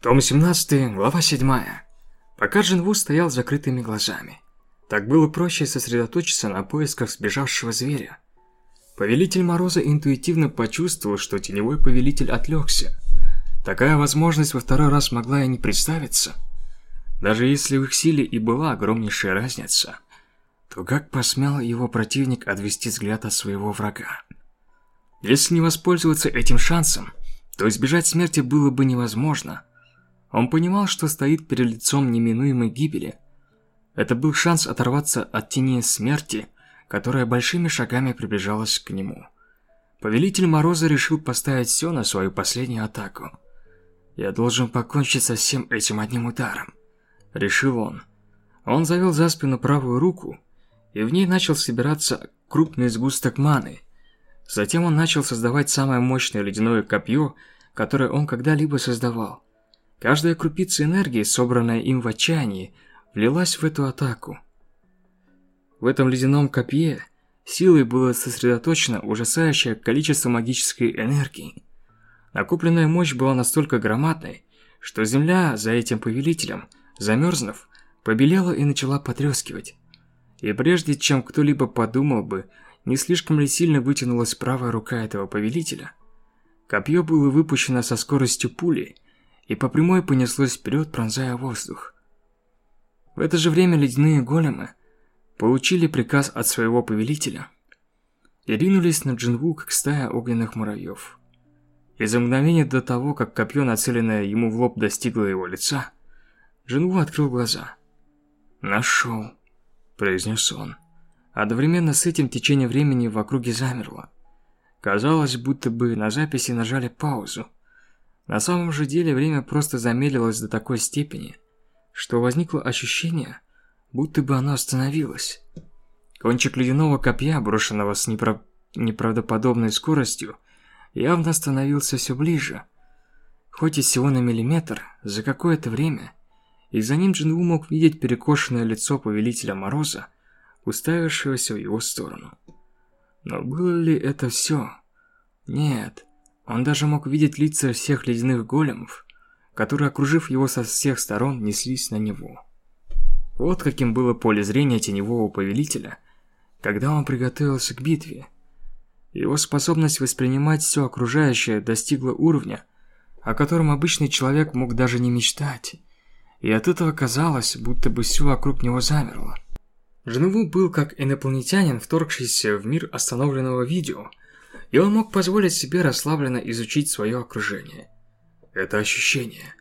Том 17, глава 7. Пока Джинву стоял с закрытыми глазами. Так было проще сосредоточиться на поисках сбежавшего зверя. Повелитель Мороза интуитивно почувствовал, что теневой повелитель отвлекся. Такая возможность во второй раз могла и не представиться. Даже если в их силе и была огромнейшая разница, то как посмел его противник отвести взгляд от своего врага? Если не воспользоваться этим шансом, то избежать смерти было бы невозможно – он понимал, что стоит перед лицом неминуемой гибели. Это был шанс оторваться от тени смерти, которая большими шагами приближалась к нему. Повелитель Мороза решил поставить все на свою последнюю атаку. «Я должен покончить со всем этим одним ударом», — решил он. Он завел за спину правую руку, и в ней начал собираться крупный сгусток маны. Затем он начал создавать самое мощное ледяное копье, которое он когда-либо создавал. Каждая крупица энергии, собранная им в отчаянии, влилась в эту атаку. В этом ледяном копье силой было сосредоточено ужасающее количество магической энергии. Накопленная мощь была настолько громадной, что земля за этим повелителем, замерзнув, побелела и начала потрескивать. И прежде чем кто-либо подумал бы, не слишком ли сильно вытянулась правая рука этого повелителя, копье было выпущено со скоростью пули – и по прямой понеслось вперед, пронзая воздух. В это же время ледяные големы получили приказ от своего повелителя и ринулись на Джинву, как стая огненных муравьев. И за мгновение до того, как копье, нацеленное ему в лоб, достигло его лица, Джинву открыл глаза. «Нашел», – произнес он. Одновременно с этим течение времени в округе замерло. Казалось, будто бы на записи нажали паузу. На самом же деле время просто замедлилось до такой степени, что возникло ощущение, будто бы оно остановилось. Кончик ледяного копья, брошенного с неправ... неправдоподобной скоростью, явно становился все ближе. Хоть и всего на миллиметр, за какое-то время, и за ним Джинву мог видеть перекошенное лицо Повелителя Мороза, уставившегося в его сторону. Но было ли это все? Нет. Он даже мог видеть лица всех ледяных големов, которые, окружив его со всех сторон, неслись на него. Вот каким было поле зрения теневого повелителя, когда он приготовился к битве. Его способность воспринимать все окружающее достигла уровня, о котором обычный человек мог даже не мечтать. И от этого казалось, будто бы все вокруг него замерло. Женеву был как инопланетянин, вторгшийся в мир остановленного видео – и он мог позволить себе расслабленно изучить свое окружение. Это ощущение.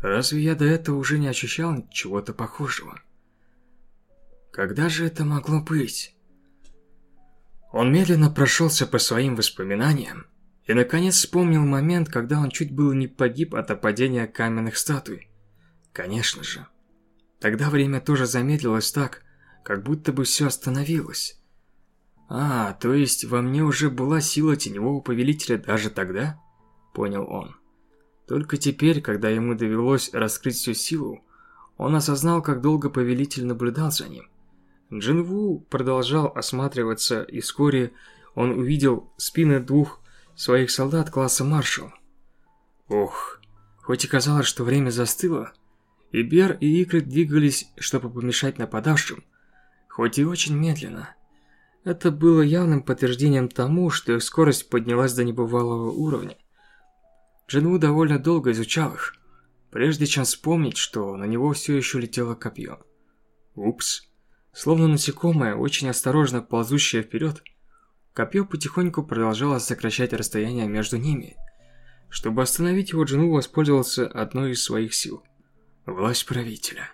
Разве я до этого уже не ощущал чего-то похожего? Когда же это могло быть? Он медленно прошелся по своим воспоминаниям и, наконец, вспомнил момент, когда он чуть было не погиб от падения каменных статуй. Конечно же. Тогда время тоже замедлилось так, как будто бы все остановилось. «А, то есть во мне уже была сила теневого повелителя даже тогда?» Понял он. Только теперь, когда ему довелось раскрыть всю силу, он осознал, как долго повелитель наблюдал за ним. Джинву продолжал осматриваться, и вскоре он увидел спины двух своих солдат класса маршал. Ох, хоть и казалось, что время застыло, и Бер и Икры двигались, чтобы помешать нападавшим, хоть и очень медленно – это было явным подтверждением тому, что их скорость поднялась до небывалого уровня. Джинву довольно долго изучал их, прежде чем вспомнить, что на него все еще летело копье. Упс. Словно насекомое, очень осторожно ползущее вперед, копье потихоньку продолжало сокращать расстояние между ними. Чтобы остановить его, Джину воспользовался одной из своих сил. Власть правителя.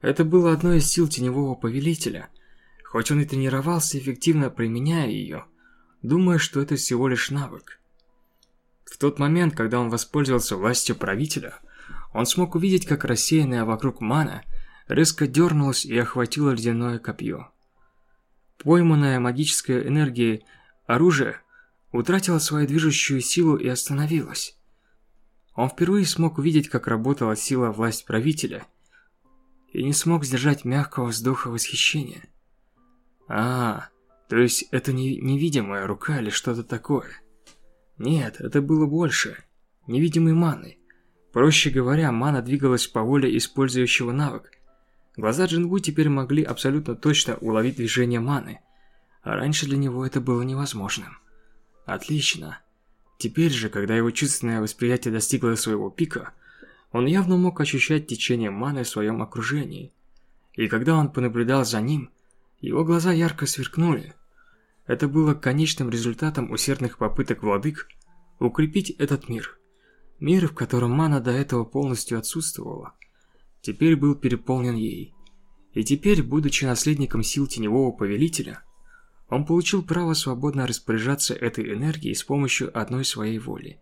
Это было одной из сил теневого повелителя – Хоть он и тренировался, эффективно применяя ее, думая, что это всего лишь навык. В тот момент, когда он воспользовался властью правителя, он смог увидеть, как рассеянная вокруг мана резко дернулась и охватила ледяное копье. Пойманная магической энергией оружие утратило свою движущую силу и остановилось. Он впервые смог увидеть, как работала сила власть правителя, и не смог сдержать мягкого вздоха восхищения. А, то есть это не невидимая рука или что-то такое? Нет, это было больше. Невидимой маны. Проще говоря, мана двигалась по воле использующего навык. Глаза Джинву теперь могли абсолютно точно уловить движение маны, а раньше для него это было невозможным. Отлично. Теперь же, когда его чувственное восприятие достигло своего пика, он явно мог ощущать течение маны в своем окружении. И когда он понаблюдал за ним, его глаза ярко сверкнули. Это было конечным результатом усердных попыток владык укрепить этот мир. Мир, в котором мана до этого полностью отсутствовала, теперь был переполнен ей. И теперь, будучи наследником сил Теневого Повелителя, он получил право свободно распоряжаться этой энергией с помощью одной своей воли.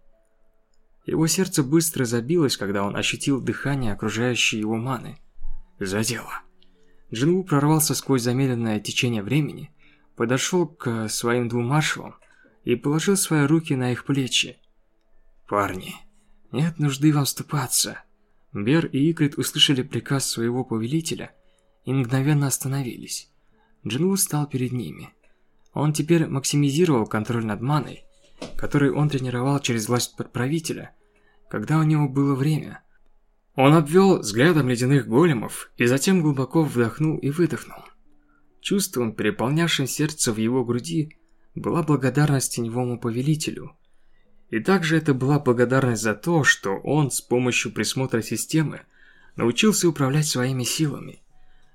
Его сердце быстро забилось, когда он ощутил дыхание окружающей его маны. Задело. Джинву прорвался сквозь замедленное течение времени, подошел к своим двум маршалам и положил свои руки на их плечи. «Парни, нет нужды вам ступаться». Бер и Икрит услышали приказ своего повелителя и мгновенно остановились. Джинву стал перед ними. Он теперь максимизировал контроль над маной, который он тренировал через власть подправителя, когда у него было время. Он обвел взглядом ледяных големов и затем глубоко вдохнул и выдохнул. Чувством, переполнявшим сердце в его груди, была благодарность теневому повелителю. И также это была благодарность за то, что он с помощью присмотра системы научился управлять своими силами.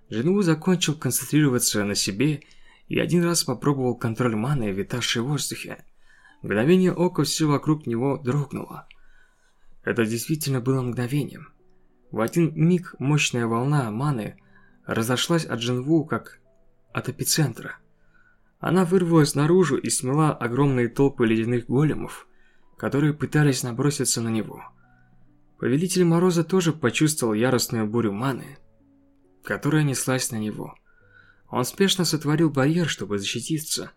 Жену закончил концентрироваться на себе и один раз попробовал контроль маны, витавшей в воздухе. Мгновение ока все вокруг него дрогнуло. Это действительно было мгновением. В один миг мощная волна маны разошлась от Джинву, как от эпицентра. Она вырвалась наружу и смела огромные толпы ледяных големов, которые пытались наброситься на него. Повелитель Мороза тоже почувствовал яростную бурю маны, которая неслась на него. Он спешно сотворил барьер, чтобы защититься.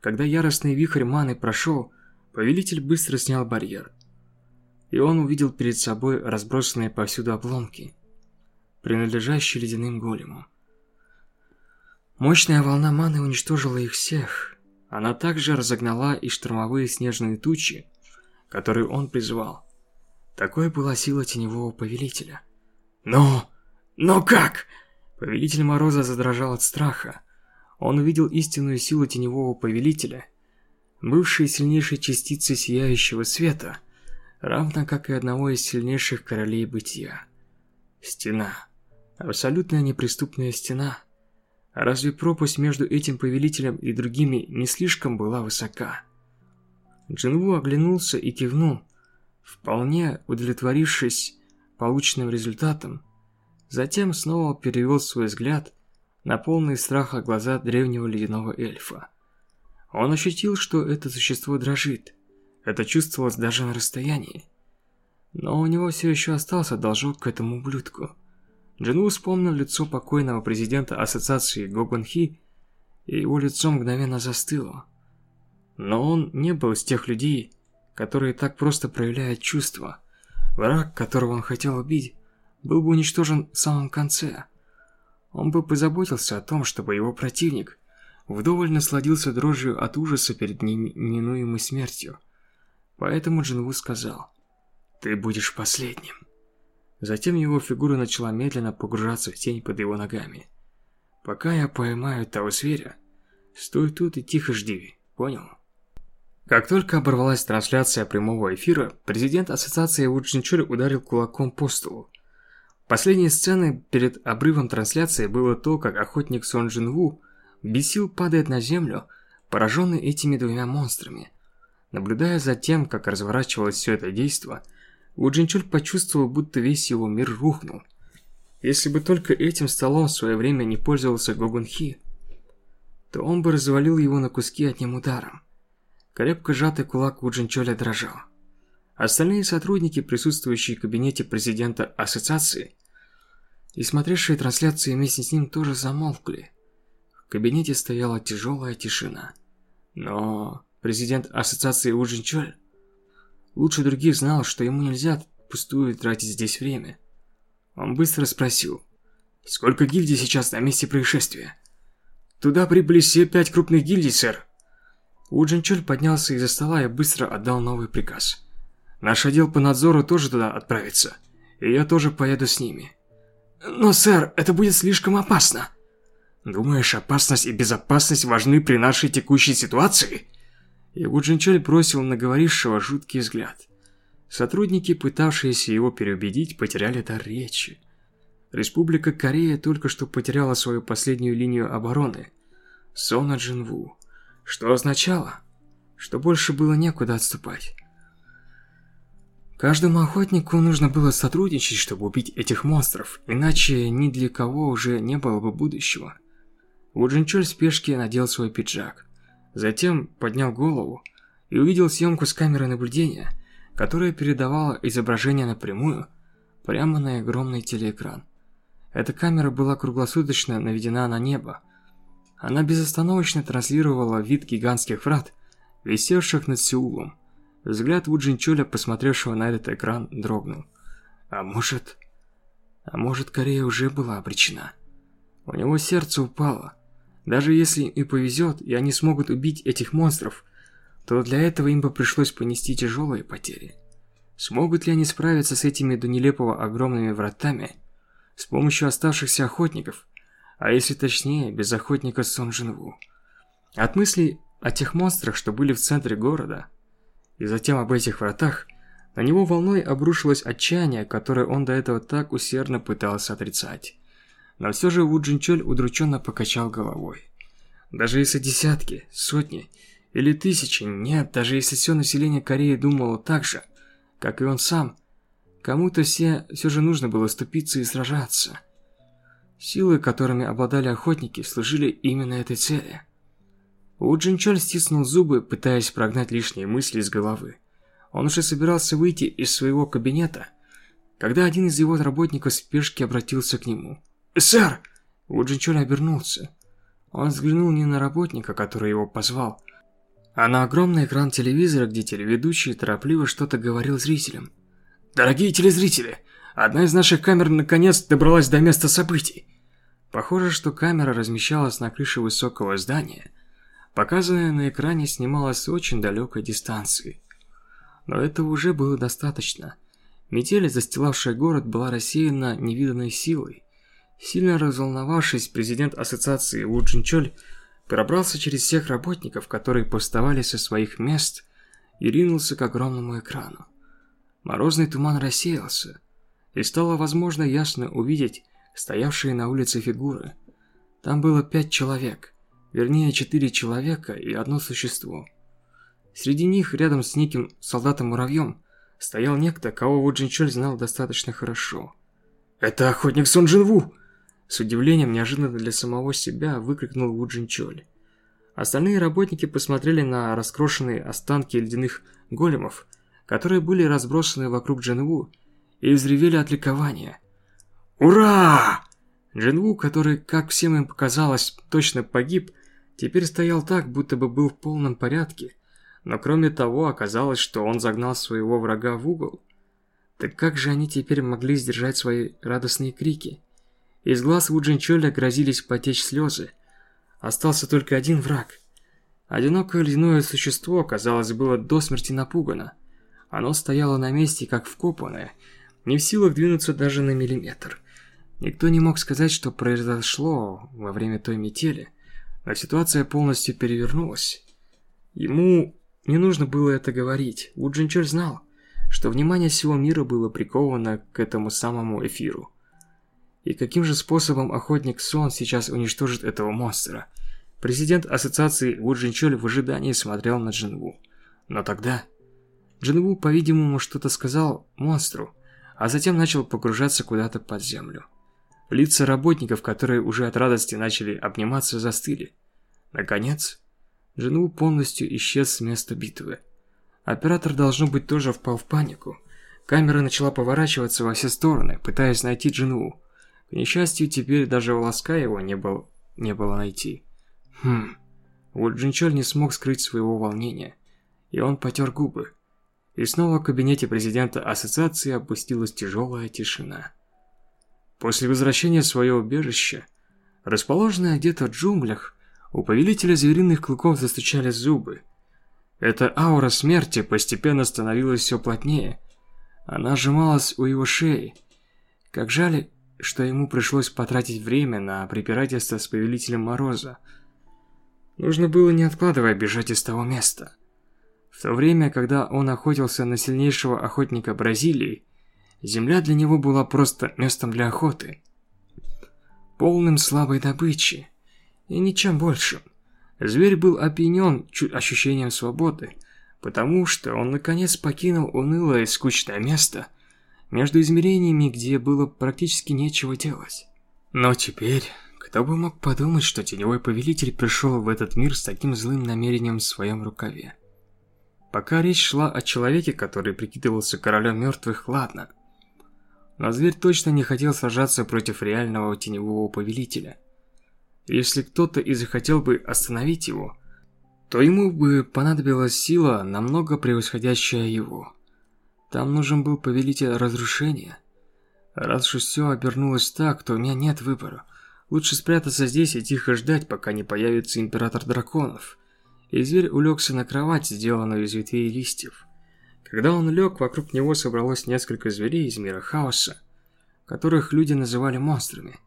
Когда яростный вихрь маны прошел, повелитель быстро снял барьер. И он увидел перед собой разбросанные повсюду обломки, принадлежащие ледяным големам. Мощная волна маны уничтожила их всех. Она также разогнала и штормовые снежные тучи, которые он призвал. Такой была сила теневого повелителя. Но... но как? Повелитель Мороза задрожал от страха. Он увидел истинную силу теневого повелителя, бывшей сильнейшей частицы сияющего света, равно как и одного из сильнейших королей бытия. Стена. Абсолютная неприступная стена. Разве пропасть между этим повелителем и другими не слишком была высока? Джинву оглянулся и кивнул, вполне удовлетворившись полученным результатом, Затем снова перевел свой взгляд на полные страха глаза древнего ледяного эльфа. Он ощутил, что это существо дрожит. Это чувствовалось даже на расстоянии. Но у него все еще остался должок к этому ублюдку. Джину вспомнил лицо покойного президента ассоциации Гогон Хи, и его лицо мгновенно застыло. Но он не был из тех людей, которые так просто проявляют чувства. Враг, которого он хотел убить, был бы уничтожен в самом конце. Он бы позаботился о том, чтобы его противник вдоволь насладился дрожью от ужаса перед неминуемой смертью. Поэтому Джинву сказал, «Ты будешь последним». Затем его фигура начала медленно погружаться в тень под его ногами. «Пока я поймаю того зверя, стой тут и тихо жди, понял?» Как только оборвалась трансляция прямого эфира, президент ассоциации Ву ударил кулаком по столу. Последней сценой перед обрывом трансляции было то, как охотник Сон Джин Ву без сил падает на землю, пораженный этими двумя монстрами. Наблюдая за тем, как разворачивалось все это действо, Ву Джинчуль почувствовал, будто весь его мир рухнул. Если бы только этим столом в свое время не пользовался Гогун Хи, то он бы развалил его на куски одним ударом. Крепко сжатый кулак Ву Джинчоля дрожал. Остальные сотрудники, присутствующие в кабинете президента ассоциации, и смотревшие трансляции вместе с ним тоже замолкли. В кабинете стояла тяжелая тишина. Но президент ассоциации Уджинчоль лучше других знал, что ему нельзя пустую тратить здесь время. Он быстро спросил, «Сколько гильдий сейчас на месте происшествия?» «Туда прибыли все пять крупных гильдий, сэр». Уджинчоль поднялся из-за стола и быстро отдал новый приказ. Наш отдел по надзору тоже туда отправится. И я тоже поеду с ними. Но, сэр, это будет слишком опасно. Думаешь, опасность и безопасность важны при нашей текущей ситуации? И Вуджинчоль бросил на говорившего жуткий взгляд. Сотрудники, пытавшиеся его переубедить, потеряли дар речи. Республика Корея только что потеряла свою последнюю линию обороны – Сона Джинву, что означало, что больше было некуда отступать. Каждому охотнику нужно было сотрудничать, чтобы убить этих монстров, иначе ни для кого уже не было бы будущего. Вуджинчоль в спешке надел свой пиджак. Затем поднял голову и увидел съемку с камеры наблюдения, которая передавала изображение напрямую, прямо на огромный телеэкран. Эта камера была круглосуточно наведена на небо. Она безостановочно транслировала вид гигантских врат, висевших над Сеулом. Взгляд Вуджинчоля, посмотревшего на этот экран, дрогнул. А может... А может, Корея уже была обречена? У него сердце упало. Даже если и повезет, и они смогут убить этих монстров, то для этого им бы пришлось понести тяжелые потери. Смогут ли они справиться с этими до нелепого огромными вратами с помощью оставшихся охотников, а если точнее, без охотника Сон Джинву? От мыслей о тех монстрах, что были в центре города, и затем об этих вратах, на него волной обрушилось отчаяние, которое он до этого так усердно пытался отрицать. Но все же Ву Джинчоль удрученно покачал головой. Даже если десятки, сотни или тысячи, нет, даже если все население Кореи думало так же, как и он сам, кому-то все, все же нужно было ступиться и сражаться. Силы, которыми обладали охотники, служили именно этой цели. У Джинчоль стиснул зубы, пытаясь прогнать лишние мысли из головы. Он уже собирался выйти из своего кабинета, когда один из его работников в спешке обратился к нему. «Сэр!» Уджинчоль обернулся. Он взглянул не на работника, который его позвал, а на огромный экран телевизора, где телеведущий торопливо что-то говорил зрителям. «Дорогие телезрители, одна из наших камер наконец добралась до места событий!» Похоже, что камера размещалась на крыше высокого здания. Показанное на экране снималось с очень далекой дистанции. Но этого уже было достаточно. Метель, застилавшая город, была рассеяна невиданной силой. Сильно разволновавшись, президент ассоциации Ву Джинчоль пробрался через всех работников, которые поставали со своих мест, и ринулся к огромному экрану. Морозный туман рассеялся, и стало возможно ясно увидеть стоявшие на улице фигуры. Там было пять человек, вернее четыре человека и одно существо. Среди них, рядом с неким солдатом-муравьем, стоял некто, кого Ву Джинчоль знал достаточно хорошо. «Это охотник Сон Джинву!» С удивлением, неожиданно для самого себя, выкрикнул Ву Джинчоль. Остальные работники посмотрели на раскрошенные останки ледяных големов, которые были разбросаны вокруг Джинву, и взревели от ликования. «Ура!» Джинву, который, как всем им показалось, точно погиб, теперь стоял так, будто бы был в полном порядке, но кроме того, оказалось, что он загнал своего врага в угол. Так как же они теперь могли сдержать свои радостные крики? Из глаз Вуджинчоля грозились потечь слезы. Остался только один враг. Одинокое ледяное существо, казалось, было до смерти напугано. Оно стояло на месте, как вкопанное, не в силах двинуться даже на миллиметр. Никто не мог сказать, что произошло во время той метели, но ситуация полностью перевернулась. Ему не нужно было это говорить. Вуджинчоль знал, что внимание всего мира было приковано к этому самому эфиру. И каким же способом охотник Сон сейчас уничтожит этого монстра? Президент ассоциации Ву Джинчоль в ожидании смотрел на Джинву. Но тогда... Джинву, по-видимому, что-то сказал монстру, а затем начал погружаться куда-то под землю. Лица работников, которые уже от радости начали обниматься, застыли. Наконец, Джинву полностью исчез с места битвы. Оператор, должно быть, тоже впал в панику. Камера начала поворачиваться во все стороны, пытаясь найти Джинву. К несчастью, теперь даже волоска его не, был, не было найти. Хм. Вот Джинчоль не смог скрыть своего волнения, и он потер губы. И снова в кабинете президента ассоциации опустилась тяжелая тишина. После возвращения в свое убежище, расположенное где-то в джунглях, у повелителя звериных клыков застучали зубы. Эта аура смерти постепенно становилась все плотнее. Она сжималась у его шеи. Как жаль, что ему пришлось потратить время на препирательство с Повелителем Мороза. Нужно было не откладывая бежать из того места. В то время, когда он охотился на сильнейшего охотника Бразилии, земля для него была просто местом для охоты. Полным слабой добычи. И ничем большим. Зверь был опьянен ощущением свободы, потому что он наконец покинул унылое и скучное место между измерениями, где было практически нечего делать. Но теперь, кто бы мог подумать, что Теневой Повелитель пришел в этот мир с таким злым намерением в своем рукаве. Пока речь шла о человеке, который прикидывался королем мертвых, ладно. Но зверь точно не хотел сражаться против реального Теневого Повелителя. Если кто-то и захотел бы остановить его, то ему бы понадобилась сила, намного превосходящая его. Там нужен был повелитель разрушения. Раз уж все обернулось так, то у меня нет выбора. Лучше спрятаться здесь и тихо ждать, пока не появится император драконов. И зверь улегся на кровать, сделанную из ветвей и листьев. Когда он лег, вокруг него собралось несколько зверей из мира хаоса, которых люди называли монстрами.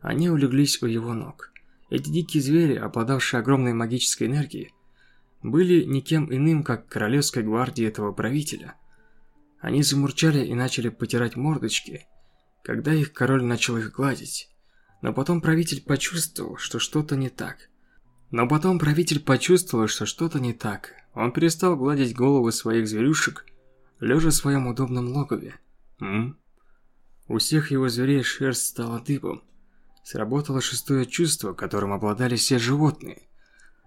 Они улеглись у его ног. Эти дикие звери, обладавшие огромной магической энергией, были никем иным, как королевской гвардией этого правителя. Они замурчали и начали потирать мордочки, когда их король начал их гладить. Но потом правитель почувствовал, что что-то не так. Но потом правитель почувствовал, что что-то не так. Он перестал гладить головы своих зверюшек, лежа в своем удобном логове. М? У всех его зверей шерсть стала дыбом. Сработало шестое чувство, которым обладали все животные.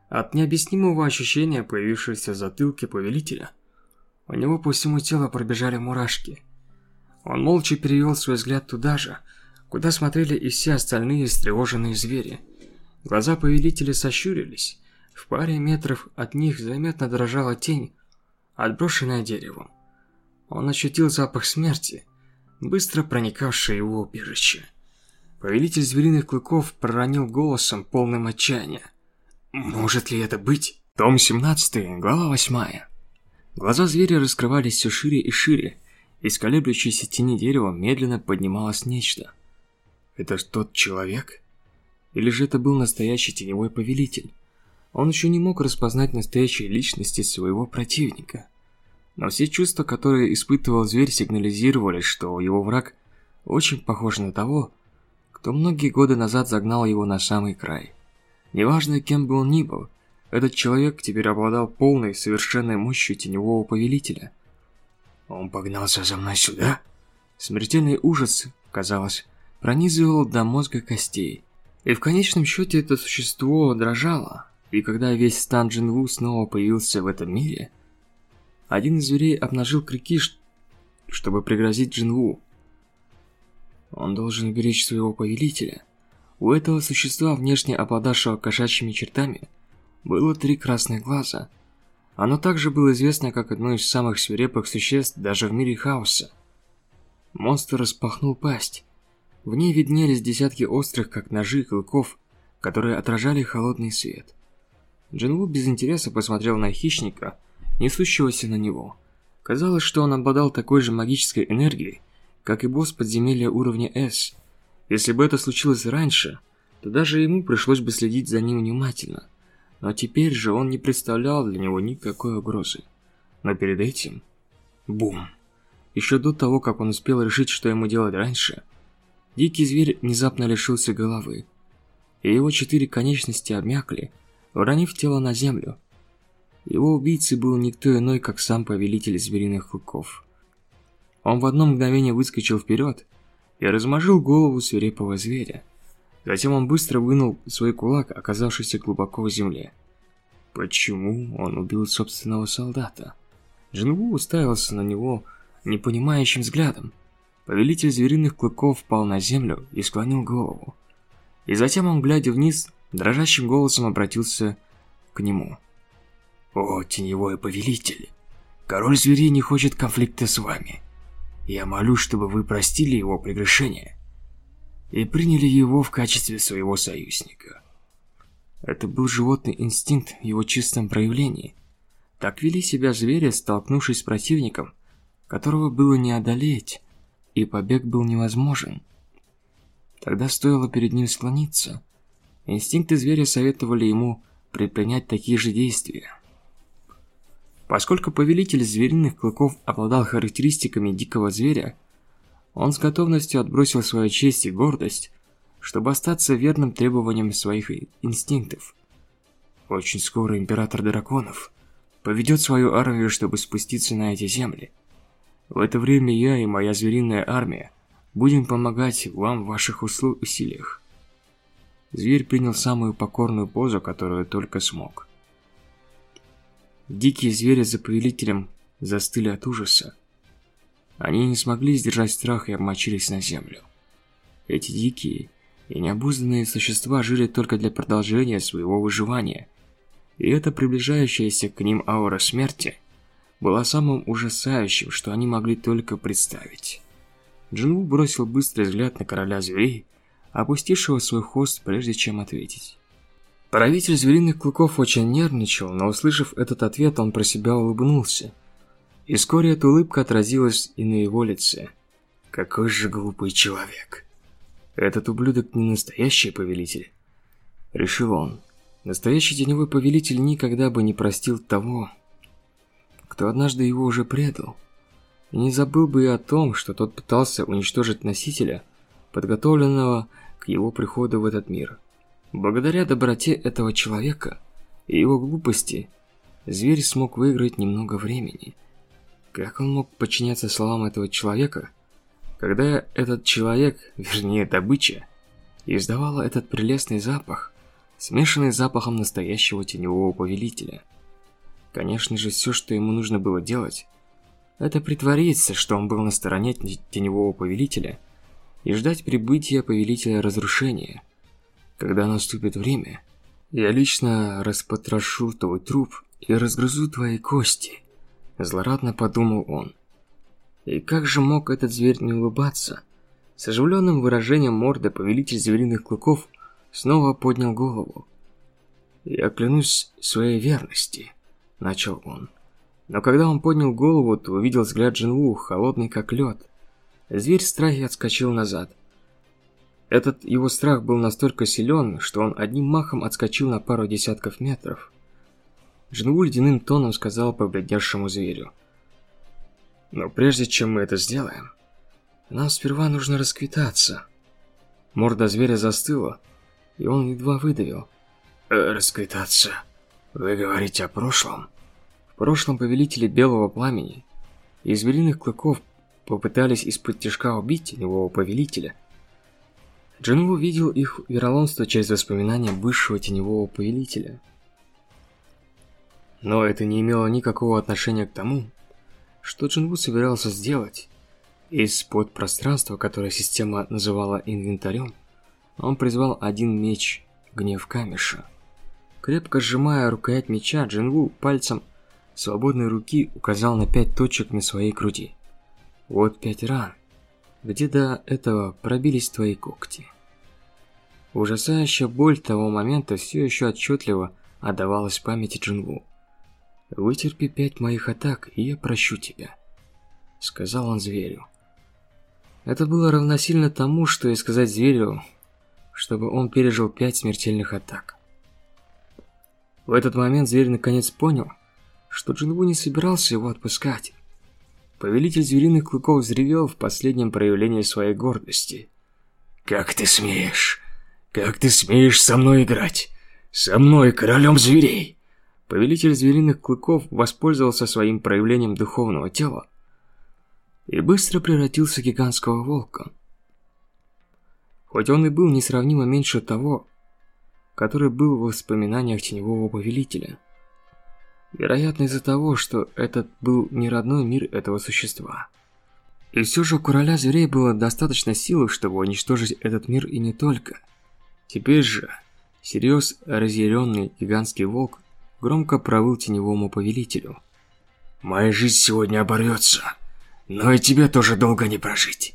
От необъяснимого ощущения, появившегося в затылке повелителя, у него по всему телу пробежали мурашки. Он молча перевел свой взгляд туда же, куда смотрели и все остальные встревоженные звери. Глаза повелителя сощурились. В паре метров от них заметно дрожала тень, отброшенная деревом. Он ощутил запах смерти, быстро проникавший его убежище. Повелитель звериных клыков проронил голосом, полным отчаяния. «Может ли это быть?» Том 17, глава 8. Глаза зверя раскрывались все шире и шире. Из колеблющейся тени дерева медленно поднималось нечто. Это тот человек? Или же это был настоящий теневой повелитель? Он еще не мог распознать настоящие личности своего противника. Но все чувства, которые испытывал зверь, сигнализировали, что его враг очень похож на того, кто многие годы назад загнал его на самый край. Неважно, кем бы он ни был, этот человек теперь обладал полной, совершенной мощью теневого повелителя. Он погнался за мной сюда? Смертельный ужас, казалось, пронизывал до мозга костей. И в конечном счете это существо дрожало, и когда весь стан Джинву снова появился в этом мире, один из зверей обнажил крики, чтобы пригрозить Джинву. Он должен беречь своего повелителя. У этого существа, внешне обладавшего кошачьими чертами, было три красных глаза. Оно также было известно как одно из самых свирепых существ даже в мире хаоса. Монстр распахнул пасть. В ней виднелись десятки острых, как ножи, клыков, которые отражали холодный свет. Джинву без интереса посмотрел на хищника, несущегося на него. Казалось, что он обладал такой же магической энергией, как и босс подземелья уровня S. Если бы это случилось раньше, то даже ему пришлось бы следить за ним внимательно. Но теперь же он не представлял для него никакой угрозы. Но перед этим... Бум! Еще до того, как он успел решить, что ему делать раньше, дикий зверь внезапно лишился головы. И его четыре конечности обмякли, уронив тело на землю. Его убийцей был никто иной, как сам повелитель звериных клыков. Он в одно мгновение выскочил вперед и размажил голову свирепого зверя. Затем он быстро вынул свой кулак, оказавшийся глубоко в земле. Почему он убил собственного солдата? Джинву уставился на него непонимающим взглядом. Повелитель звериных клыков пал на землю и склонил голову. И затем он, глядя вниз, дрожащим голосом обратился к нему. «О, теневой повелитель! Король зверей не хочет конфликта с вами. Я молю, чтобы вы простили его прегрешение и приняли его в качестве своего союзника. Это был животный инстинкт в его чистом проявлении. Так вели себя звери, столкнувшись с противником, которого было не одолеть, и побег был невозможен. Тогда стоило перед ним склониться. Инстинкты зверя советовали ему предпринять такие же действия. Поскольку повелитель звериных клыков обладал характеристиками дикого зверя, он с готовностью отбросил свою честь и гордость, чтобы остаться верным требованиям своих инстинктов. Очень скоро император драконов поведет свою армию, чтобы спуститься на эти земли. В это время я и моя звериная армия будем помогать вам в ваших усилиях. Зверь принял самую покорную позу, которую только смог. Дикие звери за повелителем застыли от ужаса. Они не смогли сдержать страх и обмочились на землю. Эти дикие и необузданные существа жили только для продолжения своего выживания. И эта приближающаяся к ним аура смерти была самым ужасающим, что они могли только представить. Джинву бросил быстрый взгляд на короля зверей, опустившего свой хвост, прежде чем ответить. Правитель звериных клыков очень нервничал, но услышав этот ответ, он про себя улыбнулся. И вскоре эта улыбка отразилась и на его лице. Какой же глупый человек. Этот ублюдок не настоящий повелитель. Решил он. Настоящий теневой повелитель никогда бы не простил того, кто однажды его уже предал. И не забыл бы и о том, что тот пытался уничтожить носителя, подготовленного к его приходу в этот мир. Благодаря доброте этого человека и его глупости, зверь смог выиграть немного времени. Как он мог подчиняться словам этого человека, когда этот человек, вернее добыча, издавала этот прелестный запах, смешанный с запахом настоящего теневого повелителя? Конечно же, все, что ему нужно было делать, это притвориться, что он был на стороне теневого повелителя и ждать прибытия повелителя разрушения – когда наступит время, я лично распотрошу твой труп и разгрызу твои кости. Злорадно подумал он. И как же мог этот зверь не улыбаться? С оживленным выражением морды повелитель звериных клыков снова поднял голову. «Я клянусь своей верности», — начал он. Но когда он поднял голову, то увидел взгляд Джинву, холодный как лед. Зверь в страхе отскочил назад. Этот его страх был настолько силен, что он одним махом отскочил на пару десятков метров. Джинву ледяным тоном сказал побледневшему зверю. «Но прежде чем мы это сделаем, нам сперва нужно расквитаться». Морда зверя застыла, и он едва выдавил. «Э, «Расквитаться? Вы говорите о прошлом?» В прошлом повелители Белого Пламени и звериных клыков попытались из-под тяжка убить теневого повелителя – Джинву видел их вероломство через воспоминания бывшего теневого повелителя. Но это не имело никакого отношения к тому, что Джинву собирался сделать. Из-под пространства, которое система называла инвентарем, он призвал один меч Гнев Камеша. Крепко сжимая рукоять меча, Джинву пальцем свободной руки указал на пять точек на своей груди. Вот пять ран, где до этого пробились твои когти. Ужасающая боль того момента все еще отчетливо отдавалась в памяти Джинву. «Вытерпи пять моих атак, и я прощу тебя», — сказал он зверю. Это было равносильно тому, что и сказать зверю, чтобы он пережил пять смертельных атак. В этот момент зверь наконец понял, что Джинву не собирался его отпускать. Повелитель звериных клыков взревел в последнем проявлении своей гордости. «Как ты смеешь «Как ты смеешь со мной играть? Со мной, королем зверей!» Повелитель звериных клыков воспользовался своим проявлением духовного тела и быстро превратился в гигантского волка. Хоть он и был несравнимо меньше того, который был в воспоминаниях теневого повелителя. Вероятно, из-за того, что этот был не родной мир этого существа. И все же у короля зверей было достаточно силы, чтобы уничтожить этот мир и не только – Теперь же, серьез разъяренный гигантский волк громко провыл теневому повелителю. «Моя жизнь сегодня оборвется, но и тебе тоже долго не прожить».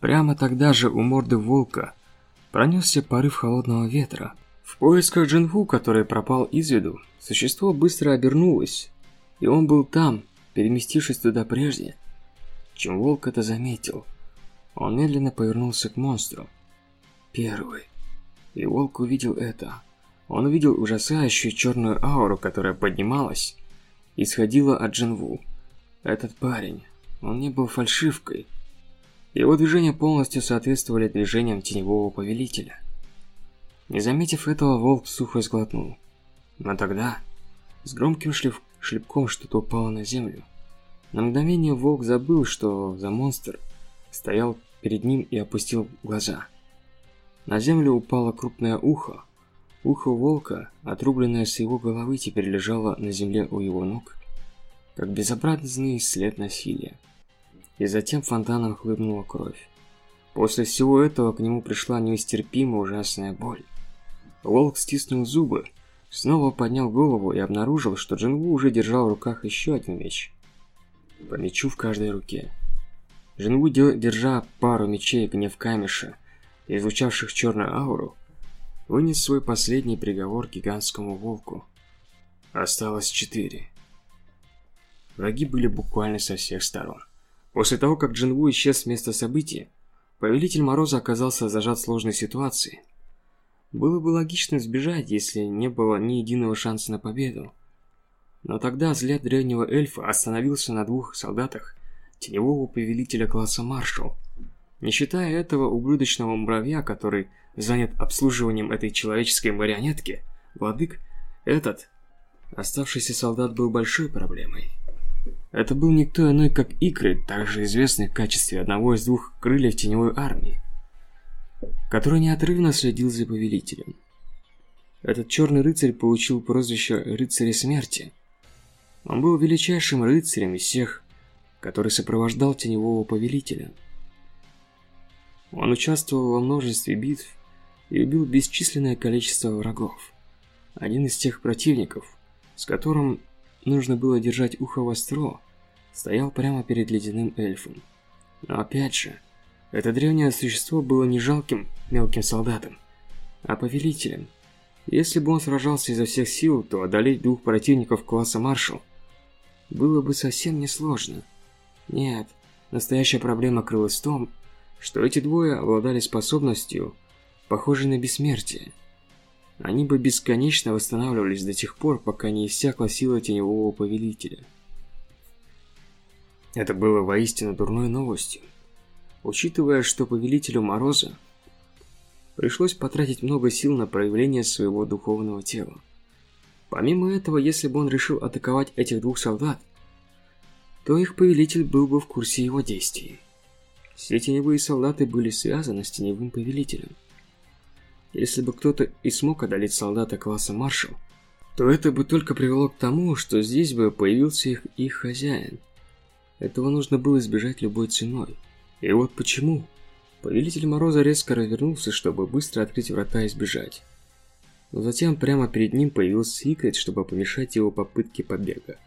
Прямо тогда же у морды волка пронесся порыв холодного ветра. В поисках Джинву, который пропал из виду, существо быстро обернулось И он был там, переместившись туда прежде, чем волк это заметил. Он медленно повернулся к монстру. Первый. И волк увидел это. Он увидел ужасающую черную ауру, которая поднималась и сходила от Джинву. Этот парень, он не был фальшивкой. Его движения полностью соответствовали движениям теневого повелителя. Не заметив этого, волк сухо сглотнул. Но тогда, с громким шлеп... шлепком что-то упало на землю. На мгновение волк забыл, что за монстр стоял перед ним и опустил глаза. На землю упало крупное ухо. Ухо волка, отрубленное с его головы, теперь лежало на земле у его ног, как безобразный след насилия. И затем фонтаном хлынула кровь. После всего этого к нему пришла неистерпимая ужасная боль. Волк стиснул зубы, снова поднял голову и обнаружил, что Джинву уже держал в руках еще один меч. По мечу в каждой руке. Джинву, держа пару мечей гнев камеша, излучавших черную ауру, вынес свой последний приговор гигантскому волку. Осталось четыре. Враги были буквально со всех сторон. После того, как Джинву исчез с места события, Повелитель Мороза оказался зажат в сложной ситуации. Было бы логично сбежать, если не было ни единого шанса на победу. Но тогда взгляд древнего эльфа остановился на двух солдатах теневого повелителя класса Маршал. Не считая этого ублюдочного муравья, который занят обслуживанием этой человеческой марионетки, владык, этот оставшийся солдат был большой проблемой. Это был никто иной, как Икры, также известный в качестве одного из двух крыльев теневой армии, который неотрывно следил за повелителем. Этот черный рыцарь получил прозвище «Рыцаря смерти». Он был величайшим рыцарем из всех, который сопровождал теневого повелителя. Он участвовал во множестве битв и убил бесчисленное количество врагов. Один из тех противников, с которым нужно было держать ухо востро, стоял прямо перед ледяным эльфом. Но опять же, это древнее существо было не жалким мелким солдатом, а повелителем. Если бы он сражался изо всех сил, то одолеть двух противников класса маршал было бы совсем несложно. Нет, настоящая проблема крылась в том, что эти двое обладали способностью, похожей на бессмертие. Они бы бесконечно восстанавливались до тех пор, пока не иссякла сила теневого повелителя. Это было воистину дурной новостью. Учитывая, что повелителю Мороза пришлось потратить много сил на проявление своего духовного тела. Помимо этого, если бы он решил атаковать этих двух солдат, то их повелитель был бы в курсе его действий. Все теневые солдаты были связаны с теневым повелителем. Если бы кто-то и смог одолеть солдата класса маршал, то это бы только привело к тому, что здесь бы появился их, их хозяин – этого нужно было избежать любой ценой. И вот почему. Повелитель Мороза резко развернулся, чтобы быстро открыть врата и сбежать. Но затем прямо перед ним появился Сикрет, чтобы помешать его попытке побега.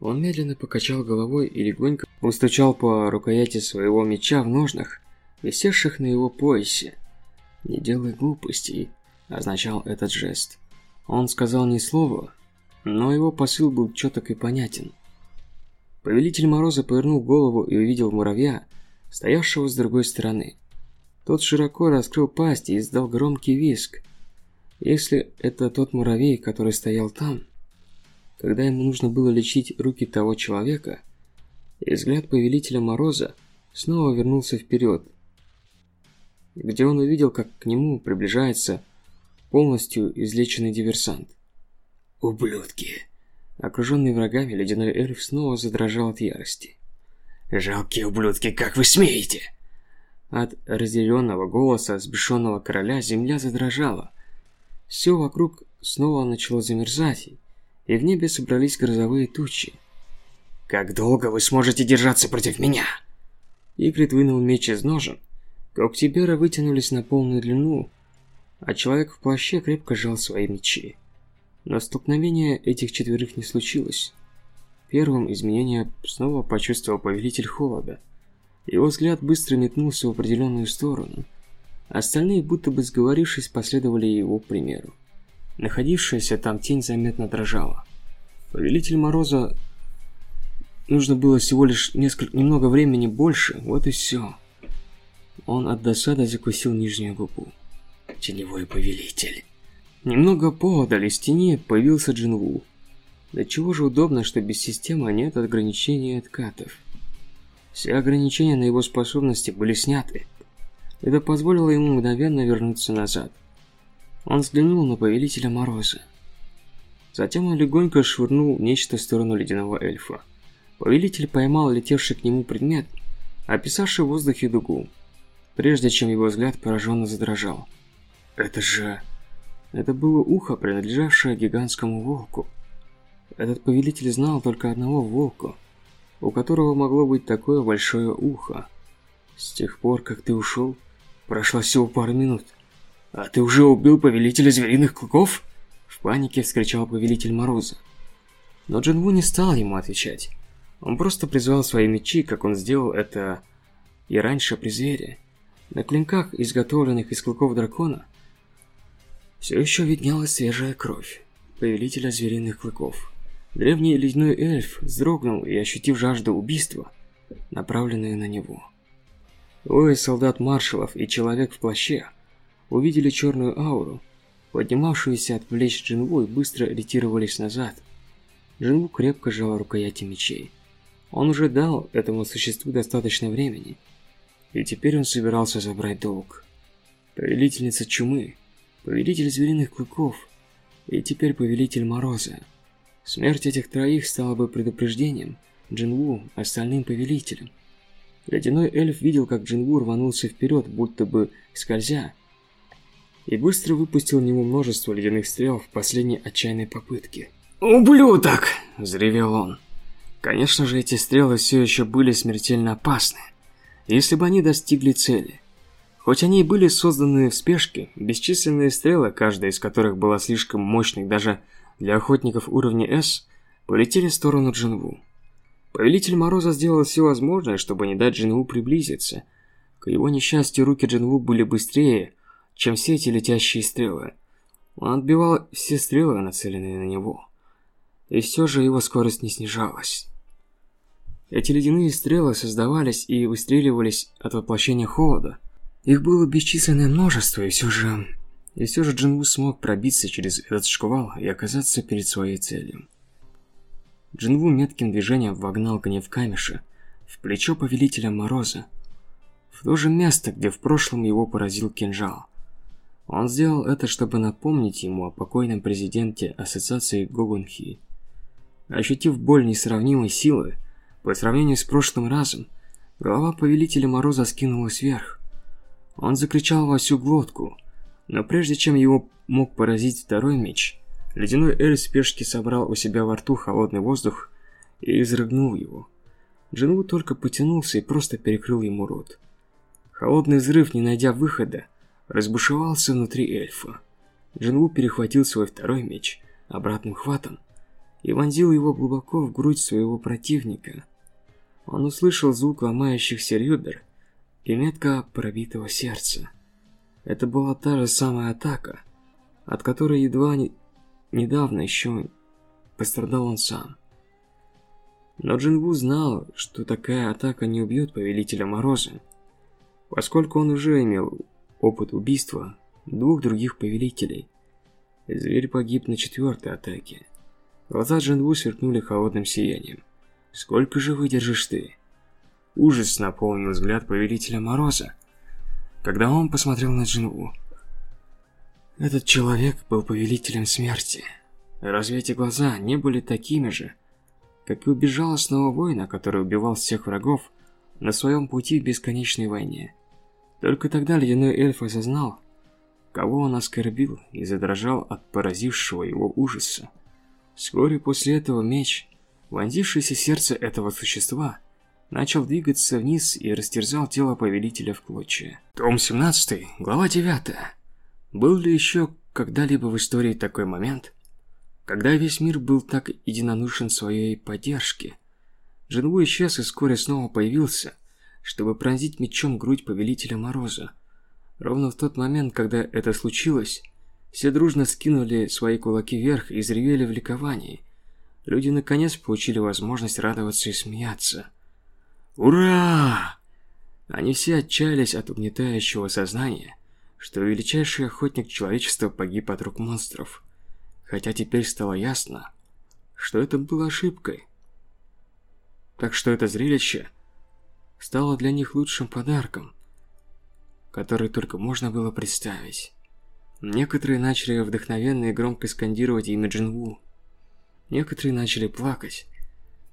Он медленно покачал головой и легонько устучал по рукояти своего меча в ножнах, висевших на его поясе. «Не делай глупостей», – означал этот жест. Он сказал ни слова, но его посыл был четок и понятен – Повелитель Мороза повернул голову и увидел муравья, стоявшего с другой стороны. Тот широко раскрыл пасть и издал громкий визг. Если это тот муравей, который стоял там, когда ему нужно было лечить руки того человека, и взгляд Повелителя Мороза снова вернулся вперед, где он увидел, как к нему приближается полностью излеченный диверсант. «Ублюдки!» Окруженный врагами, ледяной эльф снова задрожал от ярости. «Жалкие ублюдки, как вы смеете!» От разделенного голоса сбешенного короля земля задрожала. Все вокруг снова начало замерзать, и в небе собрались грозовые тучи. «Как долго вы сможете держаться против меня?» Игрит вынул меч из ножен. Когти Бера вытянулись на полную длину, а человек в плаще крепко сжал свои мечи. Но столкновения этих четверых не случилось. Первым изменение снова почувствовал повелитель холода. Его взгляд быстро метнулся в определенную сторону. Остальные, будто бы сговорившись, последовали его примеру. Находившаяся там тень заметно дрожала. Повелитель Мороза нужно было всего лишь несколько, немного времени больше, вот и все. Он от досады закусил нижнюю губу. Теневой повелитель. Немного поодаль из появился Джинву. Да чего же удобно, что без системы нет ограничений откатов. Все ограничения на его способности были сняты. Это позволило ему мгновенно вернуться назад. Он взглянул на Повелителя Мороза. Затем он легонько швырнул нечто в сторону ледяного эльфа. Повелитель поймал летевший к нему предмет, описавший в воздухе дугу, прежде чем его взгляд пораженно задрожал. Это же... Это было ухо, принадлежавшее гигантскому волку. Этот повелитель знал только одного волка, у которого могло быть такое большое ухо. С тех пор, как ты ушел, прошло всего пару минут. А ты уже убил повелителя звериных клыков? В панике вскричал повелитель Мороза. Но Джинву не стал ему отвечать. Он просто призвал свои мечи, как он сделал это и раньше при звере. На клинках, изготовленных из клыков дракона, все еще виднелась свежая кровь повелителя звериных клыков. Древний ледяной эльф вздрогнул и, ощутив жажду убийства, направленную на него. Двое солдат маршалов и человек в плаще увидели черную ауру, поднимавшуюся от плеч Джинву и быстро ретировались назад. Джинву крепко сжал рукояти мечей. Он уже дал этому существу достаточно времени, и теперь он собирался забрать долг. Повелительница чумы повелитель звериных клыков и теперь повелитель Мороза. Смерть этих троих стала бы предупреждением Джинву остальным повелителям. Ледяной эльф видел, как Джинву рванулся вперед, будто бы скользя, и быстро выпустил в него множество ледяных стрел в последней отчаянной попытке. «Ублюдок!» – взревел он. Конечно же, эти стрелы все еще были смертельно опасны, если бы они достигли цели. Хоть они и были созданы в спешке, бесчисленные стрелы, каждая из которых была слишком мощной даже для охотников уровня S, полетели в сторону Джинву. Повелитель Мороза сделал все возможное, чтобы не дать Джинву приблизиться. К его несчастью, руки Джинву были быстрее, чем все эти летящие стрелы. Он отбивал все стрелы, нацеленные на него. И все же его скорость не снижалась. Эти ледяные стрелы создавались и выстреливались от воплощения холода. Их было бесчисленное множество, и все же... И все же Джинву смог пробиться через этот шквал и оказаться перед своей целью. Джинву метким движением вогнал гнев Камиша в плечо Повелителя Мороза, в то же место, где в прошлом его поразил кинжал. Он сделал это, чтобы напомнить ему о покойном президенте Ассоциации Гогунхи. Ощутив боль несравнимой силы, по сравнению с прошлым разом, голова Повелителя Мороза скинулась вверх, он закричал во всю глотку, но прежде чем его мог поразить второй меч, ледяной эль в спешке собрал у себя во рту холодный воздух и изрыгнул его. Джинву только потянулся и просто перекрыл ему рот. Холодный взрыв, не найдя выхода, разбушевался внутри эльфа. Джинву перехватил свой второй меч обратным хватом и вонзил его глубоко в грудь своего противника. Он услышал звук ломающихся ребер и метка пробитого сердца. Это была та же самая атака, от которой едва не... недавно еще пострадал он сам. Но Джинву знал, что такая атака не убьет Повелителя Мороза, поскольку он уже имел опыт убийства двух других Повелителей. Зверь погиб на четвертой атаке. Глаза Джинву сверкнули холодным сиянием. «Сколько же выдержишь ты?» Ужас наполнил взгляд Повелителя Мороза, когда он посмотрел на Джинву. Этот человек был Повелителем Смерти. Разве эти глаза не были такими же, как и у безжалостного воина, который убивал всех врагов на своем пути в бесконечной войне? Только тогда ледяной эльф осознал, кого он оскорбил и задрожал от поразившего его ужаса. Вскоре после этого меч, вонзившийся в сердце этого существа, начал двигаться вниз и растерзал тело повелителя в клочья. Том 17, глава 9. Был ли еще когда-либо в истории такой момент, когда весь мир был так единодушен своей поддержке? Джинву исчез и вскоре снова появился, чтобы пронзить мечом грудь повелителя Мороза. Ровно в тот момент, когда это случилось, все дружно скинули свои кулаки вверх и взревели в ликовании. Люди наконец получили возможность радоваться и смеяться. Ура! Они все отчаялись от угнетающего сознания, что величайший охотник человечества погиб от рук монстров. Хотя теперь стало ясно, что это было ошибкой. Так что это зрелище стало для них лучшим подарком, который только можно было представить. Некоторые начали вдохновенно и громко скандировать имя Джинву. Некоторые начали плакать.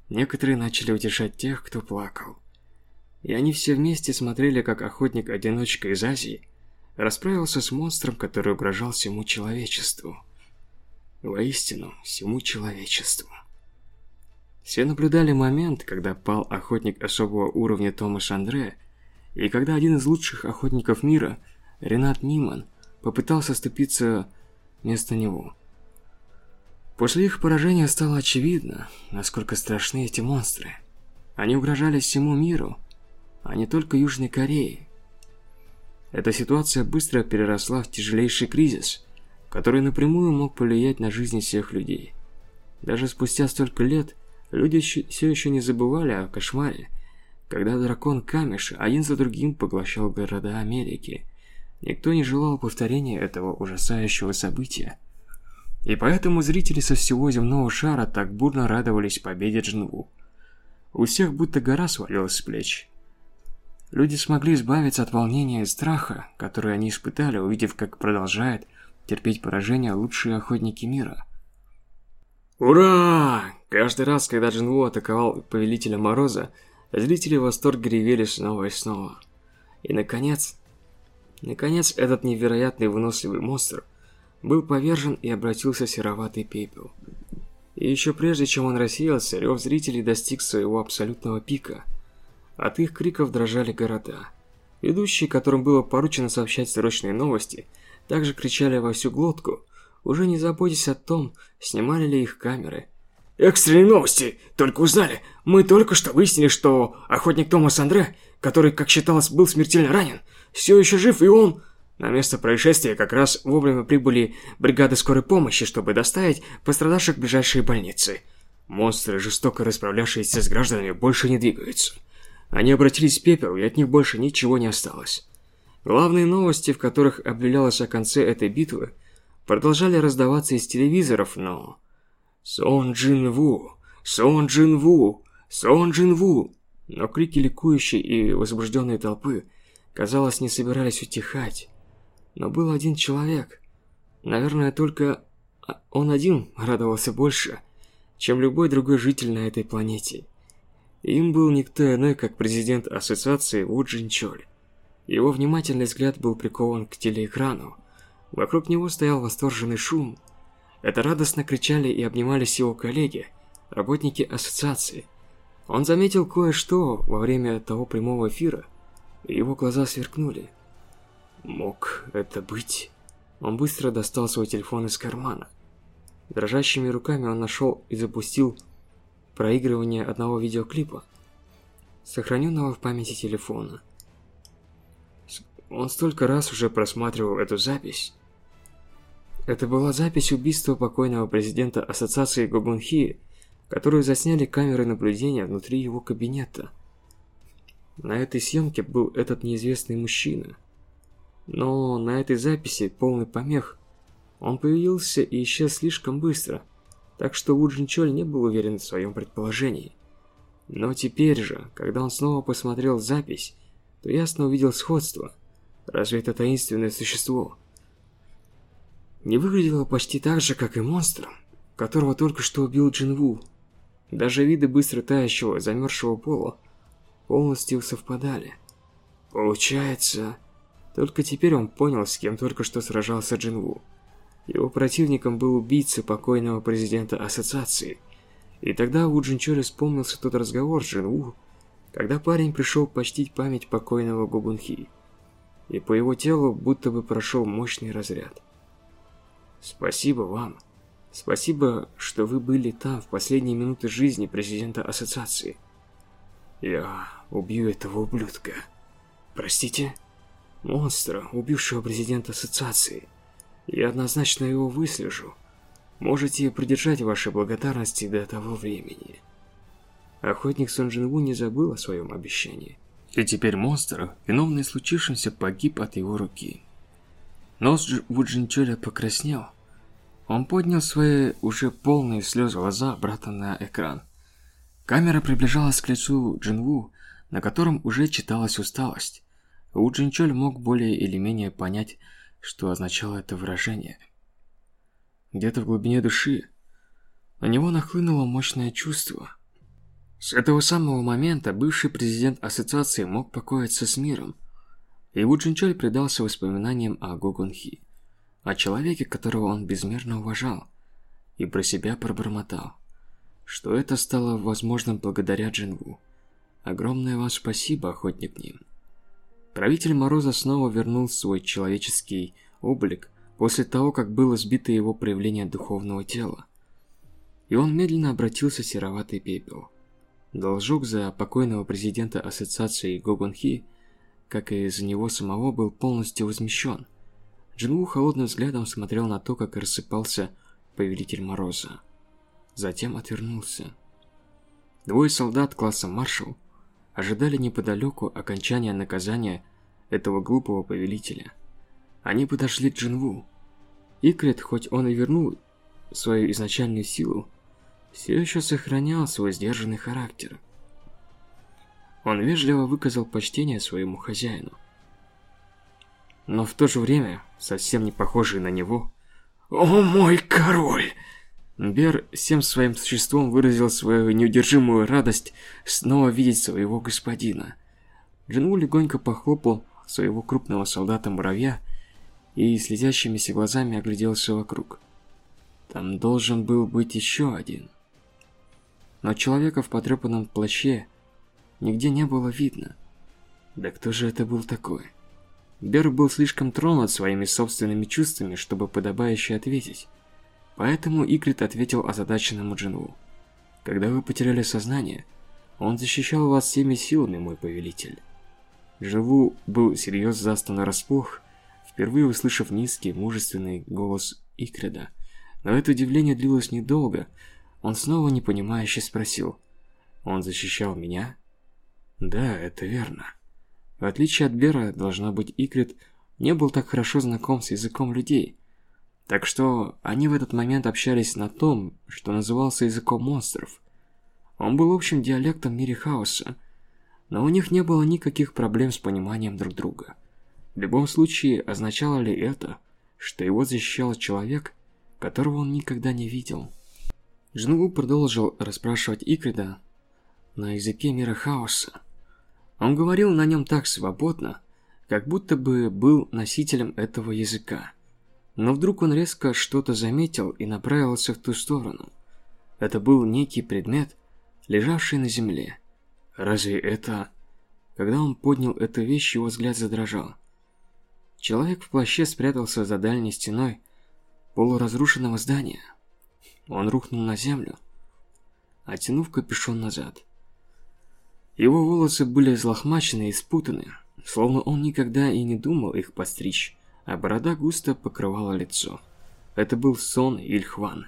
Некоторые начали утешать тех, кто плакал. И они все вместе смотрели, как охотник-одиночка из Азии расправился с монстром, который угрожал всему человечеству. Воистину, всему человечеству. Все наблюдали момент, когда пал охотник особого уровня Томас Андре, и когда один из лучших охотников мира, Ренат Ниман, попытался ступиться вместо него. После их поражения стало очевидно, насколько страшны эти монстры. Они угрожали всему миру, а не только Южной Корее. Эта ситуация быстро переросла в тяжелейший кризис, который напрямую мог повлиять на жизнь всех людей. Даже спустя столько лет люди все еще не забывали о кошмаре, когда дракон Камеш один за другим поглощал города Америки. Никто не желал повторения этого ужасающего события. И поэтому зрители со всего земного шара так бурно радовались победе Джинву. У всех будто гора свалилась с плеч. Люди смогли избавиться от волнения и страха, которые они испытали, увидев, как продолжает терпеть поражение лучшие охотники мира. Ура! Каждый раз, когда Джинву атаковал Повелителя Мороза, зрители в восторге ревели снова и снова. И наконец, наконец этот невероятный выносливый монстр был повержен и обратился в сероватый пепел. И еще прежде, чем он рассеялся, рев зрителей достиг своего абсолютного пика – от их криков дрожали города. Ведущие, которым было поручено сообщать срочные новости, также кричали во всю глотку, уже не заботясь о том, снимали ли их камеры. «Экстренные новости! Только узнали! Мы только что выяснили, что охотник Томас Андре, который, как считалось, был смертельно ранен, все еще жив, и он...» На место происшествия как раз вовремя прибыли бригады скорой помощи, чтобы доставить пострадавших в ближайшие больницы. Монстры, жестоко расправлявшиеся с гражданами, больше не двигаются. Они обратились в пепел, и от них больше ничего не осталось. Главные новости, в которых объявлялось о конце этой битвы, продолжали раздаваться из телевизоров, но... Сон Джин Ву! Сон Джин Ву! Сон Джин Ву! Но крики ликующей и возбужденной толпы, казалось, не собирались утихать. Но был один человек. Наверное, только он один радовался больше, чем любой другой житель на этой планете. Им был никто иной, как президент ассоциации Ву Джинчоль. Его внимательный взгляд был прикован к телеэкрану. Вокруг него стоял восторженный шум. Это радостно кричали и обнимались его коллеги, работники ассоциации. Он заметил кое-что во время того прямого эфира, и его глаза сверкнули. Мог это быть? Он быстро достал свой телефон из кармана. Дрожащими руками он нашел и запустил проигрывание одного видеоклипа, сохраненного в памяти телефона. Он столько раз уже просматривал эту запись. Это была запись убийства покойного президента Ассоциации Гобунхи, которую засняли камеры наблюдения внутри его кабинета. На этой съемке был этот неизвестный мужчина. Но на этой записи, полный помех, он появился и исчез слишком быстро – так что Ву Джинчоль не был уверен в своем предположении. Но теперь же, когда он снова посмотрел запись, то ясно увидел сходство. Разве это таинственное существо не выглядело почти так же, как и монстр, которого только что убил Джинву? Даже виды быстро тающего, замерзшего пола полностью совпадали. Получается, только теперь он понял, с кем только что сражался Джинву. Его противником был убийца покойного президента ассоциации. И тогда у Джинчоли вспомнился тот разговор с Джин когда парень пришел почтить память покойного Губунхи. И по его телу будто бы прошел мощный разряд. Спасибо вам. Спасибо, что вы были там в последние минуты жизни президента ассоциации. Я убью этого ублюдка. Простите? Монстра, убившего президента ассоциации. Я однозначно его выслежу. Можете продержать ваши благодарности до того времени. Охотник Сон Джин Ву не забыл о своем обещании. И теперь монстр, виновный в случившемся, погиб от его руки. Нос Ву Джинчоля покраснел. Он поднял свои уже полные слез глаза обратно на экран. Камера приближалась к лицу Джинву, на котором уже читалась усталость. У Джинчоль мог более или менее понять, что означало это выражение. Где-то в глубине души на него нахлынуло мощное чувство. С этого самого момента бывший президент ассоциации мог покоиться с миром. И Ву Джинчоль предался воспоминаниям о Гогунхи, о человеке, которого он безмерно уважал, и про себя пробормотал, что это стало возможным благодаря Джинву. Огромное вам спасибо, охотник Ним. Правитель Мороза снова вернул свой человеческий облик после того, как было сбито его проявление духовного тела. И он медленно обратился в сероватый пепел. Должок за покойного президента ассоциации Гогунхи, как и за него самого, был полностью возмещен. Джинву холодным взглядом смотрел на то, как рассыпался повелитель Мороза. Затем отвернулся. Двое солдат класса маршал ожидали неподалеку окончания наказания этого глупого повелителя. Они подошли к Джинву. Икрит, хоть он и вернул свою изначальную силу, все еще сохранял свой сдержанный характер. Он вежливо выказал почтение своему хозяину. Но в то же время, совсем не похожий на него, «О мой король!» Бер всем своим существом выразил свою неудержимую радость снова видеть своего господина. Джинву легонько похлопал своего крупного солдата-муравья и слезящимися глазами огляделся вокруг. Там должен был быть еще один. Но человека в потрепанном плаще нигде не было видно. Да кто же это был такой? Бер был слишком тронут своими собственными чувствами, чтобы подобающе ответить. Поэтому Икрит ответил озадаченному Джинву. «Когда вы потеряли сознание, он защищал вас всеми силами, мой повелитель». Джинву был серьезно застан врасплох, впервые услышав низкий, мужественный голос Икрида. Но это удивление длилось недолго. Он снова непонимающе спросил. «Он защищал меня?» «Да, это верно». В отличие от Бера, должно быть, Икрит не был так хорошо знаком с языком людей – так что они в этот момент общались на том, что назывался языком монстров. Он был общим диалектом в мире хаоса, но у них не было никаких проблем с пониманием друг друга. В любом случае, означало ли это, что его защищал человек, которого он никогда не видел? Джингу продолжил расспрашивать Икрида на языке мира хаоса. Он говорил на нем так свободно, как будто бы был носителем этого языка. Но вдруг он резко что-то заметил и направился в ту сторону. Это был некий предмет, лежавший на земле. Разве это... Когда он поднял эту вещь, его взгляд задрожал. Человек в плаще спрятался за дальней стеной полуразрушенного здания. Он рухнул на землю, оттянув капюшон назад. Его волосы были взлохмачены и спутаны, словно он никогда и не думал их постричь а борода густо покрывала лицо. Это был сон Ильхван,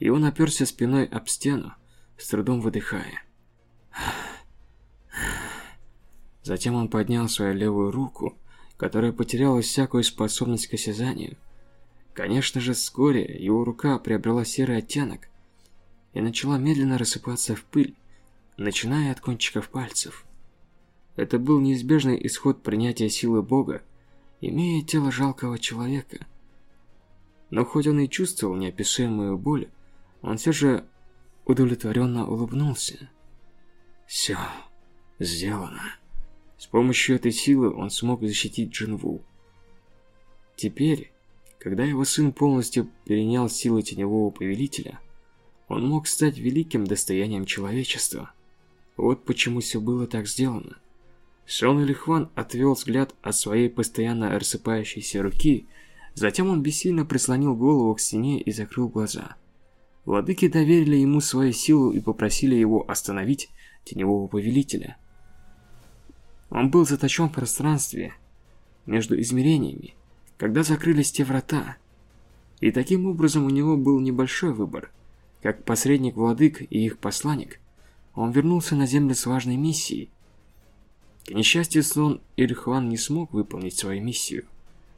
и он оперся спиной об стену, с трудом выдыхая. Затем он поднял свою левую руку, которая потеряла всякую способность к осязанию. Конечно же, вскоре его рука приобрела серый оттенок и начала медленно рассыпаться в пыль, начиная от кончиков пальцев. Это был неизбежный исход принятия силы Бога, имея тело жалкого человека. Но хоть он и чувствовал неописуемую боль, он все же удовлетворенно улыбнулся. Все сделано. С помощью этой силы он смог защитить Джинву. Теперь, когда его сын полностью перенял силы Теневого Повелителя, он мог стать великим достоянием человечества. Вот почему все было так сделано. Шон Илихван отвел взгляд от своей постоянно рассыпающейся руки, затем он бессильно прислонил голову к стене и закрыл глаза. Владыки доверили ему свою силу и попросили его остановить теневого повелителя. Он был заточен в пространстве между измерениями, когда закрылись те врата. И таким образом у него был небольшой выбор. Как посредник владык и их посланник, он вернулся на землю с важной миссией. К несчастью, Сон Ирхван не смог выполнить свою миссию.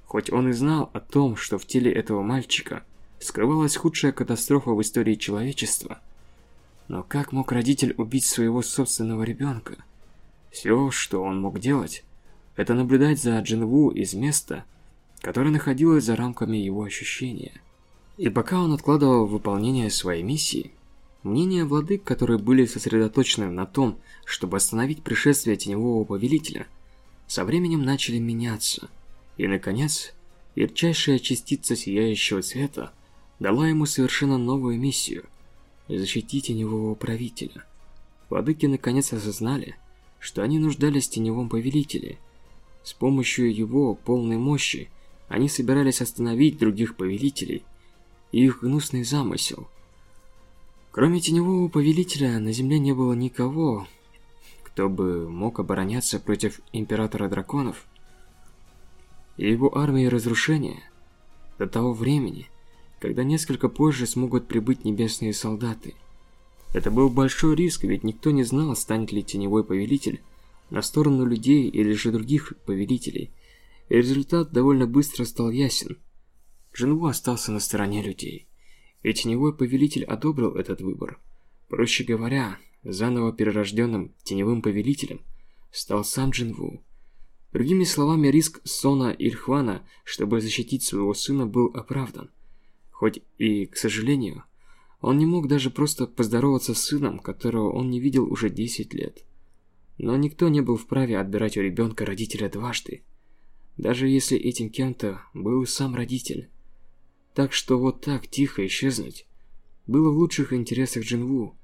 Хоть он и знал о том, что в теле этого мальчика скрывалась худшая катастрофа в истории человечества. Но как мог родитель убить своего собственного ребенка? Все, что он мог делать, это наблюдать за Джинву из места, которое находилось за рамками его ощущения. И пока он откладывал выполнение своей миссии, мнения владык, которые были сосредоточены на том, чтобы остановить пришествие Теневого Повелителя, со временем начали меняться. И, наконец, ярчайшая частица сияющего цвета дала ему совершенно новую миссию – защитить Теневого Правителя. Владыки наконец осознали, что они нуждались в Теневом Повелителе. С помощью его полной мощи они собирались остановить других Повелителей и их гнусный замысел. Кроме Теневого Повелителя, на Земле не было никого, кто бы мог обороняться против Императора Драконов и его армии разрушения до того времени, когда несколько позже смогут прибыть небесные солдаты. Это был большой риск, ведь никто не знал, станет ли теневой повелитель на сторону людей или же других повелителей. И результат довольно быстро стал ясен. Джинву остался на стороне людей. И теневой повелитель одобрил этот выбор. Проще говоря, заново перерожденным теневым повелителем стал сам Джинву. Другими словами, риск Сона Ильхвана, чтобы защитить своего сына, был оправдан. Хоть и, к сожалению, он не мог даже просто поздороваться с сыном, которого он не видел уже 10 лет. Но никто не был вправе отбирать у ребенка родителя дважды, даже если этим кем-то был сам родитель. Так что вот так тихо исчезнуть было в лучших интересах Джинву.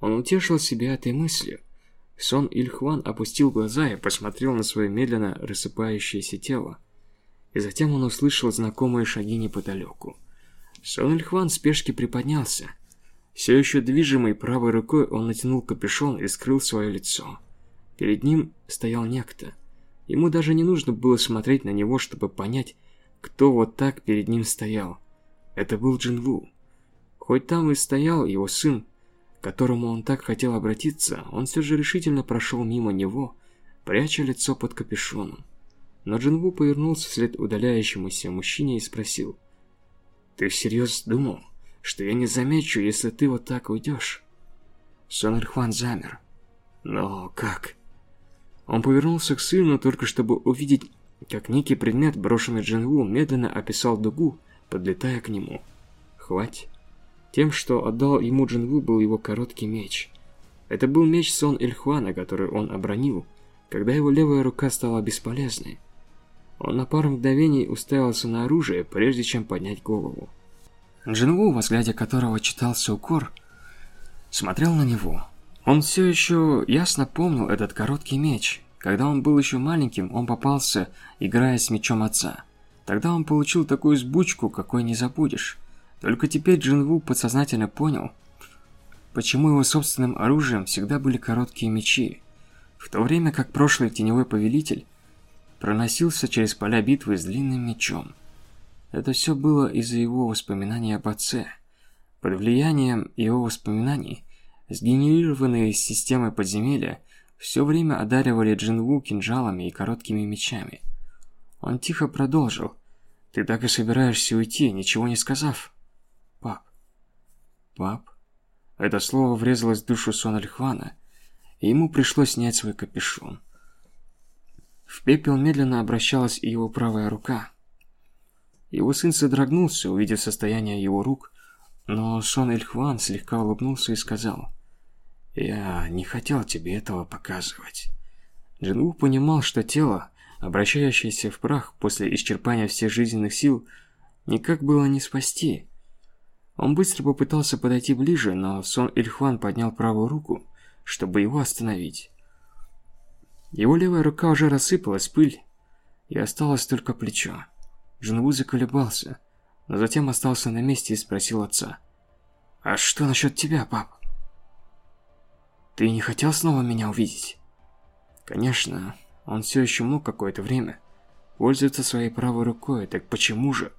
Он утешил себя этой мыслью. Сон Ильхван опустил глаза и посмотрел на свое медленно рассыпающееся тело. И затем он услышал знакомые шаги неподалеку. Сон Ильхван в спешке приподнялся. Все еще движимой правой рукой он натянул капюшон и скрыл свое лицо. Перед ним стоял некто. Ему даже не нужно было смотреть на него, чтобы понять, кто вот так перед ним стоял. Это был Джинву. Хоть там и стоял его сын, к которому он так хотел обратиться, он все же решительно прошел мимо него, пряча лицо под капюшоном. Но Джинву повернулся вслед удаляющемуся мужчине и спросил – ты всерьез думал, что я не замечу, если ты вот так уйдешь? Сонерхван замер. Но как? Он повернулся к сыну, только чтобы увидеть, как некий предмет, брошенный Джинву, медленно описал дугу, подлетая к нему. Хвать. Тем, что отдал ему Джинву, был его короткий меч. Это был меч Сон Ильхуана, который он обронил, когда его левая рука стала бесполезной. Он на пару мгновений уставился на оружие, прежде чем поднять голову. Джинву, во взгляде которого читался укор, смотрел на него. Он все еще ясно помнил этот короткий меч. Когда он был еще маленьким, он попался, играя с мечом отца. Тогда он получил такую сбучку, какой не забудешь. Только теперь Джинву подсознательно понял, почему его собственным оружием всегда были короткие мечи. В то время как прошлый теневой повелитель проносился через поля битвы с длинным мечом. Это все было из-за его воспоминаний об отце. Под влиянием его воспоминаний, сгенерированные системой подземелья все время одаривали Джинву кинжалами и короткими мечами. Он тихо продолжил. «Ты так и собираешься уйти, ничего не сказав?» «Пап». «Пап?» Это слово врезалось в душу Сональхвана, и ему пришлось снять свой капюшон. В пепел медленно обращалась и его правая рука. Его сын содрогнулся, увидев состояние его рук, но Сон Эльхван слегка улыбнулся и сказал, «Я не хотел тебе этого показывать». Джинву понимал, что тело, обращающееся в прах после исчерпания всех жизненных сил, никак было не спасти. Он быстро попытался подойти ближе, но Сон Ильхван поднял правую руку, чтобы его остановить. Его левая рука уже рассыпалась в пыль, и осталось только плечо. Джинву заколебался, но затем остался на месте и спросил отца. «А что насчет тебя, пап? Ты не хотел снова меня увидеть?» Конечно, он все еще мог какое-то время пользоваться своей правой рукой, так почему же?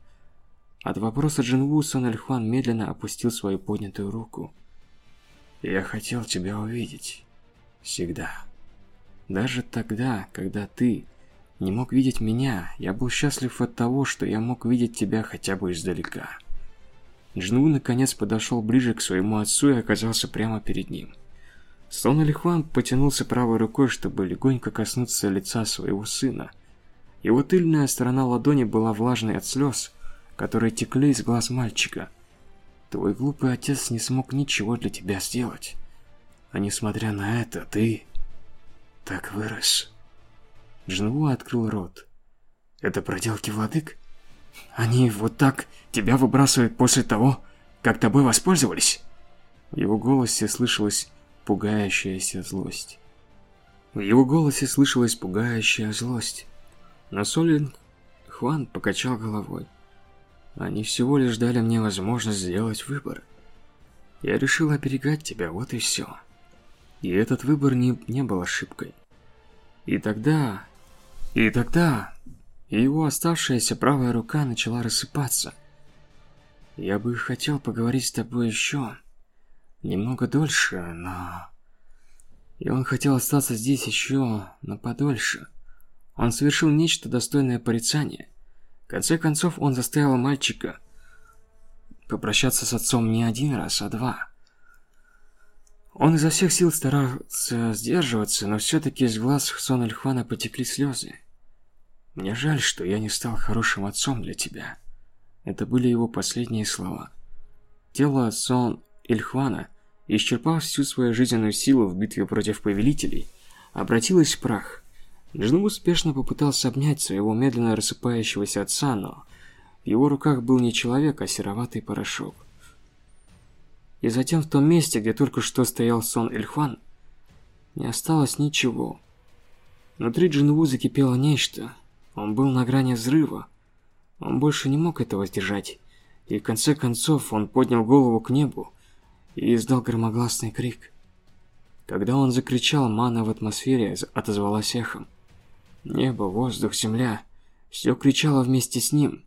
От вопроса Джинву Сон Эльхуан медленно опустил свою поднятую руку. «Я хотел тебя увидеть. Всегда. Даже тогда, когда ты не мог видеть меня, я был счастлив от того, что я мог видеть тебя хотя бы издалека». Джинву наконец подошел ближе к своему отцу и оказался прямо перед ним. Сон Эльхуан потянулся правой рукой, чтобы легонько коснуться лица своего сына. Его тыльная сторона ладони была влажной от слез, которые текли из глаз мальчика. Твой глупый отец не смог ничего для тебя сделать. А несмотря на это, ты так вырос. Джинву открыл рот. Это проделки владык? Они вот так тебя выбрасывают после того, как тобой воспользовались? В его голосе слышалась пугающаяся злость. В его голосе слышалась пугающая злость. Но Солин Хван покачал головой. Они всего лишь дали мне возможность сделать выбор. Я решил оберегать тебя, вот и все. И этот выбор не, не был ошибкой. И тогда... И тогда... Его оставшаяся правая рука начала рассыпаться. Я бы хотел поговорить с тобой еще. Немного дольше, но... И он хотел остаться здесь еще, но подольше. Он совершил нечто достойное порицания конце концов, он заставил мальчика попрощаться с отцом не один раз, а два. Он изо всех сил старался сдерживаться, но все-таки из глаз Сон Эльхвана потекли слезы. «Мне жаль, что я не стал хорошим отцом для тебя». Это были его последние слова. Тело Сон Ильхвана, исчерпав всю свою жизненную силу в битве против повелителей, обратилось в прах. Джну успешно попытался обнять своего медленно рассыпающегося отца, но в его руках был не человек, а сероватый порошок. И затем в том месте, где только что стоял сон Эльхван, не осталось ничего. Внутри Джинву закипело нечто. Он был на грани взрыва. Он больше не мог этого сдержать. И в конце концов он поднял голову к небу и издал громогласный крик. Когда он закричал, мана в атмосфере отозвалась эхом. Небо, воздух, земля – все кричало вместе с ним.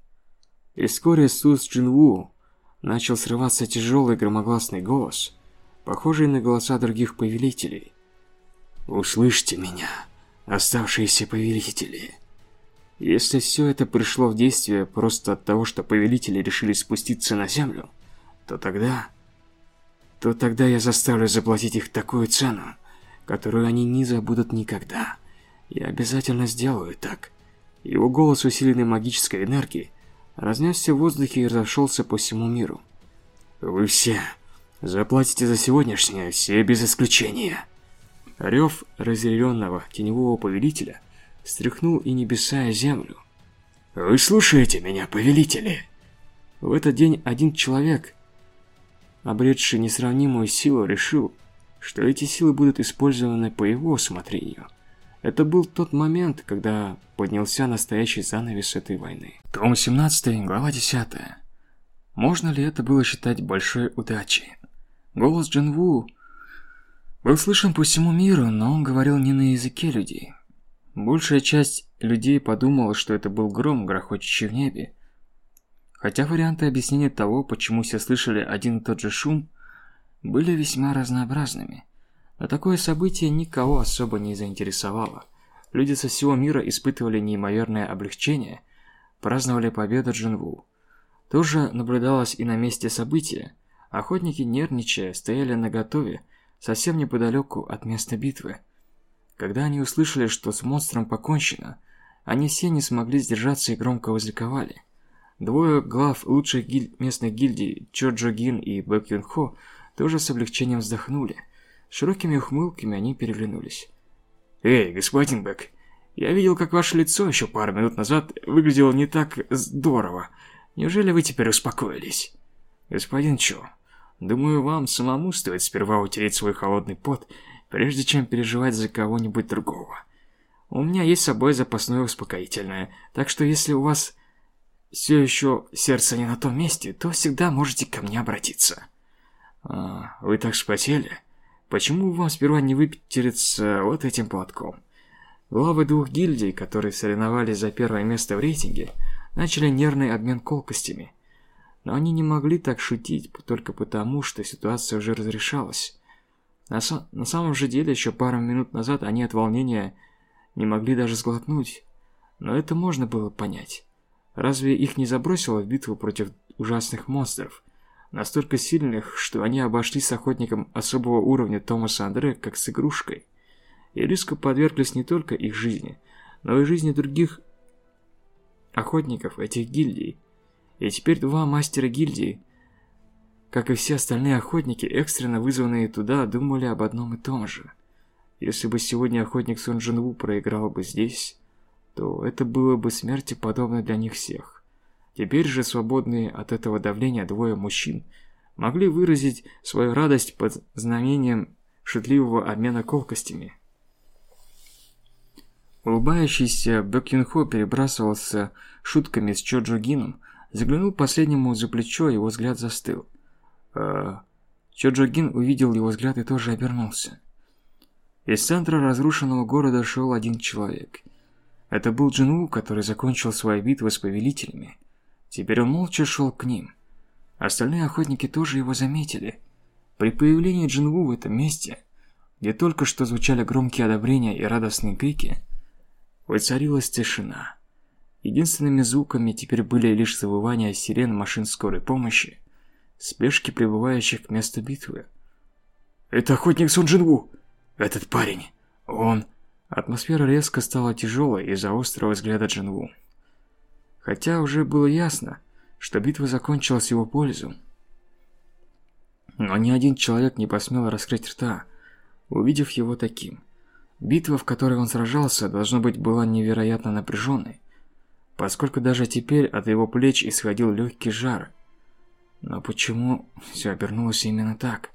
И вскоре с уст Джинву начал срываться тяжелый громогласный голос, похожий на голоса других повелителей. «Услышьте меня, оставшиеся повелители!» Если все это пришло в действие просто от того, что повелители решили спуститься на землю, то тогда... То тогда я заставлю заплатить их такую цену, которую они не забудут никогда. Я обязательно сделаю так. Его голос, усиленный магической энергией, разнесся в воздухе и разошелся по всему миру. Вы все заплатите за сегодняшнее, все без исключения. Рев разъяренного теневого повелителя стряхнул и небеса, и землю. Вы слушаете меня, повелители? В этот день один человек, обретший несравнимую силу, решил, что эти силы будут использованы по его усмотрению. Это был тот момент, когда поднялся настоящий занавес этой войны. Том 17, глава 10. Можно ли это было считать большой удачей? Голос Джинву был слышен по всему миру, но он говорил не на языке людей. Большая часть людей подумала, что это был гром, грохочущий в небе. Хотя варианты объяснения того, почему все слышали один и тот же шум, были весьма разнообразными – но такое событие никого особо не заинтересовало. Люди со всего мира испытывали неимоверное облегчение, праздновали победу Джинву. То же наблюдалось и на месте события. Охотники, нервничая, стояли наготове, совсем неподалеку от места битвы. Когда они услышали, что с монстром покончено, они все не смогли сдержаться и громко возликовали. Двое глав лучших гиль... местных гильдий, Чо Джо Гин и Бэк Юн Хо, тоже с облегчением вздохнули – Широкими ухмылками они переглянулись. «Эй, господин Бэк, я видел, как ваше лицо еще пару минут назад выглядело не так здорово. Неужели вы теперь успокоились?» «Господин Чо, думаю, вам самому стоит сперва утереть свой холодный пот, прежде чем переживать за кого-нибудь другого. У меня есть с собой запасное успокоительное, так что если у вас все еще сердце не на том месте, то всегда можете ко мне обратиться». «А, вы так вспотели?» Почему вам сперва не вытереться вот этим платком? Главы двух гильдий, которые соревновались за первое место в рейтинге, начали нервный обмен колкостями. Но они не могли так шутить только потому, что ситуация уже разрешалась. На, на самом же деле, еще пару минут назад они от волнения не могли даже сглотнуть. Но это можно было понять. Разве их не забросило в битву против ужасных монстров? Настолько сильных, что они обошлись с охотником особого уровня Томаса Андре как с игрушкой. И риску подверглись не только их жизни, но и жизни других охотников этих гильдий. И теперь два мастера гильдии, как и все остальные охотники, экстренно вызванные туда, думали об одном и том же. Если бы сегодня охотник Сон Джин Ву проиграл бы здесь, то это было бы смерти подобно для них всех. Теперь же свободные от этого давления двое мужчин могли выразить свою радость под знамением шутливого обмена колкостями. Улыбающийся Бэк Юн Хо перебрасывался шутками с Чо Джо Гином, заглянул последнему за плечо, его взгляд застыл. Э, Чо Джо Гин увидел его взгляд и тоже обернулся. Из центра разрушенного города шел один человек. Это был Джинву, который закончил свою битву с повелителями. Теперь он молча шел к ним. Остальные охотники тоже его заметили. При появлении Джинву в этом месте, где только что звучали громкие одобрения и радостные крики, воцарилась тишина. Единственными звуками теперь были лишь завывания сирен машин скорой помощи, спешки прибывающих к месту битвы. «Это охотник Сон Джинву! Этот парень! Он...» Атмосфера резко стала тяжелой из-за острого взгляда Джинву. Хотя уже было ясно, что битва закончилась в его пользу. Но ни один человек не посмел раскрыть рта, увидев его таким. Битва, в которой он сражался, должно быть, была невероятно напряженной, поскольку даже теперь от его плеч исходил легкий жар. Но почему все обернулось именно так?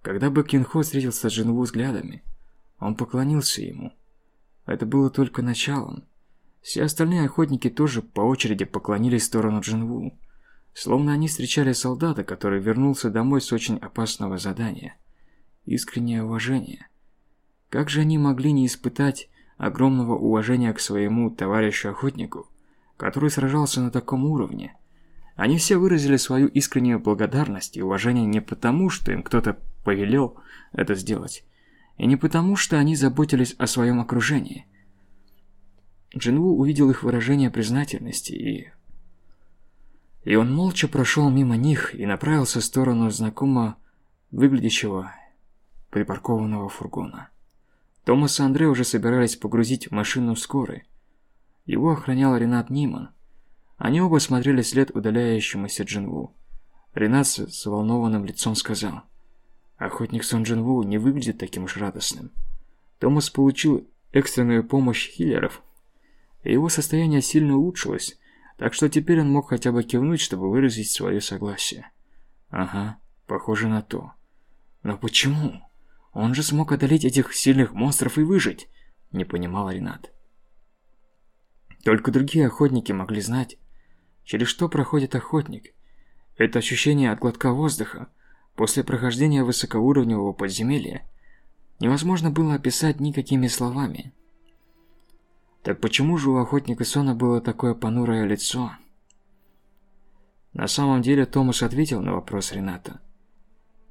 Когда бы Кинхо встретился с Джинву взглядами, он поклонился ему. Это было только началом. Все остальные охотники тоже по очереди поклонились в сторону Джинву, словно они встречали солдата, который вернулся домой с очень опасного задания. Искреннее уважение – как же они могли не испытать огромного уважения к своему товарищу-охотнику, который сражался на таком уровне? Они все выразили свою искреннюю благодарность и уважение не потому, что им кто-то повелел это сделать, и не потому, что они заботились о своем окружении. Джинву увидел их выражение признательности и... И он молча прошел мимо них и направился в сторону знакомо выглядящего припаркованного фургона. Томас и Андре уже собирались погрузить машину в скорой. Его охранял Ренат Ниман. Они оба смотрели след удаляющемуся Джинву. Ренат с, с волнованным лицом сказал. Охотник Сон Джинву не выглядит таким уж радостным. Томас получил экстренную помощь хиллеров. Его состояние сильно улучшилось, так что теперь он мог хотя бы кивнуть, чтобы выразить свое согласие. Ага, похоже на то. Но почему? Он же смог одолеть этих сильных монстров и выжить, не понимал Ренат. Только другие охотники могли знать, через что проходит охотник. Это ощущение от глотка воздуха после прохождения высокоуровневого подземелья невозможно было описать никакими словами. Так почему же у охотника Сона было такое понурое лицо? На самом деле Томас ответил на вопрос Рената.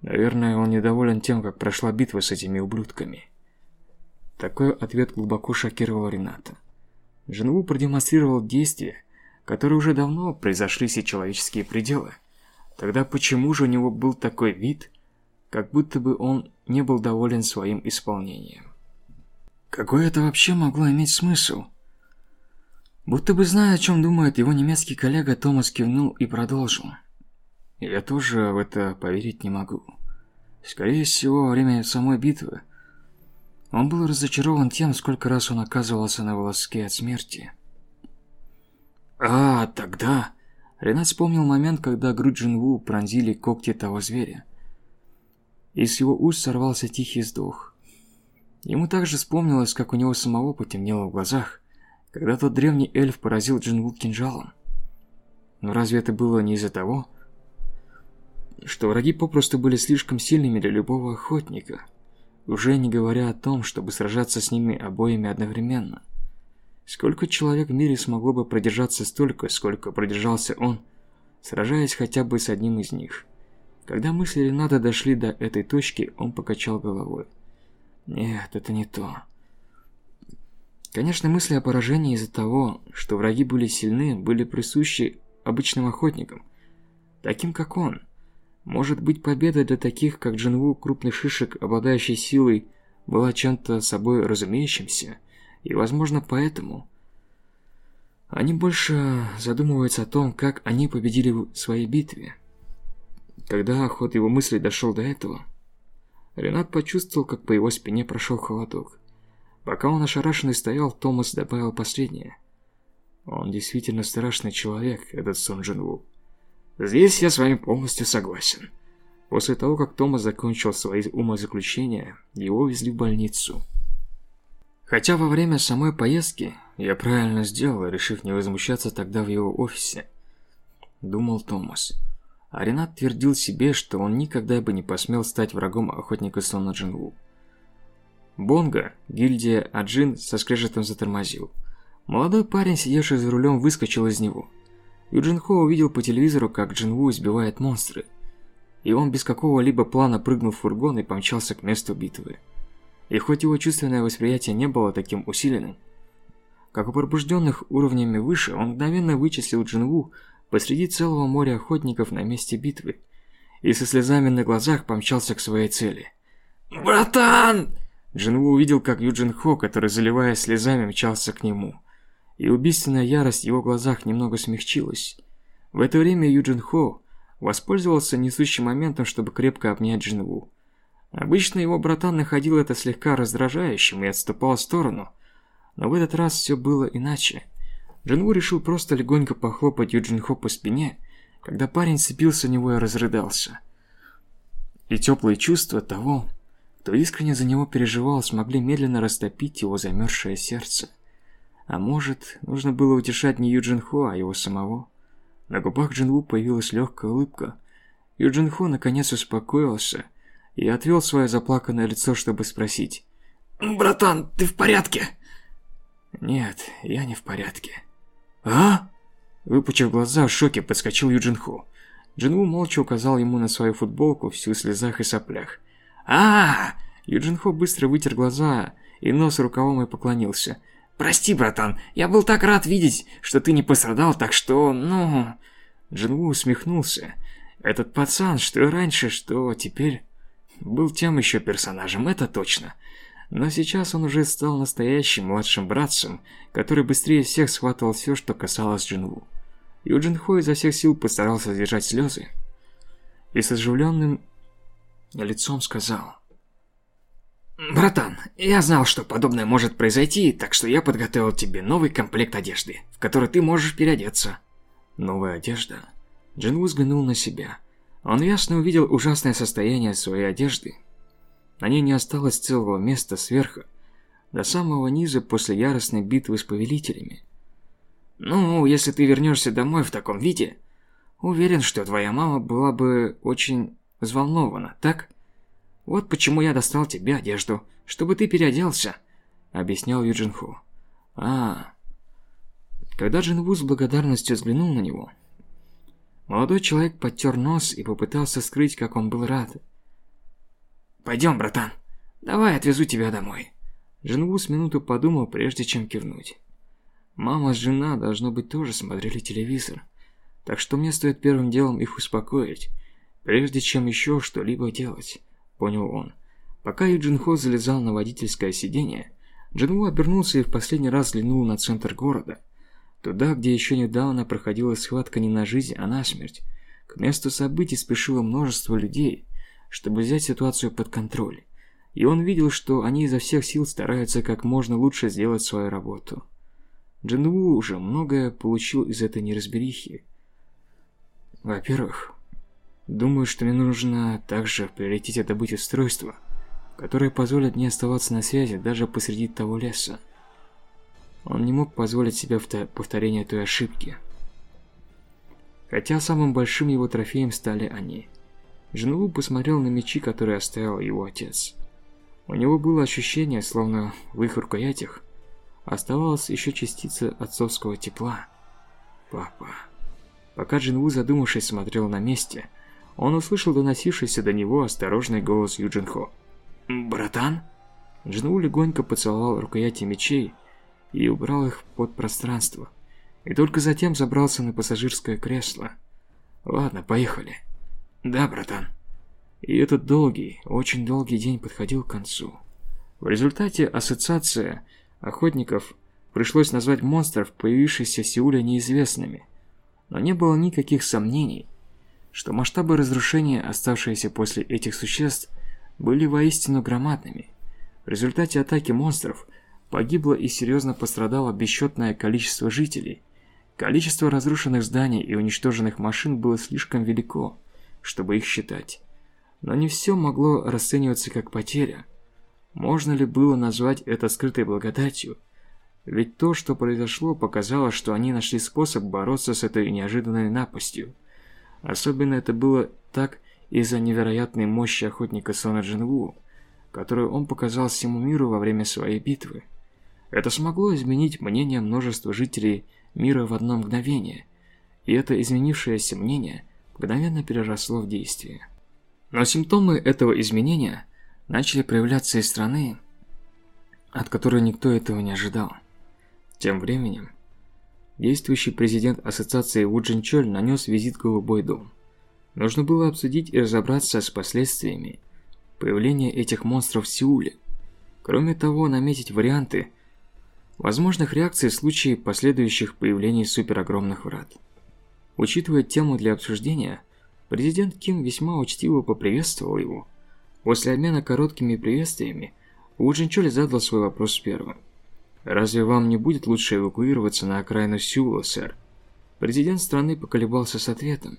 Наверное, он недоволен тем, как прошла битва с этими ублюдками. Такой ответ глубоко шокировал Рената. Женву продемонстрировал действия, которые уже давно произошли все человеческие пределы. Тогда почему же у него был такой вид, как будто бы он не был доволен своим исполнением? Какой это вообще могло иметь смысл? Будто бы зная, о чем думает его немецкий коллега, Томас кивнул и продолжил. Я тоже в это поверить не могу. Скорее всего, во время самой битвы он был разочарован тем, сколько раз он оказывался на волоске от смерти. А, тогда... Ренат вспомнил момент, когда грудь Джинву пронзили когти того зверя. Из его уст сорвался тихий вздох. Ему также вспомнилось, как у него самого потемнело в глазах, когда тот древний эльф поразил Джинву кинжалом. Но разве это было не из-за того, что враги попросту были слишком сильными для любого охотника, уже не говоря о том, чтобы сражаться с ними обоими одновременно. Сколько человек в мире смогло бы продержаться столько, сколько продержался он, сражаясь хотя бы с одним из них. Когда мысли Рената дошли до этой точки, он покачал головой. Нет, это не то. Конечно, мысли о поражении из-за того, что враги были сильны, были присущи обычным охотникам, таким как он. Может быть, победа для таких, как Джинву, крупных шишек, обладающий силой, была чем-то собой разумеющимся, и, возможно, поэтому они больше задумываются о том, как они победили в своей битве. Когда ход его мыслей дошел до этого, Ренат почувствовал, как по его спине прошел холодок. Пока он ошарашенный стоял, Томас добавил последнее. Он действительно страшный человек, этот Сон Джинву. Здесь я с вами полностью согласен. После того, как Томас закончил свои умозаключения, его везли в больницу. Хотя во время самой поездки я правильно сделал, решив не возмущаться тогда в его офисе, думал Томас. А Ренат твердил себе, что он никогда бы не посмел стать врагом охотника Сона Джинву. Бонга, гильдия Аджин со скрежетом затормозил. Молодой парень, сидевший за рулем, выскочил из него. Юджин Хо увидел по телевизору, как Джинву избивает монстры. И он без какого-либо плана прыгнул в фургон и помчался к месту битвы. И хоть его чувственное восприятие не было таким усиленным, как у пробужденных уровнями выше, он мгновенно вычислил Джинву посреди целого моря охотников на месте битвы и со слезами на глазах помчался к своей цели. «Братан!» Джинву увидел, как Юджин Хо, который, заливая слезами, мчался к нему. И убийственная ярость в его глазах немного смягчилась. В это время Юджин Хо воспользовался несущим моментом, чтобы крепко обнять Джинву. Обычно его братан находил это слегка раздражающим и отступал в сторону, но в этот раз все было иначе. Джинву решил просто легонько похлопать Юджин Хо по спине, когда парень сцепился в него и разрыдался. И теплые чувства того, кто искренне за него переживал, смогли медленно растопить его замерзшее сердце. А может, нужно было утешать не Юджин Хо, а его самого? На губах Джин Ву появилась легкая улыбка. Юджин Хо наконец успокоился и отвел свое заплаканное лицо, чтобы спросить. «Братан, ты в порядке?» «Нет, я не в порядке». «А?» Выпучив глаза, в шоке подскочил Юджин Хо. Джин Ву молча указал ему на свою футболку, всю в слезах и соплях а, Юджин Хо быстро вытер глаза и нос рукавом и поклонился. «Прости, братан, я был так рад видеть, что ты не пострадал, так что, ну...» Джинву усмехнулся. «Этот пацан, что раньше, что теперь...» Был тем еще персонажем, это точно. Но сейчас он уже стал настоящим младшим братцем, который быстрее всех схватывал все, что касалось Джинву. Юджин Хо изо всех сил постарался сдержать слезы. И с оживленным лицом сказал. «Братан, я знал, что подобное может произойти, так что я подготовил тебе новый комплект одежды, в который ты можешь переодеться». Новая одежда? Джинву взглянул на себя. Он ясно увидел ужасное состояние своей одежды. На ней не осталось целого места сверху, до самого низа после яростной битвы с повелителями. «Ну, если ты вернешься домой в таком виде, уверен, что твоя мама была бы очень взволнована, так? Вот почему я достал тебе одежду, чтобы ты переоделся, объяснял Юджин Ху. А. Когда Джин Ву с благодарностью взглянул на него, молодой человек подтер нос и попытался скрыть, как он был рад. Пойдем, братан. Давай отвезу тебя домой. Джин Ву с минуту подумал, прежде чем кивнуть. Мама с жена, должно быть, тоже смотрели телевизор. Так что мне стоит первым делом их успокоить прежде чем еще что-либо делать, понял он. Пока Юджин Хо залезал на водительское сиденье, Джинву обернулся и в последний раз взглянул на центр города. Туда, где еще недавно проходила схватка не на жизнь, а на смерть. К месту событий спешило множество людей, чтобы взять ситуацию под контроль. И он видел, что они изо всех сил стараются как можно лучше сделать свою работу. Джинву уже многое получил из этой неразберихи. Во-первых, Думаю, что мне нужно также в приоритете добыть устройство, которое позволит мне оставаться на связи даже посреди того леса. Он не мог позволить себе повторение той ошибки. Хотя самым большим его трофеем стали они. Жену посмотрел на мечи, которые оставил его отец. У него было ощущение, словно в их рукоятях оставалась еще частица отцовского тепла. Папа. Пока Джинву, задумавшись, смотрел на месте, он услышал доносившийся до него осторожный голос Юджин Хо. «Братан?» Джинву легонько поцеловал рукояти мечей и убрал их под пространство. И только затем забрался на пассажирское кресло. «Ладно, поехали». «Да, братан». И этот долгий, очень долгий день подходил к концу. В результате ассоциация охотников пришлось назвать монстров, появившихся в Сеуле, неизвестными. Но не было никаких сомнений, что масштабы разрушения, оставшиеся после этих существ, были воистину громадными. В результате атаки монстров погибло и серьезно пострадало бесчетное количество жителей. Количество разрушенных зданий и уничтоженных машин было слишком велико, чтобы их считать. Но не все могло расцениваться как потеря. Можно ли было назвать это скрытой благодатью? Ведь то, что произошло, показало, что они нашли способ бороться с этой неожиданной напастью. Особенно это было так из-за невероятной мощи охотника Сона Джинву, которую он показал всему миру во время своей битвы. Это смогло изменить мнение множества жителей мира в одно мгновение, и это изменившееся мнение мгновенно переросло в действие. Но симптомы этого изменения начали проявляться из страны, от которой никто этого не ожидал. Тем временем, действующий президент ассоциации Ву Джинчоль нанес визит Голубой дом. Нужно было обсудить и разобраться с последствиями появления этих монстров в Сеуле. Кроме того, наметить варианты возможных реакций в случае последующих появлений суперогромных врат. Учитывая тему для обсуждения, президент Ким весьма учтиво поприветствовал его. После обмена короткими приветствиями, Ву Джинчоль задал свой вопрос первым. «Разве вам не будет лучше эвакуироваться на окраину Сеула, сэр?» Президент страны поколебался с ответом.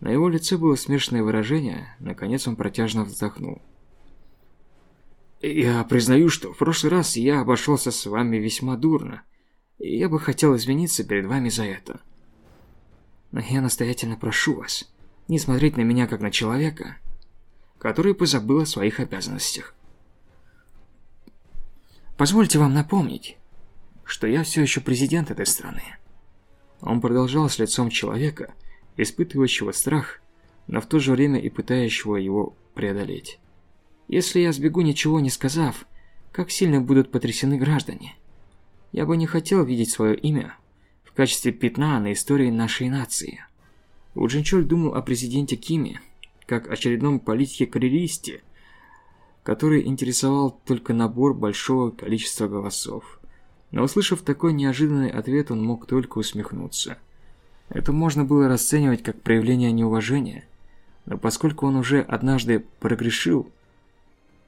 На его лице было смешанное выражение, наконец он протяжно вздохнул. «Я признаю, что в прошлый раз я обошелся с вами весьма дурно, и я бы хотел извиниться перед вами за это. Но я настоятельно прошу вас не смотреть на меня как на человека, который позабыл о своих обязанностях. Позвольте вам напомнить, что я все еще президент этой страны». Он продолжал с лицом человека, испытывающего страх, но в то же время и пытающего его преодолеть. Если я сбегу, ничего не сказав, как сильно будут потрясены граждане. Я бы не хотел видеть свое имя в качестве пятна на истории нашей нации. Уджинчоль думал о президенте Киме, как очередном политике-карьеристе, который интересовал только набор большого количества голосов. Но услышав такой неожиданный ответ, он мог только усмехнуться. Это можно было расценивать как проявление неуважения, но поскольку он уже однажды прогрешил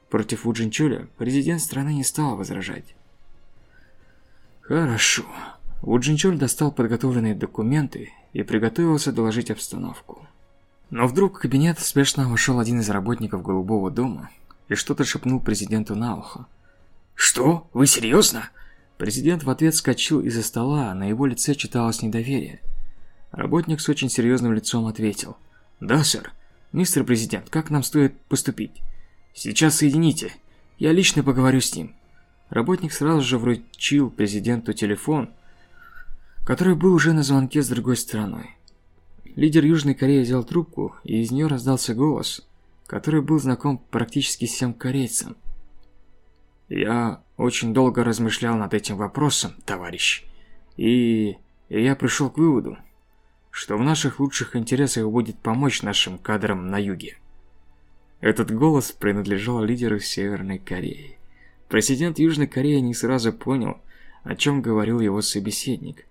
против Уджинчоля, президент страны не стал возражать. Хорошо. Уджинчоль достал подготовленные документы и приготовился доложить обстановку. Но вдруг в кабинет спешно вошел один из работников Голубого дома и что-то шепнул президенту на ухо. «Что? Вы серьезно?» Президент в ответ скачал из-за стола, а на его лице читалось недоверие. Работник с очень серьезным лицом ответил. «Да, сэр. Мистер Президент, как нам стоит поступить?» «Сейчас соедините. Я лично поговорю с ним». Работник сразу же вручил президенту телефон, который был уже на звонке с другой стороны. Лидер Южной Кореи взял трубку, и из нее раздался голос, который был знаком практически всем корейцам. «Я очень долго размышлял над этим вопросом, товарищ, и я пришел к выводу, что в наших лучших интересах будет помочь нашим кадрам на юге. Этот голос принадлежал лидеру Северной Кореи. Президент Южной Кореи не сразу понял, о чем говорил его собеседник.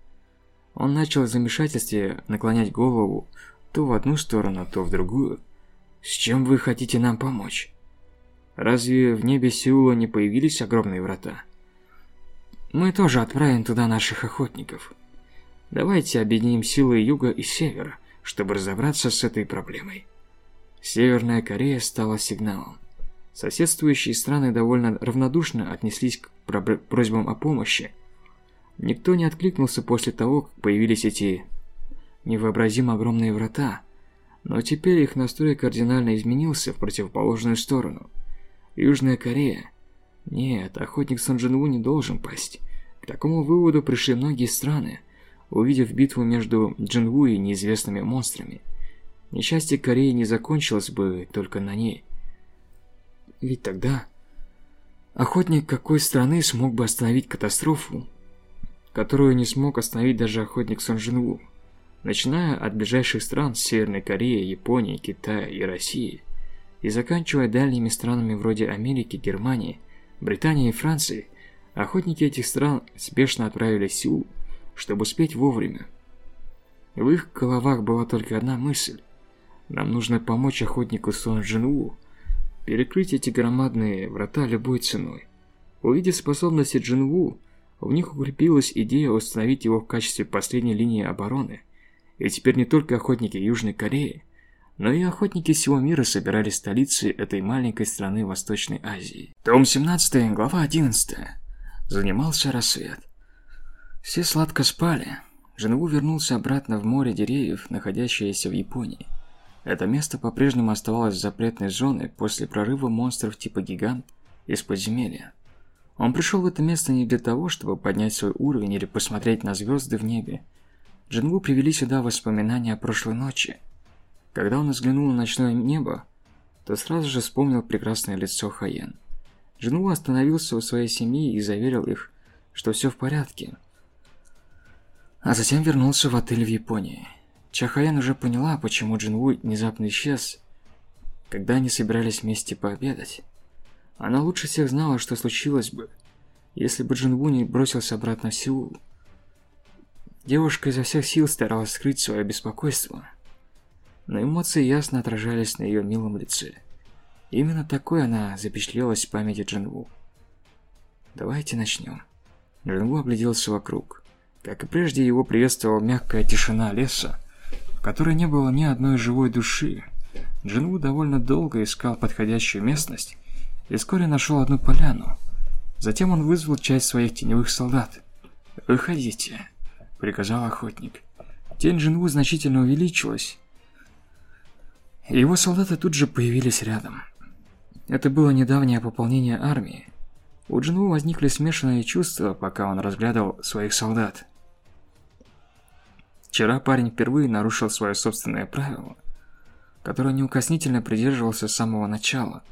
Он начал в замешательстве наклонять голову то в одну сторону, то в другую. «С чем вы хотите нам помочь?» «Разве в небе Сеула не появились огромные врата?» «Мы тоже отправим туда наших охотников», Давайте объединим силы юга и севера, чтобы разобраться с этой проблемой. Северная Корея стала сигналом. Соседствующие страны довольно равнодушно отнеслись к просьбам о помощи. Никто не откликнулся после того, как появились эти невообразимо огромные врата, но теперь их настрой кардинально изменился в противоположную сторону. Южная Корея. Нет, охотник Сон Джин Ву не должен пасть. К такому выводу пришли многие страны, увидев битву между Джинву и неизвестными монстрами. Несчастье Кореи не закончилось бы только на ней. Ведь тогда охотник какой страны смог бы остановить катастрофу, которую не смог остановить даже охотник Сон Джинву, начиная от ближайших стран Северной Кореи, Японии, Китая и России, и заканчивая дальними странами вроде Америки, Германии, Британии и Франции, охотники этих стран спешно отправились в Сеул, чтобы успеть вовремя. В их головах была только одна мысль. Нам нужно помочь охотнику Сон Джинву перекрыть эти громадные врата любой ценой. Увидев способности Джинву, в них укрепилась идея установить его в качестве последней линии обороны. И теперь не только охотники Южной Кореи, но и охотники всего мира собирались в столице этой маленькой страны Восточной Азии. Том 17, глава 11. Занимался рассвет. Все сладко спали. Женву вернулся обратно в море деревьев, находящееся в Японии. Это место по-прежнему оставалось запретной зоной после прорыва монстров типа гигант из подземелья. Он пришел в это место не для того, чтобы поднять свой уровень или посмотреть на звезды в небе. Джингу привели сюда воспоминания о прошлой ночи. Когда он взглянул на ночное небо, то сразу же вспомнил прекрасное лицо Хаян. Джингу остановился у своей семьи и заверил их, что все в порядке. А затем вернулся в отель в Японии. Чахаян уже поняла, почему Джинву внезапно исчез, когда они собирались вместе пообедать. Она лучше всех знала, что случилось бы, если бы Джинву не бросился обратно в Сеул. Девушка изо всех сил старалась скрыть свое беспокойство, но эмоции ясно отражались на ее милом лице. Именно такой она запечатлелась в памяти Джинву. Давайте начнем. Джинву огляделся вокруг. Как и прежде, его приветствовала мягкая тишина леса, которой не было ни одной живой души. Джинву довольно долго искал подходящую местность и вскоре нашел одну поляну. Затем он вызвал часть своих теневых солдат. «Выходите», — приказал охотник. Тень Джинву значительно увеличилась, его солдаты тут же появились рядом. Это было недавнее пополнение армии. У Джинву возникли смешанные чувства, пока он разглядывал своих солдат. Вчера парень впервые нарушил свое собственное правило, которое неукоснительно придерживался с самого начала.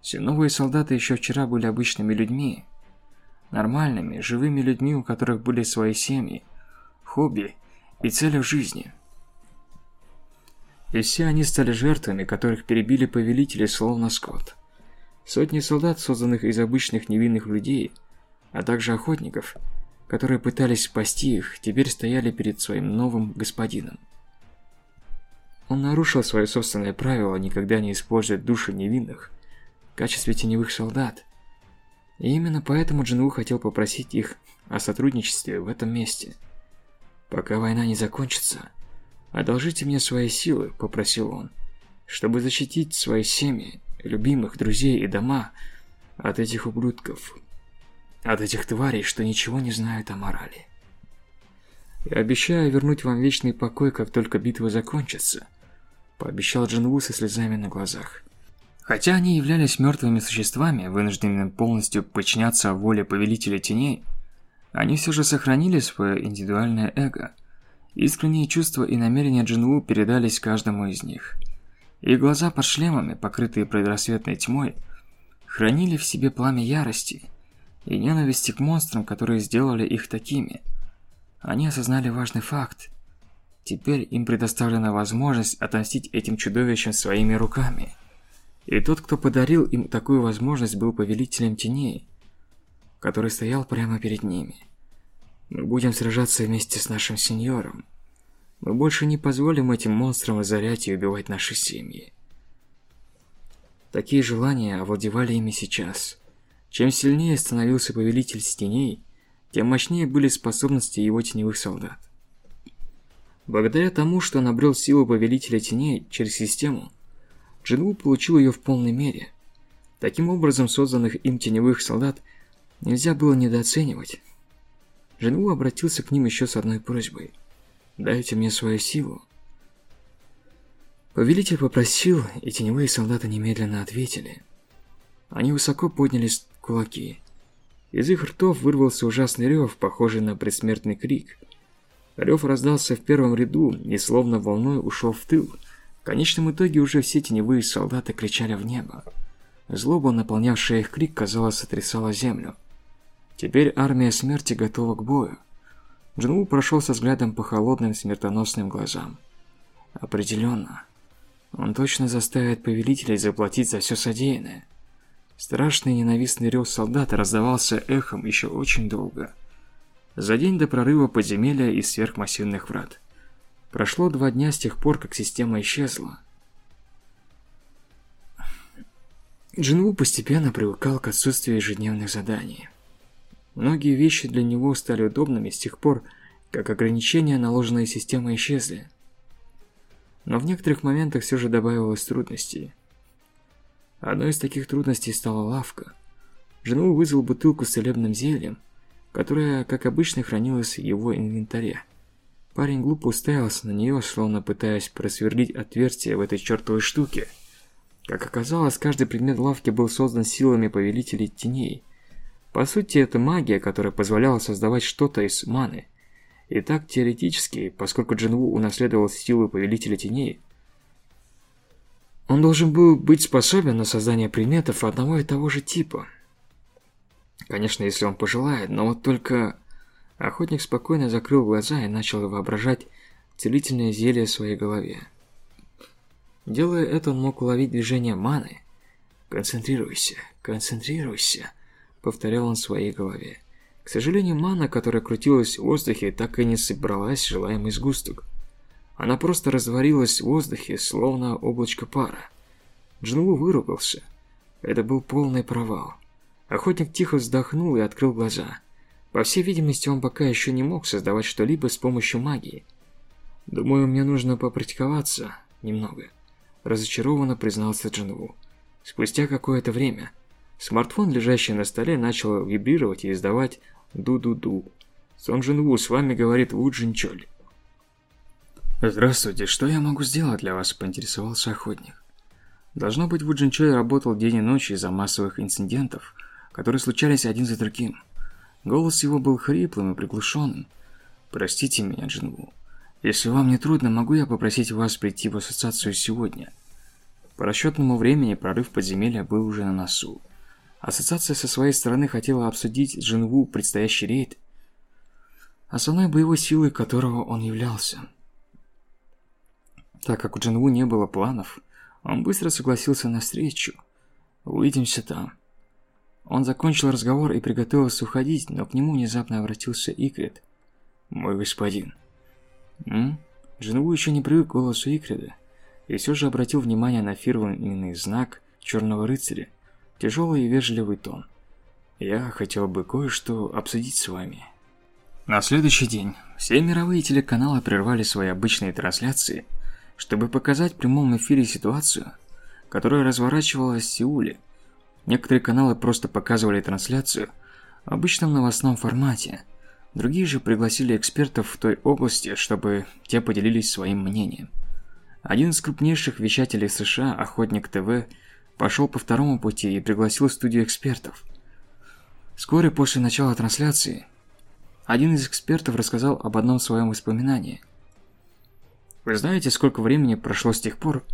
Все новые солдаты еще вчера были обычными людьми, нормальными, живыми людьми, у которых были свои семьи, хобби и цели в жизни. И все они стали жертвами, которых перебили повелители словно скот. Сотни солдат, созданных из обычных невинных людей, а также охотников – которые пытались спасти их, теперь стояли перед своим новым господином. Он нарушил свое собственное правило никогда не использовать души невинных в качестве теневых солдат. И именно поэтому Джинву хотел попросить их о сотрудничестве в этом месте. «Пока война не закончится, одолжите мне свои силы», – попросил он, – «чтобы защитить свои семьи, любимых, друзей и дома от этих ублюдков, от этих тварей, что ничего не знают о морали. Я обещаю вернуть вам вечный покой, как только битва закончится, пообещал Джинву со слезами на глазах. Хотя они являлись мертвыми существами, вынужденными полностью подчиняться воле Повелителя Теней, они все же сохранили свое индивидуальное эго. Искренние чувства и намерения Джинву передались каждому из них. Их глаза под шлемами, покрытые предрассветной тьмой, хранили в себе пламя ярости – и ненависти к монстрам, которые сделали их такими. Они осознали важный факт. Теперь им предоставлена возможность отомстить этим чудовищам своими руками. И тот, кто подарил им такую возможность, был повелителем теней, который стоял прямо перед ними. Мы будем сражаться вместе с нашим сеньором. Мы больше не позволим этим монстрам озарять и убивать наши семьи. Такие желания овладевали ими сейчас. Чем сильнее становился повелитель теней, тем мощнее были способности его теневых солдат. Благодаря тому, что он обрел силу повелителя теней через систему, Джинву получил ее в полной мере. Таким образом, созданных им теневых солдат нельзя было недооценивать. Джинву обратился к ним еще с одной просьбой. «Дайте мне свою силу». Повелитель попросил, и теневые солдаты немедленно ответили. Они высоко поднялись кулаки. Из их ртов вырвался ужасный рев, похожий на предсмертный крик, Рев раздался в первом ряду и словно волной ушел в тыл. В конечном итоге уже все теневые солдаты кричали в небо. Злоба, наполнявшая их крик, казалось, сотрясала землю. Теперь армия смерти готова к бою. Джинву прошелся взглядом по холодным смертоносным глазам. Определенно. Он точно заставит повелителей заплатить за все содеянное. Страшный ненавистный рев солдата раздавался эхом еще очень долго. За день до прорыва подземелья из сверхмассивных врат. Прошло два дня с тех пор, как система исчезла. Джинву постепенно привыкал к отсутствию ежедневных заданий. Многие вещи для него стали удобными с тех пор, как ограничения, наложенные системой, исчезли. Но в некоторых моментах все же добавилось трудностей. Одной из таких трудностей стала лавка. Жену вызвал бутылку с целебным зельем, которая, как обычно, хранилась в его инвентаре. Парень глупо уставился на нее, словно пытаясь просверлить отверстие в этой чертовой штуке. Как оказалось, каждый предмет лавки был создан силами повелителей теней. По сути, это магия, которая позволяла создавать что-то из маны. И так теоретически, поскольку Джинву унаследовал силу Повелителя Теней, он должен был быть способен на создание предметов одного и того же типа. Конечно, если он пожелает, но вот только... Охотник спокойно закрыл глаза и начал воображать целительное зелье в своей голове. Делая это, он мог уловить движение маны. «Концентрируйся, концентрируйся», — повторял он в своей голове. К сожалению, мана, которая крутилась в воздухе, так и не собралась желаемый сгусток. Она просто растворилась в воздухе, словно облачко пара. Джинву выругался. Это был полный провал. Охотник тихо вздохнул и открыл глаза. По всей видимости, он пока еще не мог создавать что-либо с помощью магии. «Думаю, мне нужно попрактиковаться немного», – разочарованно признался Джинву. Спустя какое-то время смартфон, лежащий на столе, начал вибрировать и издавать Ду-ду-ду. Сон Джин с вами говорит Ву Джин Чоль. Здравствуйте, что я могу сделать для вас, поинтересовался охотник. Должно быть, Ву Джин Чоль работал день и ночь из-за массовых инцидентов, которые случались один за другим. Голос его был хриплым и приглушенным. Простите меня, Джинву. Если вам не трудно, могу я попросить вас прийти в ассоциацию сегодня? По расчетному времени прорыв подземелья был уже на носу. Ассоциация со своей стороны хотела обсудить Джинву предстоящий рейд, основной боевой силой которого он являлся. Так как у Джинву не было планов, он быстро согласился на встречу. Увидимся там. Он закончил разговор и приготовился уходить, но к нему внезапно обратился Икрит. «Мой господин». «М?» Джинву еще не привык к голосу Икрида, и все же обратил внимание на фирменный знак Черного Рыцаря, Тяжелый и вежливый тон. Я хотел бы кое-что обсудить с вами. На следующий день все мировые телеканалы прервали свои обычные трансляции, чтобы показать в прямом эфире ситуацию, которая разворачивалась в Сеуле. Некоторые каналы просто показывали трансляцию в обычном новостном формате, другие же пригласили экспертов в той области, чтобы те поделились своим мнением. Один из крупнейших вещателей США, Охотник ТВ, пошел по второму пути и пригласил студию экспертов. Вскоре после начала трансляции один из экспертов рассказал об одном своем воспоминании. Вы знаете, сколько времени прошло с тех пор,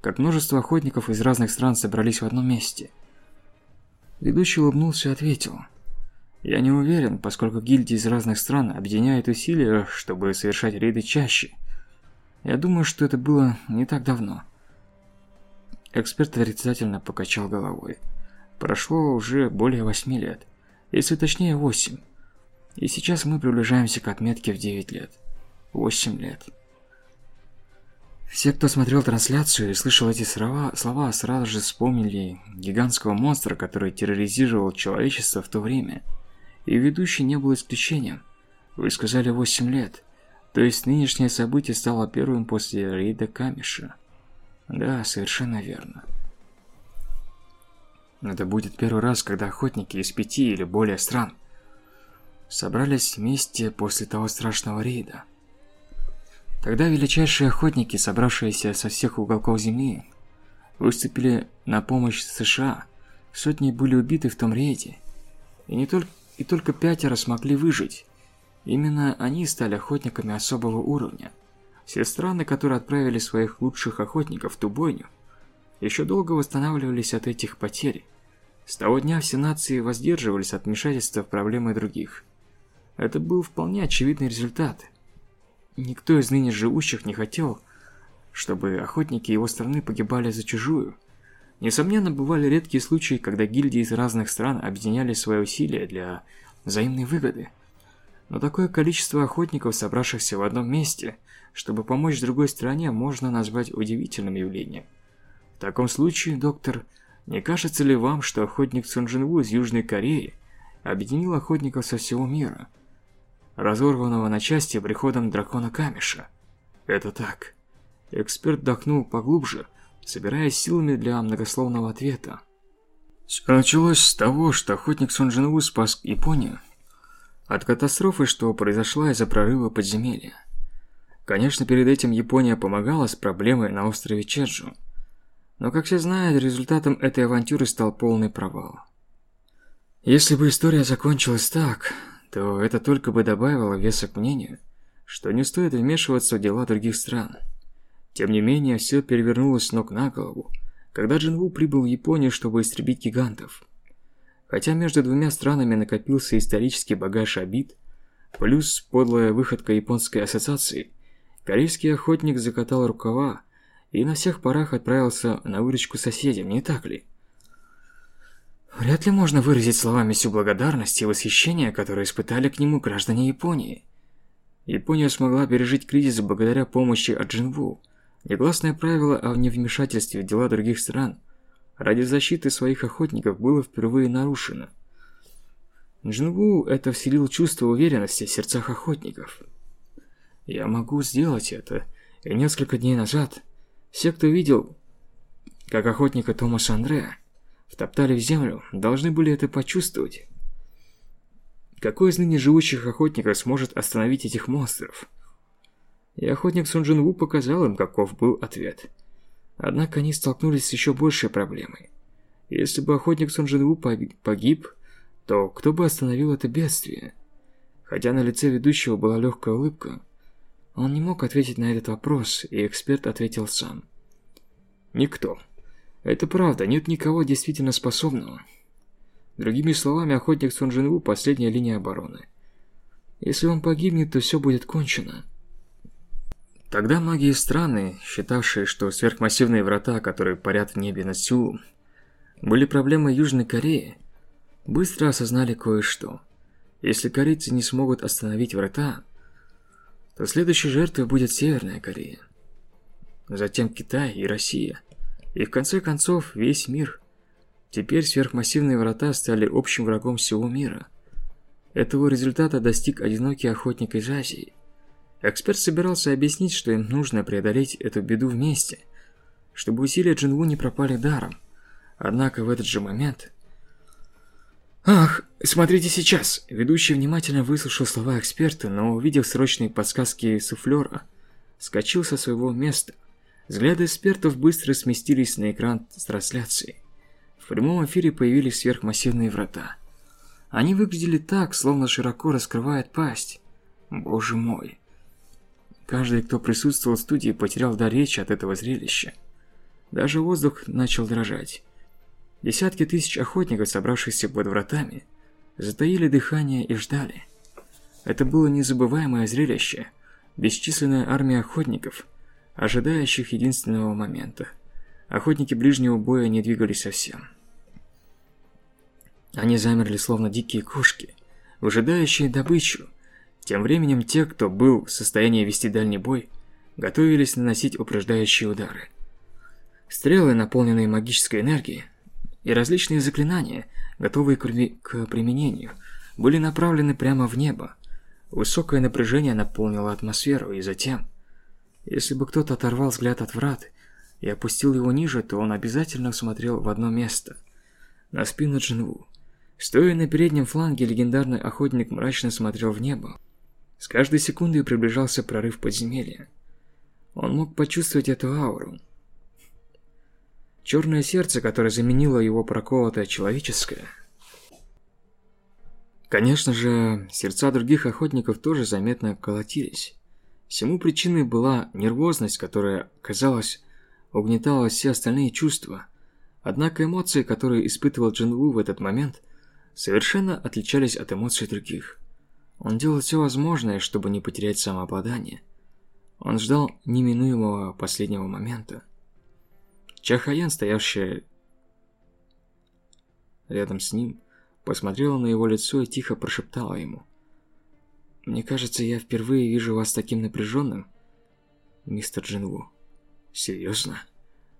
как множество охотников из разных стран собрались в одном месте? Ведущий улыбнулся и ответил. Я не уверен, поскольку гильдии из разных стран объединяют усилия, чтобы совершать рейды чаще. Я думаю, что это было не так давно. Эксперт отрицательно покачал головой. Прошло уже более восьми лет, если точнее восемь. И сейчас мы приближаемся к отметке в 9 лет. 8 лет. Все, кто смотрел трансляцию и слышал эти слова, слова, сразу же вспомнили гигантского монстра, который терроризировал человечество в то время. И ведущий не был исключением. Вы сказали 8 лет. То есть нынешнее событие стало первым после рейда Камиша. Да, совершенно верно. Это будет первый раз, когда охотники из пяти или более стран собрались вместе после того страшного рейда. Тогда величайшие охотники, собравшиеся со всех уголков Земли, выступили на помощь США. Сотни были убиты в том рейде, и не только и только пятеро смогли выжить. Именно они стали охотниками особого уровня. Все страны, которые отправили своих лучших охотников в ту бойню, еще долго восстанавливались от этих потерь. С того дня все нации воздерживались от вмешательства в проблемы других. Это был вполне очевидный результат. Никто из ныне живущих не хотел, чтобы охотники его страны погибали за чужую. Несомненно, бывали редкие случаи, когда гильдии из разных стран объединяли свои усилия для взаимной выгоды. Но такое количество охотников, собравшихся в одном месте, чтобы помочь другой стране, можно назвать удивительным явлением. В таком случае, доктор, не кажется ли вам, что охотник Сунжинву из Южной Кореи объединил охотников со всего мира, разорванного на части приходом дракона Камеша? Это так. Эксперт вдохнул поглубже, собираясь силами для многословного ответа. Все началось с того, что охотник Сунжинву спас Японию от катастрофы, что произошла из-за прорыва подземелья. Конечно, перед этим Япония помогала с проблемой на острове Чеджу. Но, как все знают, результатом этой авантюры стал полный провал. Если бы история закончилась так, то это только бы добавило веса к мнению, что не стоит вмешиваться в дела других стран. Тем не менее, все перевернулось с ног на голову, когда Джинву прибыл в Японию, чтобы истребить гигантов. Хотя между двумя странами накопился исторический багаж обид, плюс подлая выходка японской ассоциации, корейский охотник закатал рукава и на всех парах отправился на выручку соседям, не так ли? Вряд ли можно выразить словами всю благодарность и восхищение, которые испытали к нему граждане Японии. Япония смогла пережить кризис благодаря помощи от Джинву – Негласное правило о невмешательстве в дела других стран ради защиты своих охотников было впервые нарушено. Джинву это вселил чувство уверенности в сердцах охотников. Я могу сделать это, и несколько дней назад все, кто видел, как охотника Томаса Андреа втоптали в землю, должны были это почувствовать. Какой из ныне живущих охотников сможет остановить этих монстров? И охотник Сун Джин Ву показал им, каков был ответ. Однако они столкнулись с еще большей проблемой. Если бы охотник Сун Джин Ву погиб, то кто бы остановил это бедствие? Хотя на лице ведущего была легкая улыбка, он не мог ответить на этот вопрос, и эксперт ответил сам. Никто. Это правда, нет никого действительно способного. Другими словами, охотник Сун Джин Ву – последняя линия обороны. Если он погибнет, то все будет кончено. Тогда многие страны, считавшие, что сверхмассивные врата, которые парят в небе над Сеулом, были проблемой Южной Кореи, быстро осознали кое-что. Если корейцы не смогут остановить врата, то следующей жертвой будет Северная Корея. Затем Китай и Россия. И в конце концов весь мир. Теперь сверхмассивные врата стали общим врагом всего мира. Этого результата достиг одинокий охотник из Азии – Эксперт собирался объяснить, что им нужно преодолеть эту беду вместе, чтобы усилия Джинву не пропали даром. Однако в этот же момент... «Ах, смотрите сейчас!» Ведущий внимательно выслушал слова эксперта, но, увидев срочные подсказки суфлера, скочил со своего места. Взгляды экспертов быстро сместились на экран с трансляцией. В прямом эфире появились сверхмассивные врата. Они выглядели так, словно широко раскрывает пасть. Боже мой. Каждый, кто присутствовал в студии, потерял дар речи от этого зрелища. Даже воздух начал дрожать. Десятки тысяч охотников, собравшихся под вратами, затаили дыхание и ждали. Это было незабываемое зрелище. Бесчисленная армия охотников, ожидающих единственного момента. Охотники ближнего боя не двигались совсем. Они замерли, словно дикие кошки, выжидающие добычу, тем временем те, кто был в состоянии вести дальний бой, готовились наносить упреждающие удары. Стрелы, наполненные магической энергией, и различные заклинания, готовые к, применению, были направлены прямо в небо. Высокое напряжение наполнило атмосферу, и затем, если бы кто-то оторвал взгляд от врат и опустил его ниже, то он обязательно смотрел в одно место – на спину Джинву. Стоя на переднем фланге, легендарный охотник мрачно смотрел в небо. С каждой секундой приближался прорыв подземелья. Он мог почувствовать эту ауру. Черное сердце, которое заменило его проколотое человеческое, Конечно же, сердца других охотников тоже заметно колотились. Всему причиной была нервозность, которая, казалось, угнетала все остальные чувства. Однако эмоции, которые испытывал Джинву в этот момент, совершенно отличались от эмоций других. Он делал все возможное, чтобы не потерять самообладание. Он ждал неминуемого последнего момента. Чахаян, стоявшая рядом с ним, посмотрела на его лицо и тихо прошептала ему. «Мне кажется, я впервые вижу вас таким напряженным, мистер Джинву». «Серьезно?»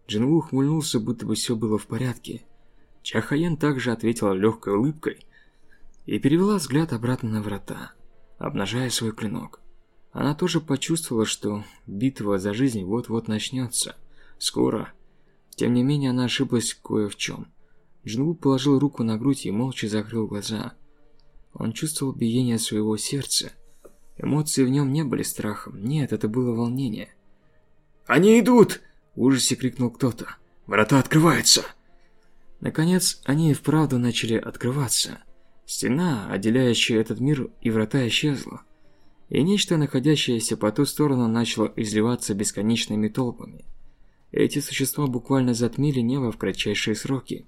Джинву ухмыльнулся, будто бы все было в порядке. Чахаян также ответила легкой улыбкой и перевела взгляд обратно на врата, обнажая свой клинок. Она тоже почувствовала, что битва за жизнь вот-вот начнется. Скоро. Тем не менее, она ошиблась кое в чем. Джинву положил руку на грудь и молча закрыл глаза. Он чувствовал биение своего сердца. Эмоции в нем не были страхом. Нет, это было волнение. «Они идут!» – в ужасе крикнул кто-то. «Врата открываются!» Наконец, они и вправду начали открываться. Стена, отделяющая этот мир, и врата исчезла. И нечто, находящееся по ту сторону, начало изливаться бесконечными толпами. Эти существа буквально затмили небо в кратчайшие сроки.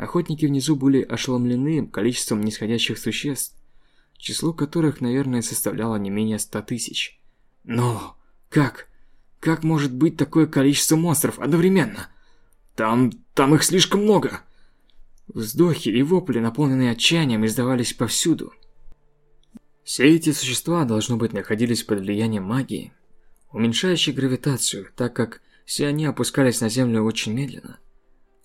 Охотники внизу были ошеломлены количеством нисходящих существ, число которых, наверное, составляло не менее ста тысяч. Но как? Как может быть такое количество монстров одновременно? Там... там их слишком много. Вздохи и вопли, наполненные отчаянием, издавались повсюду. Все эти существа, должно быть, находились под влиянием магии, уменьшающей гравитацию, так как все они опускались на землю очень медленно.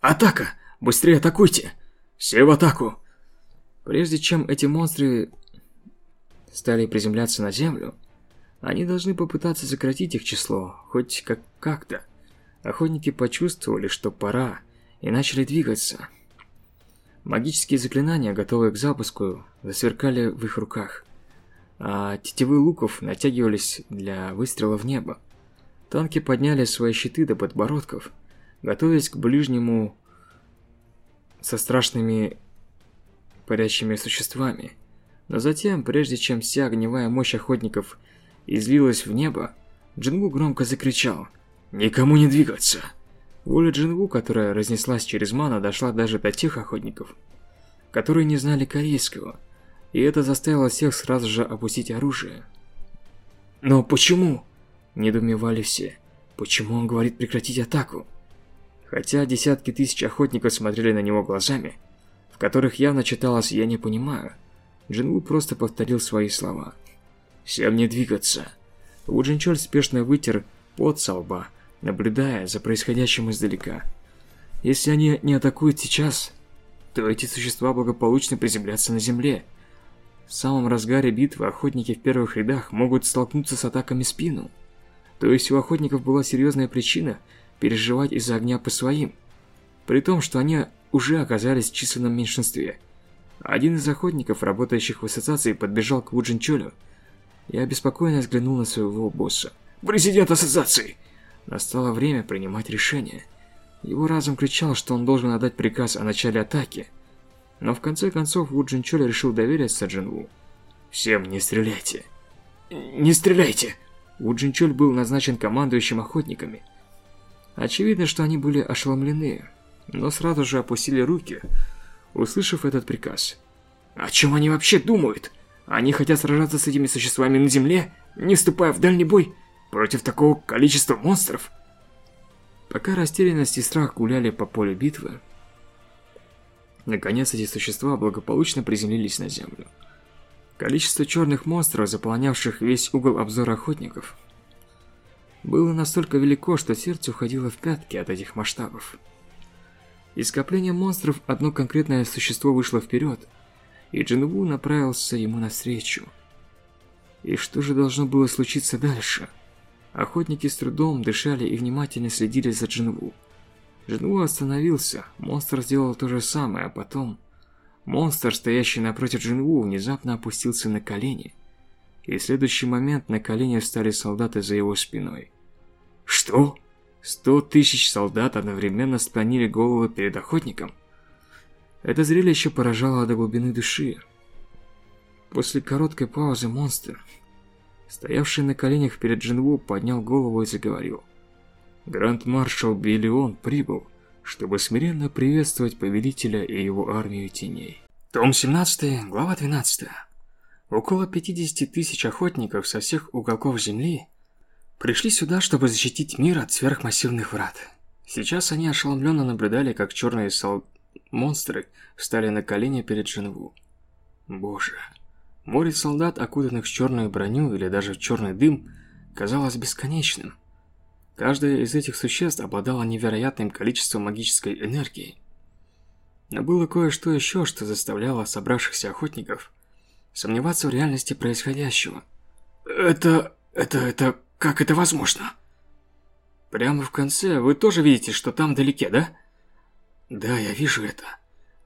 «Атака!» Быстрее атакуйте! Все в атаку!» Прежде чем эти монстры стали приземляться на землю, они должны попытаться сократить их число, хоть как-то. Охотники почувствовали, что пора, и начали двигаться. Магические заклинания, готовые к запуску, засверкали в их руках, а тетивы луков натягивались для выстрела в небо. Танки подняли свои щиты до подбородков, готовясь к ближнему со страшными парящими существами. Но затем, прежде чем вся огневая мощь охотников излилась в небо, Джингу громко закричал «Никому не двигаться!». Воля Джингу, которая разнеслась через мана, дошла даже до тех охотников, которые не знали корейского, и это заставило всех сразу же опустить оружие. «Но почему?» – недоумевали все. «Почему он говорит прекратить атаку?» Хотя десятки тысяч охотников смотрели на него глазами, в которых явно читалось «я не понимаю», Джинву просто повторил свои слова. «Всем не двигаться». Ву Джинчоль спешно вытер пот со лба, наблюдая за происходящим издалека. «Если они не атакуют сейчас, то эти существа благополучно приземлятся на земле. В самом разгаре битвы охотники в первых рядах могут столкнуться с атаками спину. То есть у охотников была серьезная причина – переживать из-за огня по своим, при том, что они уже оказались в численном меньшинстве. Один из охотников, работающих в ассоциации, подбежал к Вуджин Чолю и обеспокоенно взглянул на своего босса. «Президент ассоциации!» Настало время принимать решение. Его разум кричал, что он должен отдать приказ о начале атаки. Но в конце концов Вуджин Чоль решил довериться Джинву. «Всем не стреляйте!» «Не стреляйте!» Вуджин Чоль был назначен командующим охотниками – Очевидно, что они были ошеломлены, но сразу же опустили руки, услышав этот приказ. О чем они вообще думают? Они хотят сражаться с этими существами на земле, не вступая в дальний бой против такого количества монстров? Пока растерянность и страх гуляли по полю битвы, наконец эти существа благополучно приземлились на землю. Количество черных монстров, заполнявших весь угол обзора охотников, было настолько велико, что сердце уходило в пятки от этих масштабов. Из скопления монстров одно конкретное существо вышло вперед, и Джинву направился ему навстречу. И что же должно было случиться дальше? Охотники с трудом дышали и внимательно следили за Джинву. Джинву остановился, монстр сделал то же самое, а потом... Монстр, стоящий напротив Джинву, внезапно опустился на колени. И в следующий момент на колени встали солдаты за его спиной. Что? Сто тысяч солдат одновременно склонили головы перед охотником? Это зрелище поражало до глубины души. После короткой паузы монстр, стоявший на коленях перед Джинву, поднял голову и заговорил. Гранд-маршал Биллион прибыл, чтобы смиренно приветствовать повелителя и его армию теней. Том 17, глава 12. Около 50 тысяч охотников со всех уголков Земли пришли сюда, чтобы защитить мир от сверхмассивных врат. Сейчас они ошеломленно наблюдали, как черные сол... монстры встали на колени перед Женву. Боже, море солдат, окутанных в черную броню или даже в черный дым, казалось бесконечным. Каждое из этих существ обладало невероятным количеством магической энергии. Но было кое-что еще, что заставляло собравшихся охотников сомневаться в реальности происходящего. «Это... это... это... как это возможно?» «Прямо в конце вы тоже видите, что там вдалеке, да?» «Да, я вижу это».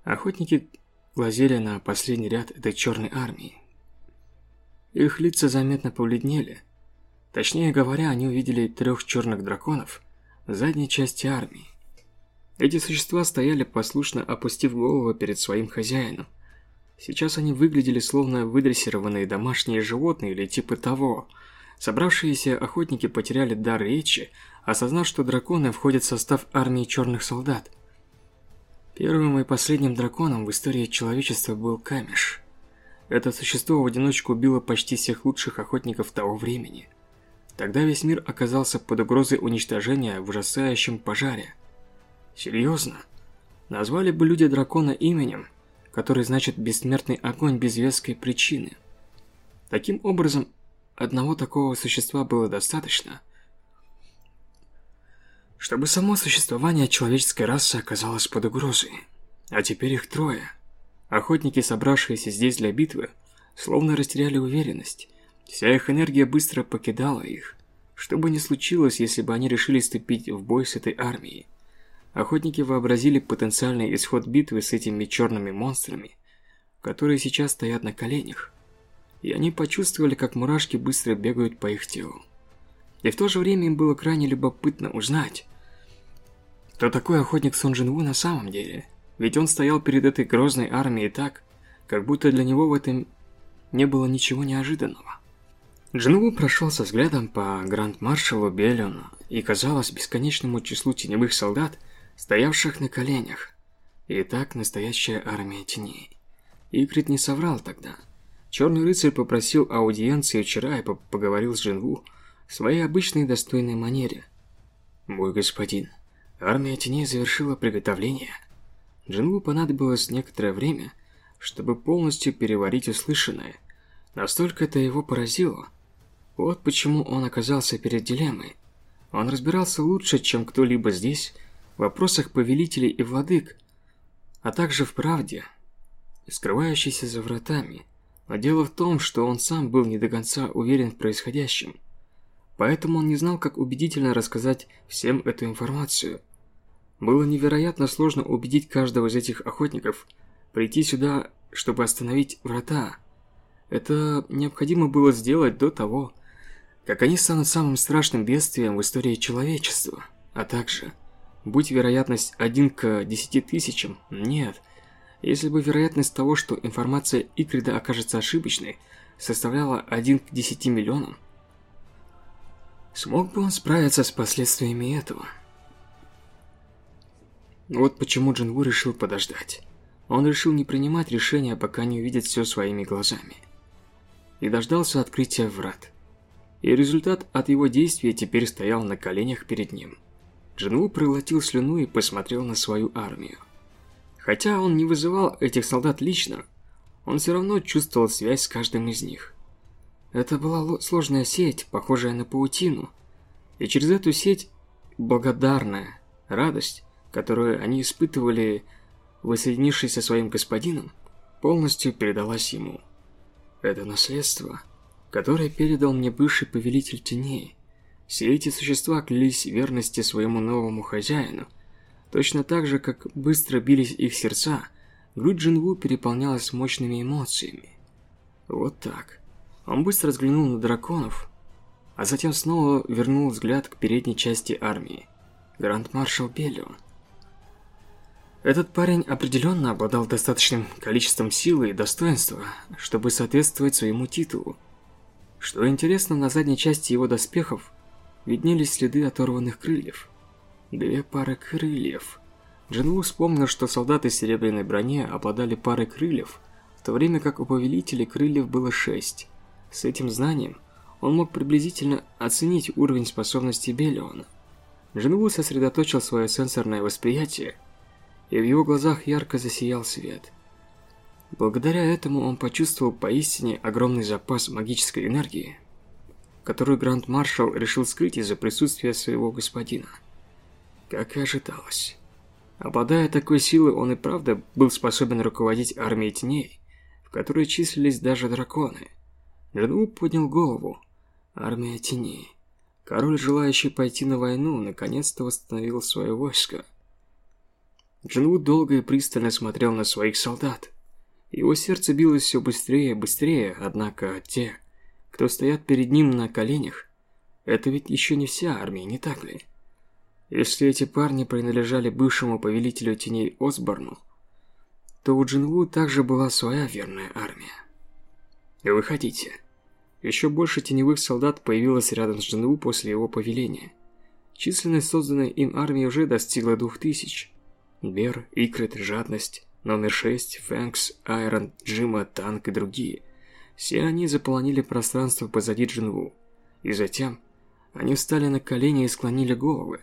Охотники глазели на последний ряд этой черной армии. Их лица заметно побледнели. Точнее говоря, они увидели трех черных драконов в задней части армии. Эти существа стояли послушно, опустив голову перед своим хозяином. Сейчас они выглядели словно выдрессированные домашние животные или типа того. Собравшиеся охотники потеряли дар речи, осознав, что драконы входят в состав армии черных солдат. Первым и последним драконом в истории человечества был Камеш. Это существо в одиночку убило почти всех лучших охотников того времени. Тогда весь мир оказался под угрозой уничтожения в ужасающем пожаре. Серьезно? Назвали бы люди дракона именем – который значит «бессмертный огонь без веской причины». Таким образом, одного такого существа было достаточно, чтобы само существование человеческой расы оказалось под угрозой. А теперь их трое. Охотники, собравшиеся здесь для битвы, словно растеряли уверенность. Вся их энергия быстро покидала их. Что бы ни случилось, если бы они решили вступить в бой с этой армией. Охотники вообразили потенциальный исход битвы с этими черными монстрами, которые сейчас стоят на коленях. И они почувствовали, как мурашки быстро бегают по их телу. И в то же время им было крайне любопытно узнать, кто такой охотник Сон Джин на самом деле. Ведь он стоял перед этой грозной армией так, как будто для него в этом не было ничего неожиданного. Джинву прошелся взглядом по гранд-маршалу Беллиону и, казалось, бесконечному числу теневых солдат, стоявших на коленях. И так настоящая армия теней. Икрит не соврал тогда. Черный рыцарь попросил аудиенции вчера и поговорил с Джинву в своей обычной достойной манере. «Мой господин, армия теней завершила приготовление». Джинву понадобилось некоторое время, чтобы полностью переварить услышанное. Настолько это его поразило. Вот почему он оказался перед дилеммой. Он разбирался лучше, чем кто-либо здесь, в вопросах повелителей и владык, а также в правде, скрывающейся за вратами. Но дело в том, что он сам был не до конца уверен в происходящем. Поэтому он не знал, как убедительно рассказать всем эту информацию. Было невероятно сложно убедить каждого из этих охотников прийти сюда, чтобы остановить врата. Это необходимо было сделать до того, как они станут самым страшным бедствием в истории человечества, а также Будь вероятность 1 к 10 тысячам, нет. Если бы вероятность того, что информация Икрида окажется ошибочной, составляла 1 к 10 миллионам, смог бы он справиться с последствиями этого? Вот почему Джинву решил подождать. Он решил не принимать решения, пока не увидит все своими глазами. И дождался открытия врат. И результат от его действия теперь стоял на коленях перед ним. Джинву проглотил слюну и посмотрел на свою армию. Хотя он не вызывал этих солдат лично, он все равно чувствовал связь с каждым из них. Это была сложная сеть, похожая на паутину, и через эту сеть благодарная радость, которую они испытывали, воссоединившись со своим господином, полностью передалась ему. Это наследство, которое передал мне бывший повелитель теней, все эти существа клялись верности своему новому хозяину. Точно так же, как быстро бились их сердца, грудь Джинву переполнялась мощными эмоциями. Вот так. Он быстро взглянул на драконов, а затем снова вернул взгляд к передней части армии. Гранд-маршал Белион. Этот парень определенно обладал достаточным количеством силы и достоинства, чтобы соответствовать своему титулу. Что интересно, на задней части его доспехов виднелись следы оторванных крыльев. Две пары крыльев. Джинву вспомнил, что солдаты серебряной броне обладали парой крыльев, в то время как у повелителей крыльев было шесть. С этим знанием он мог приблизительно оценить уровень способностей Белиона. Джинву сосредоточил свое сенсорное восприятие, и в его глазах ярко засиял свет. Благодаря этому он почувствовал поистине огромный запас магической энергии, которую Гранд-маршал решил скрыть из-за присутствия своего господина. Как и ожидалось. Обладая такой силой, он и правда был способен руководить армией теней, в которой числились даже драконы. Джинву поднял голову. Армия теней. Король, желающий пойти на войну, наконец-то восстановил свое войско. Джинву долго и пристально смотрел на своих солдат. Его сердце билось все быстрее и быстрее, однако те, кто стоят перед ним на коленях, это ведь еще не вся армия, не так ли? Если эти парни принадлежали бывшему повелителю теней Осборну, то у Джинву также была своя верная армия. Выходите. Еще больше теневых солдат появилось рядом с Джинву после его повеления. Численность созданной им армии уже достигла двух тысяч. Бер, Икрит, Жадность, Номер 6, Фэнкс, Айрон, Джима, Танк и другие. Все они заполонили пространство позади Джинву. И затем они встали на колени и склонили головы.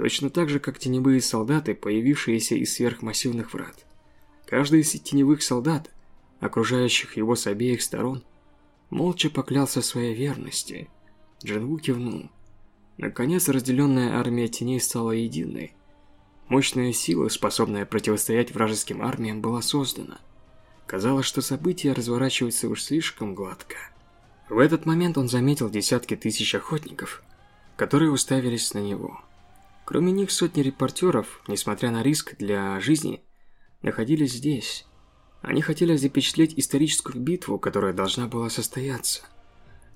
Точно так же, как теневые солдаты, появившиеся из сверхмассивных врат. Каждый из теневых солдат, окружающих его с обеих сторон, молча поклялся своей верности. Джинву кивнул. Наконец, разделенная армия теней стала единой. Мощная сила, способная противостоять вражеским армиям, была создана. Казалось, что события разворачиваются уж слишком гладко. В этот момент он заметил десятки тысяч охотников, которые уставились на него. Кроме них сотни репортеров, несмотря на риск для жизни, находились здесь. Они хотели запечатлеть историческую битву, которая должна была состояться.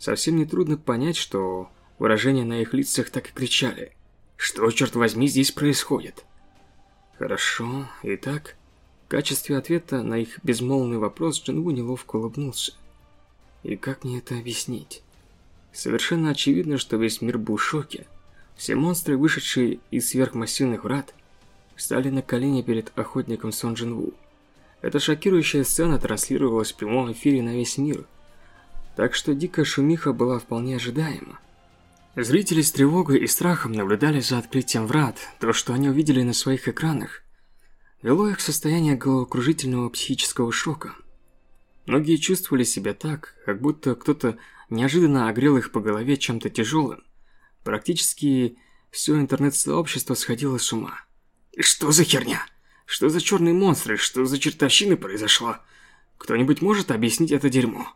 Совсем не трудно понять, что выражения на их лицах так и кричали. «Что, черт возьми, здесь происходит?» Хорошо. Итак, в качестве ответа на их безмолвный вопрос Джинву неловко улыбнулся. И как мне это объяснить? Совершенно очевидно, что весь мир был в шоке. Все монстры, вышедшие из сверхмассивных врат, встали на колени перед охотником Сон Джинву. Эта шокирующая сцена транслировалась в прямом эфире на весь мир, так что дикая шумиха была вполне ожидаема. Зрители с тревогой и страхом наблюдали за открытием врат. То, что они увидели на своих экранах, вело их в состояние головокружительного психического шока. Многие чувствовали себя так, как будто кто-то неожиданно огрел их по голове чем-то тяжелым. Практически все интернет-сообщество сходило с ума. «Что за херня? Что за черные монстры? Что за чертовщина произошла? Кто-нибудь может объяснить это дерьмо?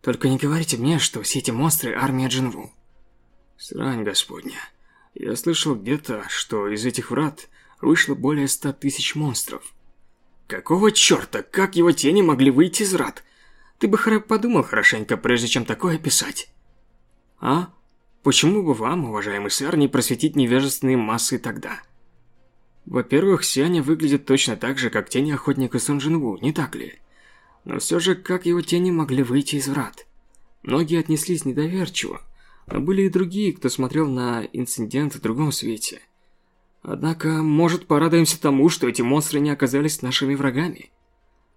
Только не говорите мне, что все эти монстры – армия Джинву». Срань господня. Я слышал где-то, что из этих врат вышло более ста тысяч монстров. Какого черта? Как его тени могли выйти из врат? Ты бы подумал хорошенько, прежде чем такое писать. А? Почему бы вам, уважаемый сэр, не просветить невежественные массы тогда? Во-первых, все они выглядят точно так же, как тени охотника Сунжинву, не так ли? Но все же, как его тени могли выйти из врат? Многие отнеслись недоверчиво, но были и другие, кто смотрел на инцидент в другом свете. Однако, может, порадуемся тому, что эти монстры не оказались нашими врагами.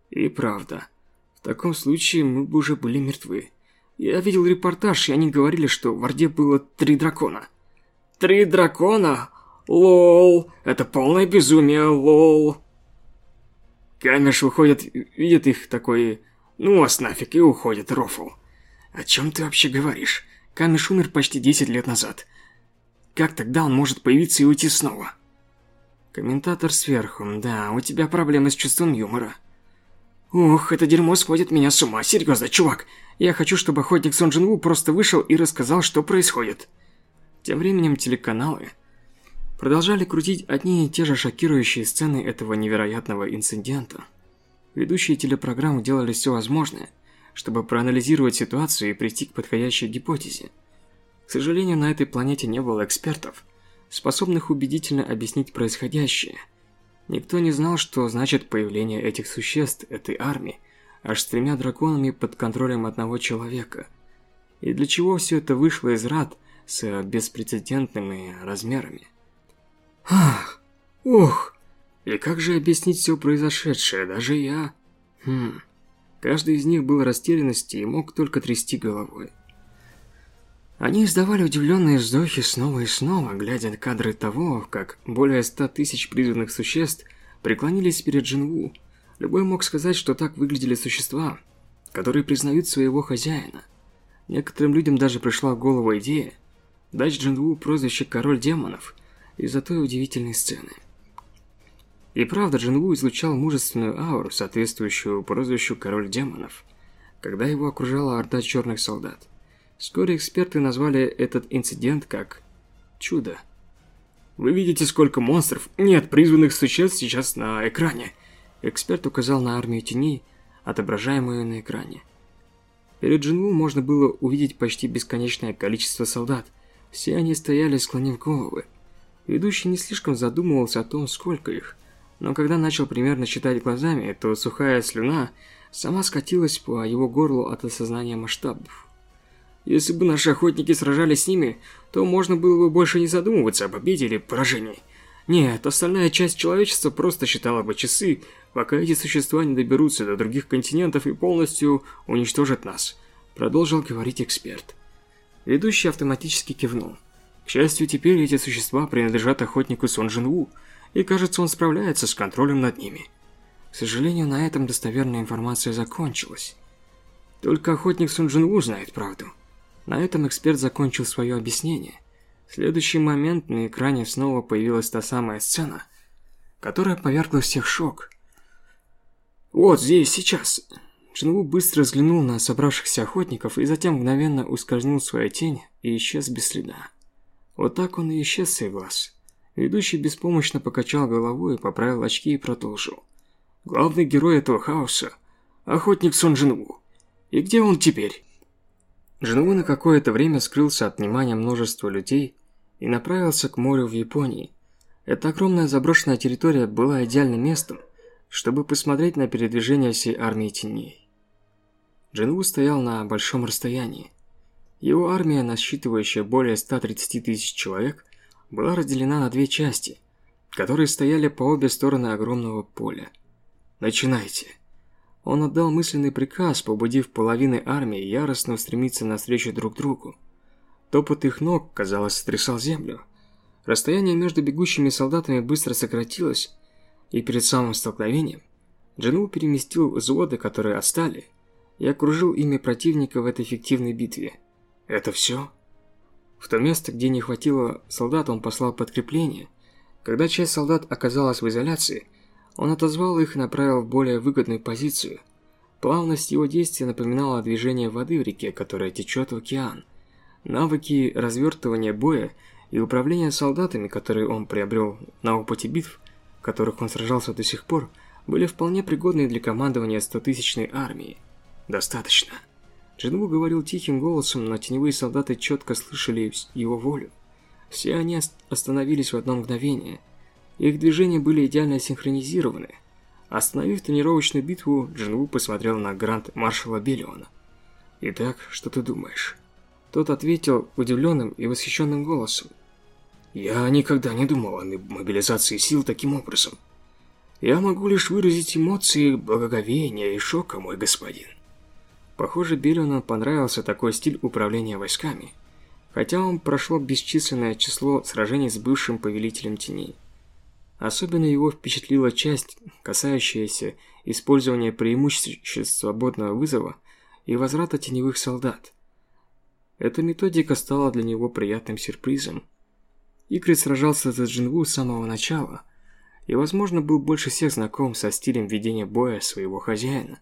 И правда. В таком случае мы бы уже были мертвы. Я видел репортаж, и они говорили, что в Орде было три дракона. Три дракона? Лол. Это полное безумие, лол. Камеш выходит, видит их такой... Ну вас нафиг, и уходит, Рофл. О чем ты вообще говоришь? Камеш умер почти 10 лет назад. Как тогда он может появиться и уйти снова? Комментатор сверху. Да, у тебя проблемы с чувством юмора. Ох, это дерьмо сводит меня с ума. Серьезно, чувак. Я хочу, чтобы охотник Сон Джин Ву просто вышел и рассказал, что происходит. Тем временем телеканалы продолжали крутить одни и те же шокирующие сцены этого невероятного инцидента. Ведущие телепрограммы делали все возможное, чтобы проанализировать ситуацию и прийти к подходящей гипотезе. К сожалению, на этой планете не было экспертов, способных убедительно объяснить происходящее. Никто не знал, что значит появление этих существ, этой армии, аж с тремя драконами под контролем одного человека. И для чего все это вышло из рад с беспрецедентными размерами. Ах, ух, и как же объяснить все произошедшее, даже я... Хм... Каждый из них был растерянности и мог только трясти головой. Они издавали удивленные вздохи снова и снова, глядя на кадры того, как более ста тысяч призванных существ преклонились перед Джинву. Любой мог сказать, что так выглядели существа, которые признают своего хозяина. Некоторым людям даже пришла в голову идея дать Джинву прозвище «Король демонов» из-за той удивительной сцены. И правда, Джинву излучал мужественную ауру, соответствующую прозвищу «Король демонов», когда его окружала орда черных солдат. Вскоре эксперты назвали этот инцидент как «чудо». «Вы видите, сколько монстров? Нет, призванных существ сейчас на экране!» Эксперт указал на армию теней, отображаемую на экране. Перед Джинву можно было увидеть почти бесконечное количество солдат. Все они стояли, склонив головы. Ведущий не слишком задумывался о том, сколько их, но когда начал примерно считать глазами, то сухая слюна сама скатилась по его горлу от осознания масштабов. Если бы наши охотники сражались с ними, то можно было бы больше не задумываться о победе или поражении. Нет, остальная часть человечества просто считала бы часы, пока эти существа не доберутся до других континентов и полностью уничтожат нас, продолжил говорить эксперт. Ведущий автоматически кивнул. К счастью, теперь эти существа принадлежат охотнику Сон Джин Ву, и кажется, он справляется с контролем над ними. К сожалению, на этом достоверная информация закончилась. Только охотник Сон Джин Ву знает правду. На этом эксперт закончил свое объяснение. В следующий момент на экране снова появилась та самая сцена, которая повергла всех в шок. «Вот здесь, сейчас!» Джинву быстро взглянул на собравшихся охотников и затем мгновенно ускользнул свою тень и исчез без следа. Вот так он и исчез с их глаз. Ведущий беспомощно покачал головой, поправил очки и продолжил. «Главный герой этого хаоса – охотник Сон Джинву. И где он теперь?» Джинву на какое-то время скрылся от внимания множества людей и направился к морю в Японии. Эта огромная заброшенная территория была идеальным местом, чтобы посмотреть на передвижение всей армии теней. Джинву стоял на большом расстоянии. Его армия, насчитывающая более 130 тысяч человек, была разделена на две части, которые стояли по обе стороны огромного поля. «Начинайте!» Он отдал мысленный приказ, побудив половины армии яростно устремиться навстречу друг другу. Топот их ног, казалось, сотрясал землю. Расстояние между бегущими солдатами быстро сократилось, и перед самым столкновением Джину переместил взводы, которые отстали, и окружил ими противника в этой эффективной битве. Это все? В то место, где не хватило солдат, он послал подкрепление. Когда часть солдат оказалась в изоляции, он отозвал их и направил в более выгодную позицию. Плавность его действия напоминала движение воды в реке, которая течет в океан. Навыки развертывания боя и управления солдатами, которые он приобрел на опыте битв, в которых он сражался до сих пор, были вполне пригодны для командования стотысячной армией. Достаточно. Джинву говорил тихим голосом, но теневые солдаты четко слышали его волю. Все они остановились в одно мгновение – их движения были идеально синхронизированы. Остановив тренировочную битву, Джинву посмотрел на грант маршала Белиона. «Итак, что ты думаешь?» Тот ответил удивленным и восхищенным голосом. «Я никогда не думал о мобилизации сил таким образом. Я могу лишь выразить эмоции благоговения и шока, мой господин». Похоже, Белиону понравился такой стиль управления войсками, хотя он прошло бесчисленное число сражений с бывшим повелителем теней. Особенно его впечатлила часть, касающаяся использования преимуществ свободного вызова и возврата теневых солдат. Эта методика стала для него приятным сюрпризом. Игрит сражался за Джинву с самого начала и, возможно, был больше всех знаком со стилем ведения боя своего хозяина.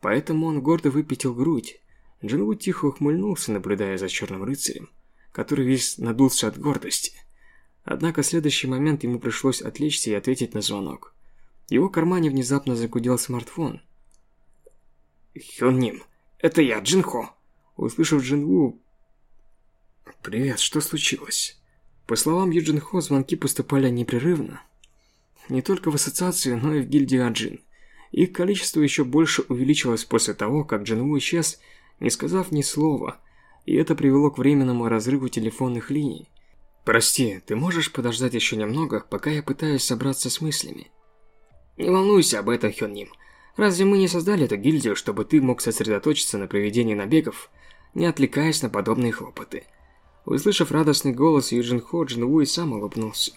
Поэтому он гордо выпятил грудь. Джинву тихо ухмыльнулся, наблюдая за черным рыцарем, который весь надулся от гордости – Однако в следующий момент ему пришлось отвлечься и ответить на звонок. В его кармане внезапно загудел смартфон. «Хённим, это я, Джинхо!» Услышав Джинву... «Привет, что случилось?» По словам Юджин Хо, звонки поступали непрерывно. Не только в ассоциации, но и в гильдии Аджин. Их количество еще больше увеличилось после того, как Джинву исчез, не сказав ни слова, и это привело к временному разрыву телефонных линий. «Прости, ты можешь подождать еще немного, пока я пытаюсь собраться с мыслями?» «Не волнуйся об этом, Хённим. Разве мы не создали эту гильдию, чтобы ты мог сосредоточиться на проведении набегов, не отвлекаясь на подобные хлопоты?» Услышав радостный голос Юджин Хо, Джин Ву и сам улыбнулся.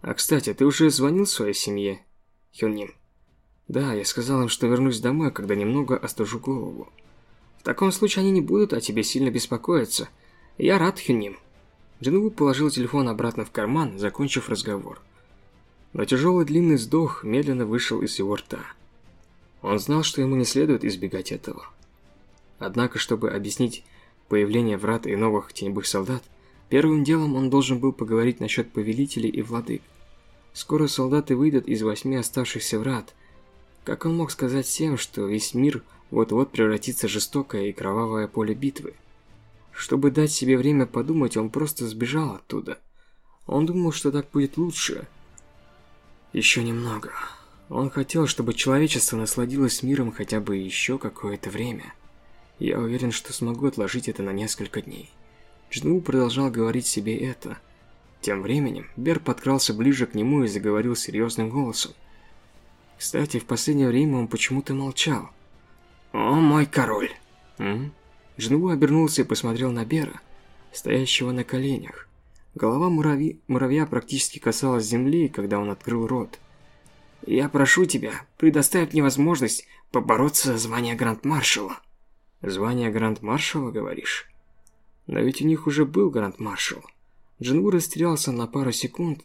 «А кстати, ты уже звонил своей семье, Хённим?» «Да, я сказал им, что вернусь домой, когда немного остужу голову. В таком случае они не будут о тебе сильно беспокоиться. Я рад, Хённим». Джин положил телефон обратно в карман, закончив разговор. Но тяжелый длинный вздох медленно вышел из его рта. Он знал, что ему не следует избегать этого. Однако, чтобы объяснить появление врат и новых теневых солдат, первым делом он должен был поговорить насчет повелителей и владык. Скоро солдаты выйдут из восьми оставшихся врат. Как он мог сказать всем, что весь мир вот-вот превратится в жестокое и кровавое поле битвы? Чтобы дать себе время подумать, он просто сбежал оттуда. Он думал, что так будет лучше. Еще немного. Он хотел, чтобы человечество насладилось миром хотя бы еще какое-то время. Я уверен, что смогу отложить это на несколько дней. Джну продолжал говорить себе это. Тем временем Бер подкрался ближе к нему и заговорил серьезным голосом. Кстати, в последнее время он почему-то молчал. «О, мой король!» М? Джну обернулся и посмотрел на Бера, стоящего на коленях. Голова муравьи, муравья практически касалась земли, когда он открыл рот. «Я прошу тебя, предоставь мне возможность побороться за звание гранд-маршала». Звание гранд-маршала, говоришь? Но ведь у них уже был гранд-маршал. Джинву растерялся на пару секунд,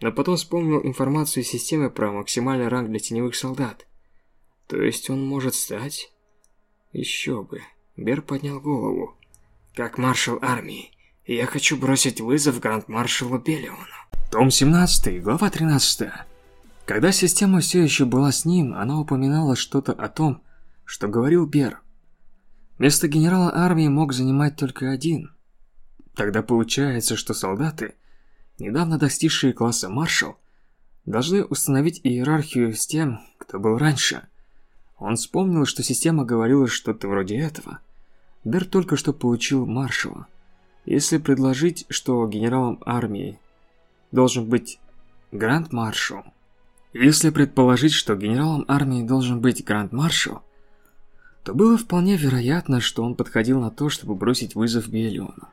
но потом вспомнил информацию системы про максимальный ранг для теневых солдат. То есть он может стать? Еще бы. Бер поднял голову. Как маршал армии, я хочу бросить вызов гранд-маршалу Белиону. Том 17, глава 13. Когда система все еще была с ним, она упоминала что-то о том, что говорил Бер. Место генерала армии мог занимать только один. Тогда получается, что солдаты, недавно достигшие класса маршал, должны установить иерархию с тем, кто был раньше. Он вспомнил, что система говорила что-то вроде этого. Бер только что получил маршала. Если предложить, что генералом армии должен быть гранд-маршал, если предположить, что генералом армии должен быть гранд-маршал, то было вполне вероятно, что он подходил на то, чтобы бросить вызов Биэлиону.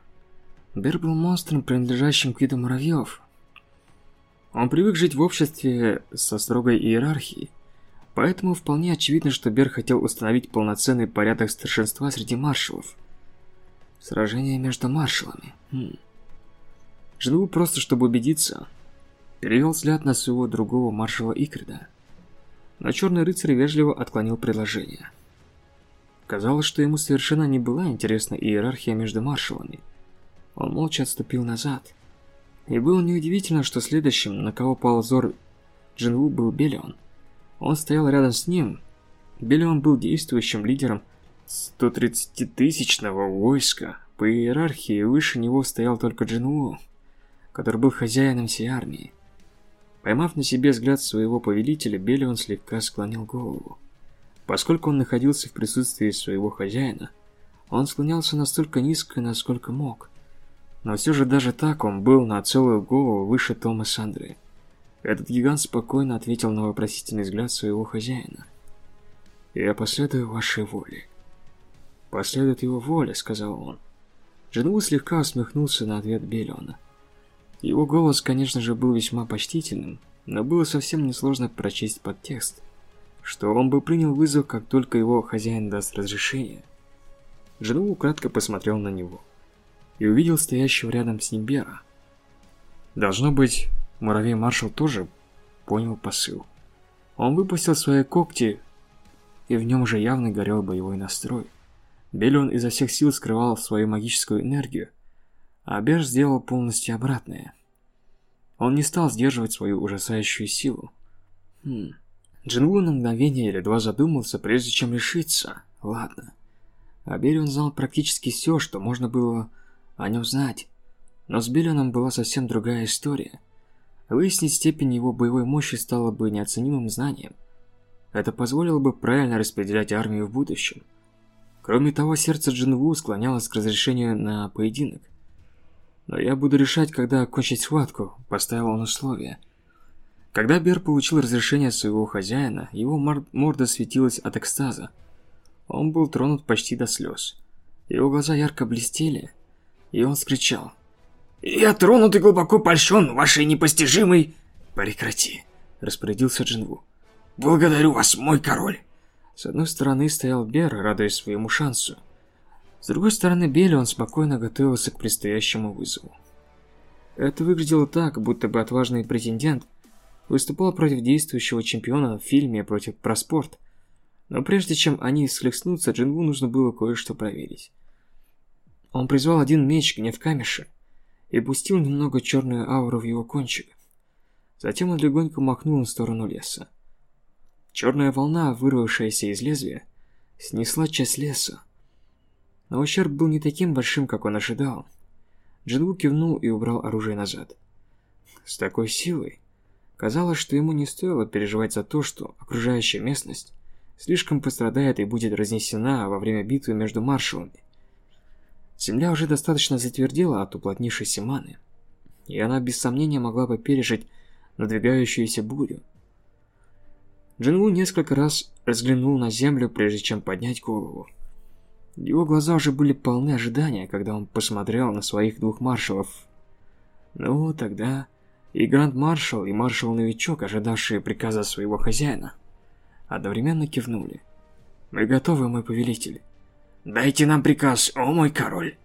Бер был монстром, принадлежащим к виду муравьев. Он привык жить в обществе со строгой иерархией, поэтому вполне очевидно, что Бер хотел установить полноценный порядок старшинства среди маршалов. Сражение между маршалами. Хм. Жду просто, чтобы убедиться. Перевел взгляд на своего другого маршала Икрида. Но черный рыцарь вежливо отклонил предложение. Казалось, что ему совершенно не была интересна иерархия между маршалами. Он молча отступил назад. И было неудивительно, что следующим, на кого пал взор Джинву, был Белион. Он стоял рядом с ним. Белион был действующим лидером 130-тысячного войска. По иерархии выше него стоял только Джинву, который был хозяином всей армии. Поймав на себе взгляд своего повелителя, Белион слегка склонил голову. Поскольку он находился в присутствии своего хозяина, он склонялся настолько низко, насколько мог. Но все же даже так он был на целую голову выше Тома Сандры. Этот гигант спокойно ответил на вопросительный взгляд своего хозяина. «Я последую вашей воле». «Последует его воле», — сказал он. Джинву слегка усмехнулся на ответ Белиона. Его голос, конечно же, был весьма почтительным, но было совсем несложно прочесть подтекст что он бы принял вызов, как только его хозяин даст разрешение. Джинву кратко посмотрел на него и увидел стоящего рядом с ним Бера. Должно быть, муравей-маршал тоже понял посыл. Он выпустил свои когти, и в нем уже явно горел боевой настрой. Белион изо всех сил скрывал свою магическую энергию, а Бер сделал полностью обратное. Он не стал сдерживать свою ужасающую силу. Хм... Джинву на мгновение или два задумался, прежде чем решиться. Ладно. О Бере он знал практически все, что можно было о нем знать. Но с Беллином была совсем другая история. Выяснить степень его боевой мощи стало бы неоценимым знанием. Это позволило бы правильно распределять армию в будущем. Кроме того, сердце Джинву склонялось к разрешению на поединок. Но я буду решать, когда окончить схватку, поставил он условие. Когда Бер получил разрешение своего хозяина, его морда светилась от экстаза. Он был тронут почти до слез. Его глаза ярко блестели, и он скричал. «Я тронут и глубоко польщен вашей непостижимой...» «Прекрати», — распорядился Джинву. «Благодарю вас, мой король!» С одной стороны стоял Бер, радуясь своему шансу. С другой стороны Бели он спокойно готовился к предстоящему вызову. Это выглядело так, будто бы отважный претендент выступал против действующего чемпиона в фильме против проспорт. Но прежде чем они схлестнутся, Джинву нужно было кое-что проверить. Он призвал один меч гнев камеши и пустил немного черную ауру в его кончик. Затем он легонько махнул в сторону леса. Черная волна, вырвавшаяся из лезвия, снесла часть леса. Но ущерб был не таким большим, как он ожидал. Джинву кивнул и убрал оружие назад. С такой силой, казалось, что ему не стоило переживать за то, что окружающая местность слишком пострадает и будет разнесена во время битвы между маршалами. Земля уже достаточно затвердела от уплотнившейся маны, и она без сомнения могла бы пережить надвигающуюся бурю. Джинву несколько раз взглянул на землю, прежде чем поднять голову. Его глаза уже были полны ожидания, когда он посмотрел на своих двух маршалов. Ну, тогда и гранд-маршал, и маршал-новичок, ожидавшие приказа своего хозяина, одновременно кивнули. «Мы готовы, мой повелитель». «Дайте нам приказ, о мой король!»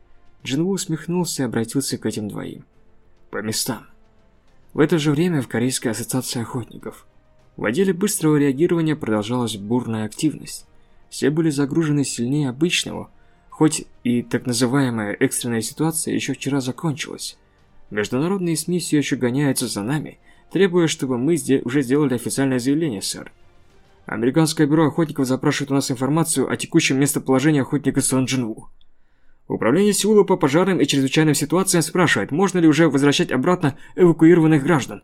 Джинву усмехнулся и обратился к этим двоим. «По местам». В это же время в Корейской ассоциации охотников в отделе быстрого реагирования продолжалась бурная активность. Все были загружены сильнее обычного, хоть и так называемая экстренная ситуация еще вчера закончилась. Международные СМИ все еще гоняются за нами, требуя, чтобы мы уже сделали официальное заявление, сэр. Американское бюро охотников запрашивает у нас информацию о текущем местоположении охотника Сон Джинву. Управление Сеула по пожарным и чрезвычайным ситуациям спрашивает, можно ли уже возвращать обратно эвакуированных граждан.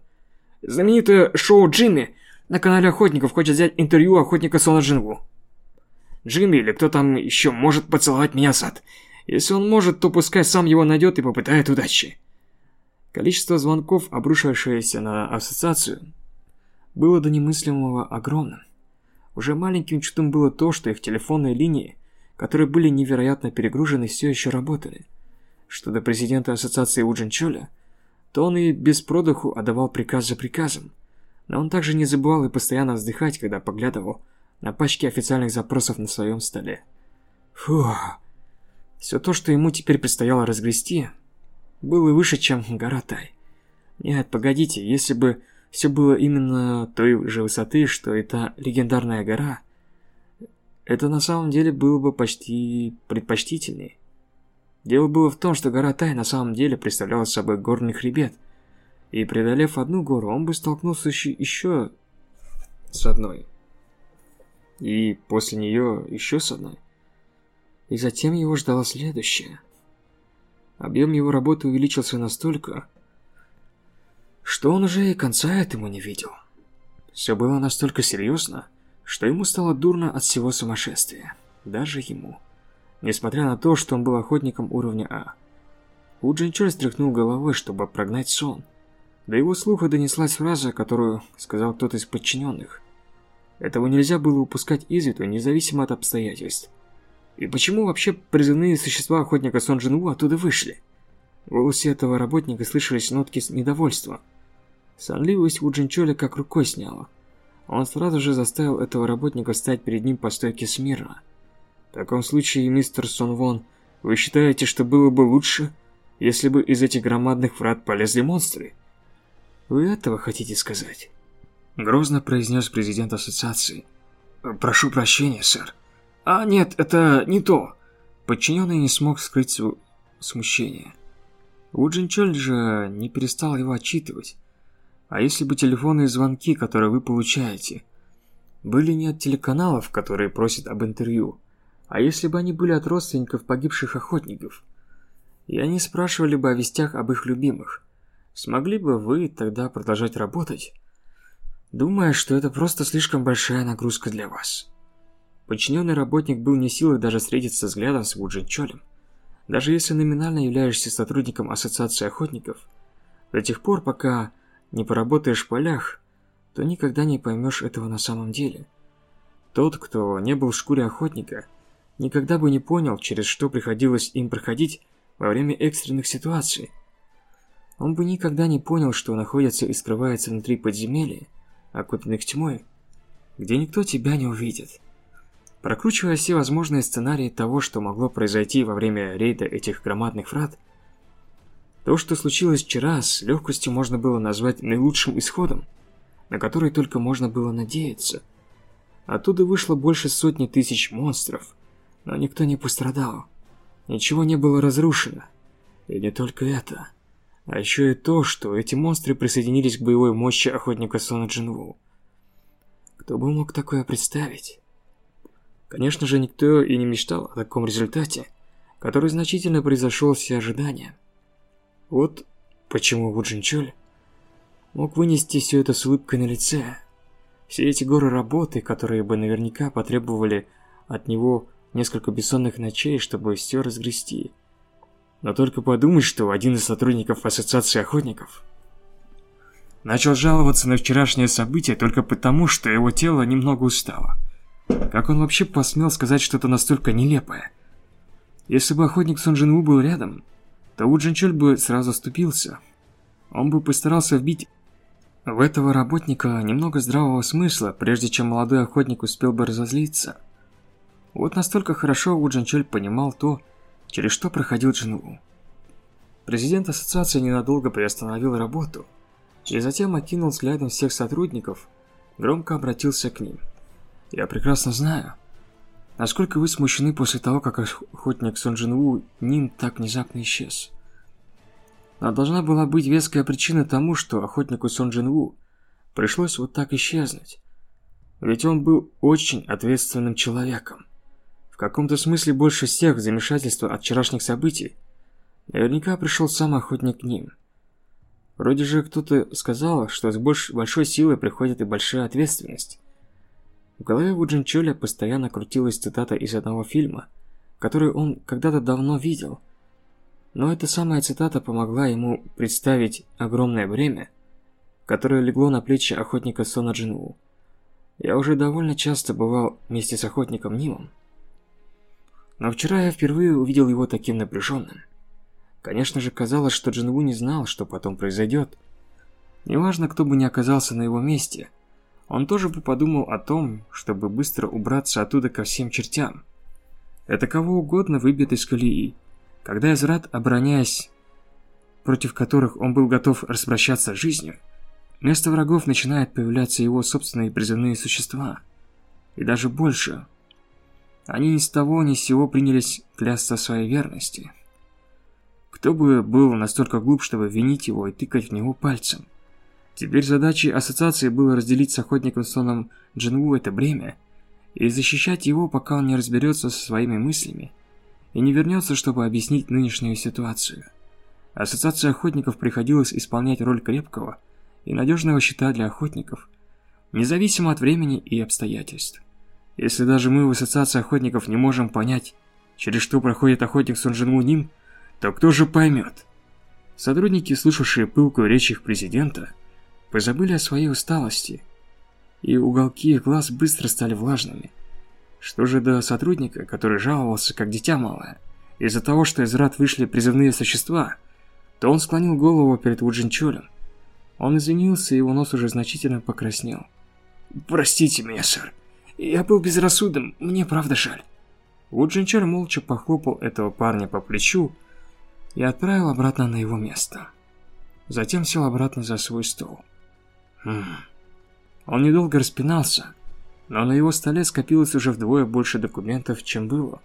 Знаменитое шоу Джимми на канале охотников хочет взять интервью охотника Сона Джинву. Джимми или кто там еще может поцеловать меня сад. Если он может, то пускай сам его найдет и попытает удачи. Количество звонков, обрушившееся на ассоциацию, было до немыслимого огромным. Уже маленьким чудом было то, что их телефонные линии, которые были невероятно перегружены, все еще работали. Что до президента ассоциации Уджин Чоля, то он и без продыху отдавал приказ за приказом. Но он также не забывал и постоянно вздыхать, когда поглядывал на пачки официальных запросов на своем столе. Фух. Все то, что ему теперь предстояло разгрести, было выше, чем гора Тай. Нет, погодите, если бы все было именно той же высоты, что и та легендарная гора, это на самом деле было бы почти предпочтительнее. Дело было в том, что гора Тай на самом деле представляла собой горный хребет, и преодолев одну гору, он бы столкнулся еще с одной. И после нее еще с одной. И затем его ждала следующая. Объем его работы увеличился настолько, что он уже и конца этому не видел. Все было настолько серьезно, что ему стало дурно от всего сумасшествия. Даже ему. Несмотря на то, что он был охотником уровня А. У Джинчоль стряхнул головой, чтобы прогнать сон. До его слуха донеслась фраза, которую сказал кто-то из подчиненных. Этого нельзя было упускать из виду, независимо от обстоятельств. И почему вообще призывные существа охотника Сон Джинву оттуда вышли? В голосе этого работника слышались нотки недовольства. Сонливость у Джинчоля как рукой сняла. Он сразу же заставил этого работника встать перед ним по стойке смирно. В таком случае, мистер Сон Вон, вы считаете, что было бы лучше, если бы из этих громадных врат полезли монстры? Вы этого хотите сказать? Грозно произнес президент ассоциации. Прошу прощения, сэр. «А, нет, это не то!» Подчиненный не смог скрыть свое смущение. Уджин Чоль же не перестал его отчитывать. А если бы телефонные звонки, которые вы получаете, были не от телеканалов, которые просят об интервью, а если бы они были от родственников погибших охотников, и они спрашивали бы о вестях об их любимых, Смогли бы вы тогда продолжать работать, думая, что это просто слишком большая нагрузка для вас? Подчиненный работник был не силой даже встретиться взглядом с Вуджин Чолем. Даже если номинально являешься сотрудником Ассоциации Охотников, до тех пор, пока не поработаешь в полях, то никогда не поймешь этого на самом деле. Тот, кто не был в шкуре охотника, никогда бы не понял, через что приходилось им проходить во время экстренных ситуаций. Он бы никогда не понял, что находится и скрывается внутри подземелья, окутанных тьмой, где никто тебя не увидит. Прокручивая все возможные сценарии того, что могло произойти во время рейда этих громадных врат, то, что случилось вчера, с легкостью можно было назвать наилучшим исходом, на который только можно было надеяться. Оттуда вышло больше сотни тысяч монстров, но никто не пострадал. Ничего не было разрушено. И не только это. А еще и то, что эти монстры присоединились к боевой мощи охотника Сона Джинву. Кто бы мог такое представить? Конечно же, никто и не мечтал о таком результате, который значительно превзошел все ожидания. Вот почему Ву Джинчоль мог вынести все это с улыбкой на лице. Все эти горы работы, которые бы наверняка потребовали от него несколько бессонных ночей, чтобы все разгрести – но только подумать, что один из сотрудников Ассоциации Охотников начал жаловаться на вчерашнее событие только потому, что его тело немного устало. Как он вообще посмел сказать что-то настолько нелепое? Если бы охотник Сон Джин Ву был рядом, то У Джин Чоль бы сразу ступился. Он бы постарался вбить в этого работника немного здравого смысла, прежде чем молодой охотник успел бы разозлиться. Вот настолько хорошо У Джин Чоль понимал то, через что проходил Джинву. Президент ассоциации ненадолго приостановил работу и затем окинул взглядом всех сотрудников, громко обратился к ним. «Я прекрасно знаю, насколько вы смущены после того, как охотник Сон Джинву Нин так внезапно исчез. Но должна была быть веская причина тому, что охотнику Сон Джинву пришлось вот так исчезнуть. Ведь он был очень ответственным человеком. В каком-то смысле больше всех замешательства от вчерашних событий. Наверняка пришел сам охотник к ним. Вроде же кто-то сказал, что с больш большой силой приходит и большая ответственность. В голове у Джинчоля постоянно крутилась цитата из одного фильма, который он когда-то давно видел. Но эта самая цитата помогла ему представить огромное бремя, которое легло на плечи охотника Сона Джинву. Я уже довольно часто бывал вместе с охотником Нимом, но вчера я впервые увидел его таким напряженным. Конечно же, казалось, что Джинву не знал, что потом произойдет. Неважно, кто бы ни оказался на его месте, он тоже бы подумал о том, чтобы быстро убраться оттуда ко всем чертям. Это кого угодно выбьет из колеи. Когда Эзрат, обороняясь, против которых он был готов распрощаться жизнью, вместо врагов начинают появляться его собственные призывные существа. И даже больше – они ни с того ни с сего принялись клясться своей верности. Кто бы был настолько глуп, чтобы винить его и тыкать в него пальцем? Теперь задачей ассоциации было разделить с охотником Соном Джинву это бремя и защищать его, пока он не разберется со своими мыслями и не вернется, чтобы объяснить нынешнюю ситуацию. Ассоциация охотников приходилось исполнять роль крепкого и надежного щита для охотников, независимо от времени и обстоятельств. Если даже мы в Ассоциации Охотников не можем понять, через что проходит охотник Сунжинму Ним, то кто же поймет? Сотрудники, слушавшие пылкую речь их президента, позабыли о своей усталости, и уголки их глаз быстро стали влажными. Что же до сотрудника, который жаловался как дитя малое, из-за того, что из рад вышли призывные существа, то он склонил голову перед Вуджинчолем. Он извинился, и его нос уже значительно покраснел. «Простите меня, сэр. Я был безрассудным, мне правда жаль. Вуджинчар молча похлопал этого парня по плечу и отправил обратно на его место. Затем сел обратно за свой стол. Он недолго распинался, но на его столе скопилось уже вдвое больше документов, чем было.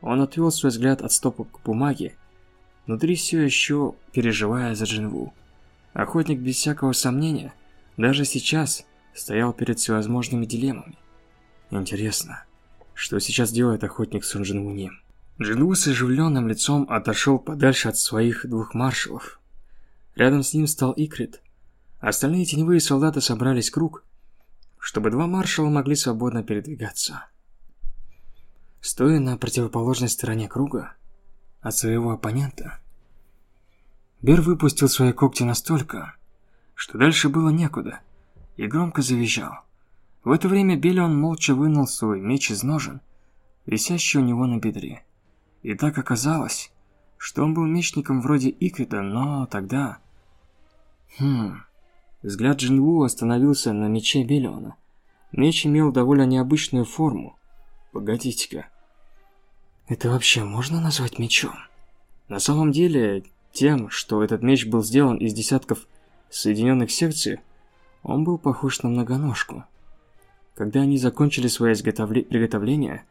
Он отвел свой взгляд от стопок к бумаге, внутри все еще переживая за Джинву. Охотник без всякого сомнения, даже сейчас, стоял перед всевозможными дилеммами. Интересно, что сейчас делает охотник Сун Джин Муни? Джинву с оживленным лицом отошел подальше от своих двух маршалов. Рядом с ним стал Икрит. Остальные теневые солдаты собрались в круг, чтобы два маршала могли свободно передвигаться. Стоя на противоположной стороне круга от своего оппонента, Бер выпустил свои когти настолько, что дальше было некуда, и громко завизжал. В это время Белион молча вынул свой меч из ножен, висящий у него на бедре. И так оказалось, что он был мечником вроде Иквита, но тогда... Хм... Взгляд Джинву остановился на мече Белиона. Меч имел довольно необычную форму. Погодите-ка. Это вообще можно назвать мечом? На самом деле, тем, что этот меч был сделан из десятков соединенных секций, он был похож на многоножку. Когда они закончили свое изготовле... приготовление,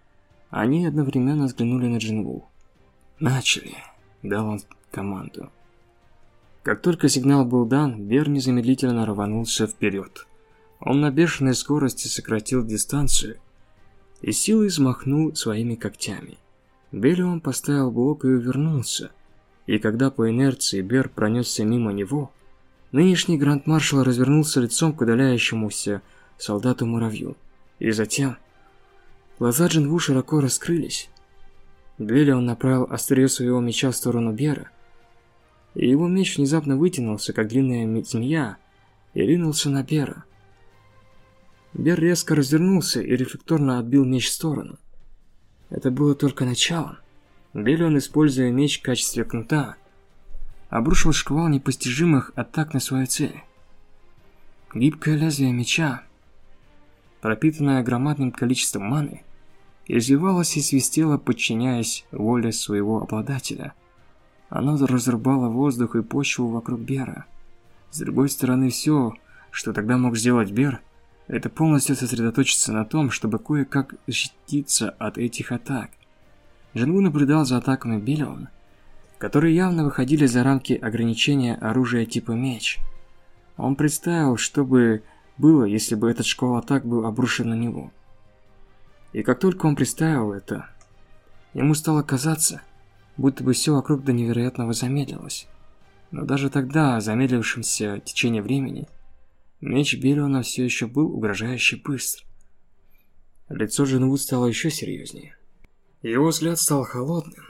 они одновременно взглянули на Джинву. «Начали», — дал он команду. Как только сигнал был дан, Бер незамедлительно рванулся вперед. Он на бешеной скорости сократил дистанцию и силой взмахнул своими когтями. Белион поставил блок и увернулся, и когда по инерции Бер пронесся мимо него, нынешний гранд-маршал развернулся лицом к удаляющемуся солдату-муравью. И затем... Глаза Джинву широко раскрылись. Белион направил острие своего меча в сторону Бера, и его меч внезапно вытянулся, как длинная змея, и ринулся на Бера. Бер резко развернулся и рефлекторно отбил меч в сторону. Это было только началом. Белион, используя меч в качестве кнута, обрушил шквал непостижимых атак на свою цель. Гибкое лезвие меча, пропитанное громадным количеством маны, извивалось и свистело, подчиняясь воле своего обладателя – оно разрубало воздух и почву вокруг Бера. С другой стороны, все, что тогда мог сделать Бер, это полностью сосредоточиться на том, чтобы кое-как защититься от этих атак. Джингу наблюдал за атаками Биллиона, которые явно выходили за рамки ограничения оружия типа меч. Он представил, что бы было, если бы этот шквал атак был обрушен на него. И как только он представил это, ему стало казаться, будто бы все вокруг до невероятного замедлилось. Но даже тогда, замедлившемся течение времени, меч Биллиона все еще был угрожающе быстр. Лицо Джинвуд стало еще серьезнее. Его взгляд стал холодным.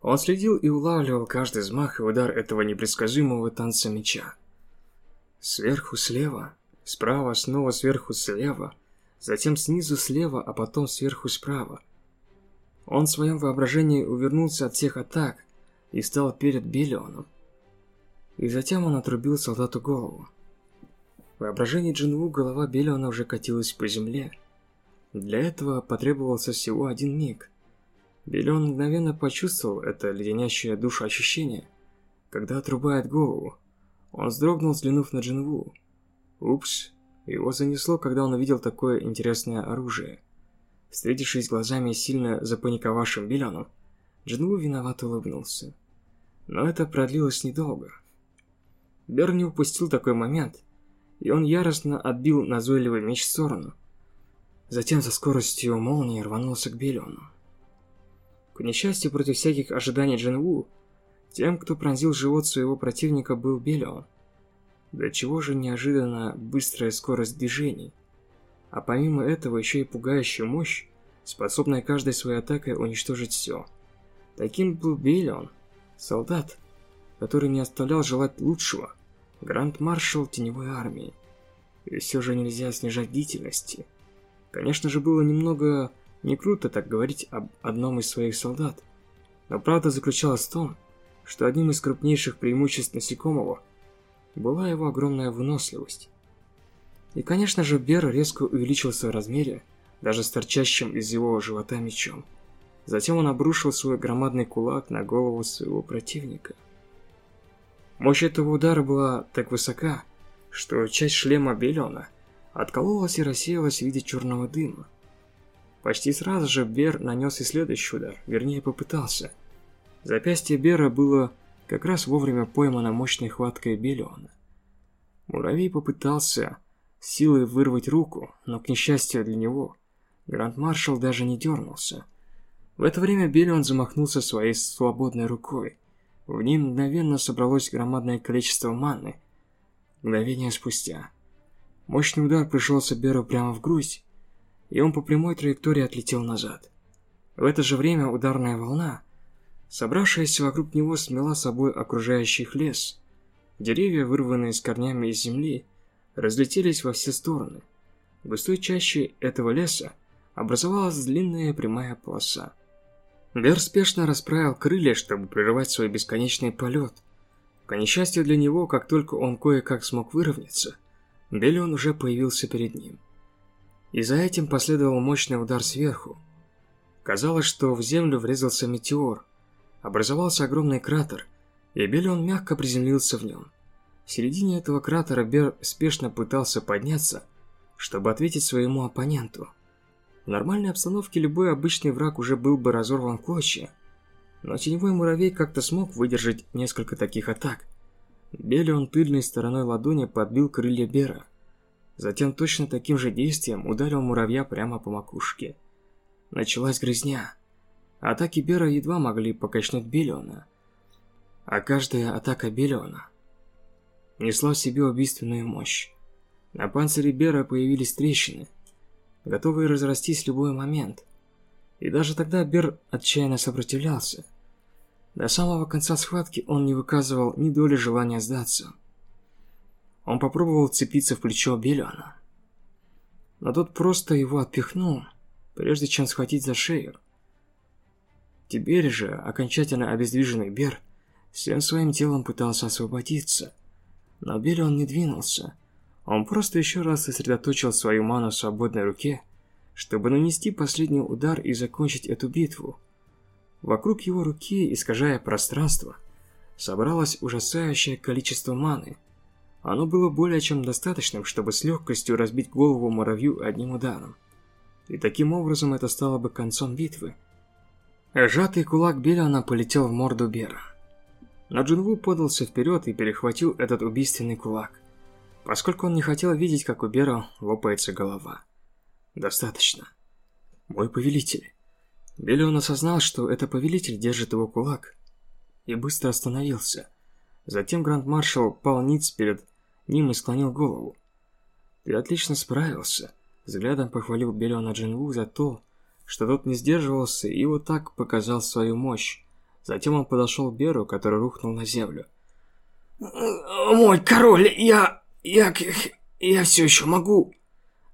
Он следил и улавливал каждый взмах и удар этого непредсказуемого танца меча. Сверху слева, справа, снова сверху слева, затем снизу слева, а потом сверху справа. Он в своем воображении увернулся от всех атак и стал перед Биллионом. И затем он отрубил солдату голову. В воображении Джинву голова Биллиона уже катилась по земле. Для этого потребовался всего один миг. Биллион мгновенно почувствовал это леденящее душу ощущение, когда отрубает голову. Он вздрогнул, взглянув на Джинву. Упс, его занесло, когда он увидел такое интересное оружие. Встретившись глазами сильно запаниковавшим Беляном, Джинву виновато улыбнулся. Но это продлилось недолго. Бер не упустил такой момент, и он яростно отбил назойливый меч в сторону. Затем со скоростью молнии рванулся к Белиону. К несчастью, против всяких ожиданий Джинву, тем, кто пронзил живот своего противника, был Белион. До чего же неожиданно быстрая скорость движений – а помимо этого еще и пугающая мощь, способная каждой своей атакой уничтожить все. Таким был Бейлион, солдат, который не оставлял желать лучшего, гранд-маршал теневой армии. И все же нельзя снижать бдительности. Конечно же, было немного не круто так говорить об одном из своих солдат, но правда заключалась в том, что одним из крупнейших преимуществ насекомого была его огромная выносливость. И, конечно же, Бер резко увеличился в размере, даже с торчащим из его живота мечом. Затем он обрушил свой громадный кулак на голову своего противника. Мощь этого удара была так высока, что часть шлема Белена откололась и рассеялась в виде черного дыма. Почти сразу же Бер нанес и следующий удар, вернее попытался. Запястье Бера было как раз вовремя поймано мощной хваткой Белиона. Муравей попытался силой вырвать руку, но, к несчастью для него, Гранд-маршал даже не дернулся. В это время Биллион замахнулся своей свободной рукой, В ней мгновенно собралось громадное количество маны. Мгновение спустя. Мощный удар пришелся Беру прямо в грудь, и он по прямой траектории отлетел назад. В это же время ударная волна, собравшаяся вокруг него, смела собой окружающий лес. Деревья, вырванные с корнями из земли, разлетелись во все стороны. В густой чаще этого леса образовалась длинная прямая полоса. Бер спешно расправил крылья, чтобы прерывать свой бесконечный полет. К несчастью для него, как только он кое-как смог выровняться, Белион уже появился перед ним. И за этим последовал мощный удар сверху. Казалось, что в землю врезался метеор. Образовался огромный кратер, и Белион мягко приземлился в нем. В середине этого кратера Бер спешно пытался подняться, чтобы ответить своему оппоненту. В нормальной обстановке любой обычный враг уже был бы разорван в клочья, но теневой муравей как-то смог выдержать несколько таких атак. Белион тыльной стороной ладони подбил крылья Бера. Затем точно таким же действием ударил муравья прямо по макушке. Началась грызня. Атаки Бера едва могли покачнуть Белиона. А каждая атака Белиона несла в себе убийственную мощь. На панцире Бера появились трещины, готовые разрастись в любой момент. И даже тогда Бер отчаянно сопротивлялся. До самого конца схватки он не выказывал ни доли желания сдаться. Он попробовал цепиться в плечо Белиона, но тот просто его отпихнул, прежде чем схватить за шею. Теперь же, окончательно обездвиженный Бер, всем своим телом пытался освободиться, но Белион не двинулся, он просто еще раз сосредоточил свою ману в свободной руке, чтобы нанести последний удар и закончить эту битву. Вокруг его руки, искажая пространство, собралось ужасающее количество маны. Оно было более чем достаточным, чтобы с легкостью разбить голову муравью одним ударом. И таким образом это стало бы концом битвы. Сжатый кулак Белиана полетел в морду Бера. Но Джинву подался вперед и перехватил этот убийственный кулак поскольку он не хотел видеть, как у Бера лопается голова. Достаточно. Мой повелитель. Белион осознал, что это повелитель держит его кулак, и быстро остановился. Затем гранд-маршал пал ниц перед ним и склонил голову. Ты отлично справился. Взглядом похвалил Белиона Джинву за то, что тот не сдерживался и вот так показал свою мощь. Затем он подошел к Беру, который рухнул на землю. «Мой король, я...» Я... я все еще могу.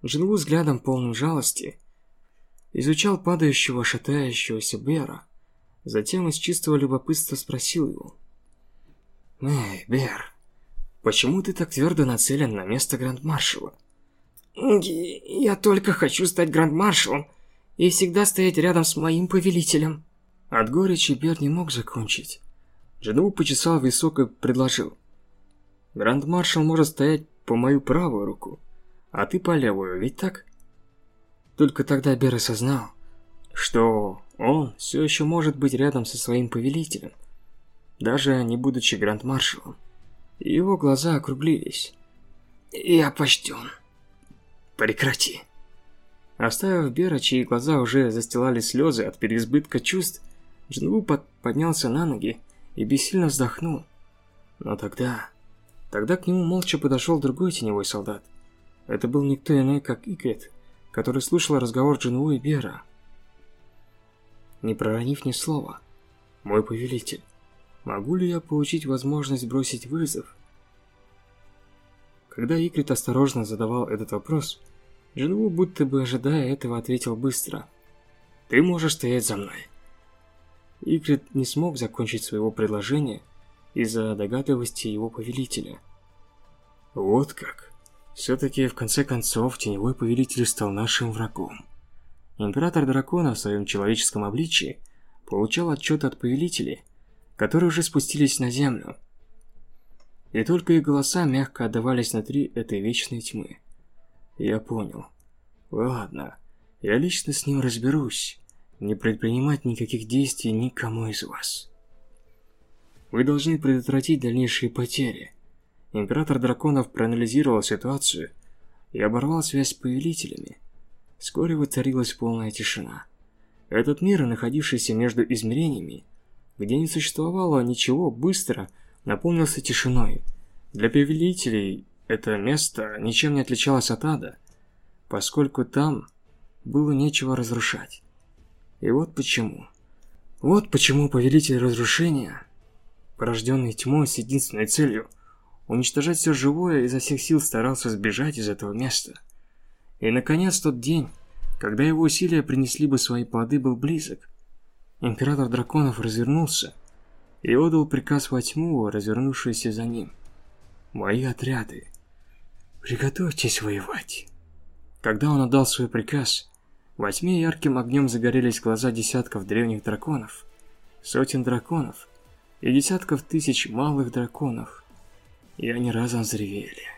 Джинву взглядом полным жалости изучал падающего, шатающегося Бера. Затем из чистого любопытства спросил его. «Эй, Бер, почему ты так твердо нацелен на место гранд-маршала?» «Я только хочу стать гранд-маршалом и всегда стоять рядом с моим повелителем». От горечи Бер не мог закончить. Джинву почесал висок и предложил. Гранд-маршал может стоять по мою правую руку, а ты по левую, ведь так? Только тогда Бер осознал, что он все еще может быть рядом со своим повелителем, даже не будучи гранд-маршалом. Его глаза округлились. «Я почтен. Прекрати». Оставив Бера, чьи глаза уже застилали слезы от переизбытка чувств, Джинву поднялся на ноги и бессильно вздохнул. Но тогда... Тогда к нему молча подошел другой теневой солдат. Это был никто иной, как Икет, который слушал разговор Джинву и Бера. Не проронив ни слова, «Мой повелитель, могу ли я получить возможность бросить вызов?» Когда Икрит осторожно задавал этот вопрос, Джинву, будто бы ожидая этого, ответил быстро. «Ты можешь стоять за мной». Икрит не смог закончить своего предложения, из-за догадливости его повелителя. Вот как. Все-таки, в конце концов, Теневой Повелитель стал нашим врагом. Император Дракона в своем человеческом обличии получал отчет от повелителей, которые уже спустились на землю. И только их голоса мягко отдавались внутри этой вечной тьмы. Я понял. Ладно, я лично с ним разберусь. Не предпринимать никаких действий никому из вас. Вы должны предотвратить дальнейшие потери. Император драконов проанализировал ситуацию и оборвал связь с повелителями. Вскоре воцарилась полная тишина. Этот мир, находившийся между измерениями, где не существовало ничего, быстро наполнился тишиной. Для повелителей это место ничем не отличалось от ада, поскольку там было нечего разрушать. И вот почему. Вот почему повелитель разрушения, порожденный тьмой с единственной целью уничтожать все живое, изо всех сил старался сбежать из этого места. И, наконец, тот день, когда его усилия принесли бы свои плоды, был близок. Император драконов развернулся и отдал приказ во тьму, развернувшуюся за ним. «Мои отряды, приготовьтесь воевать». Когда он отдал свой приказ, во тьме ярким огнем загорелись глаза десятков древних драконов, сотен драконов и десятков тысяч малых драконов, и они разом взревели.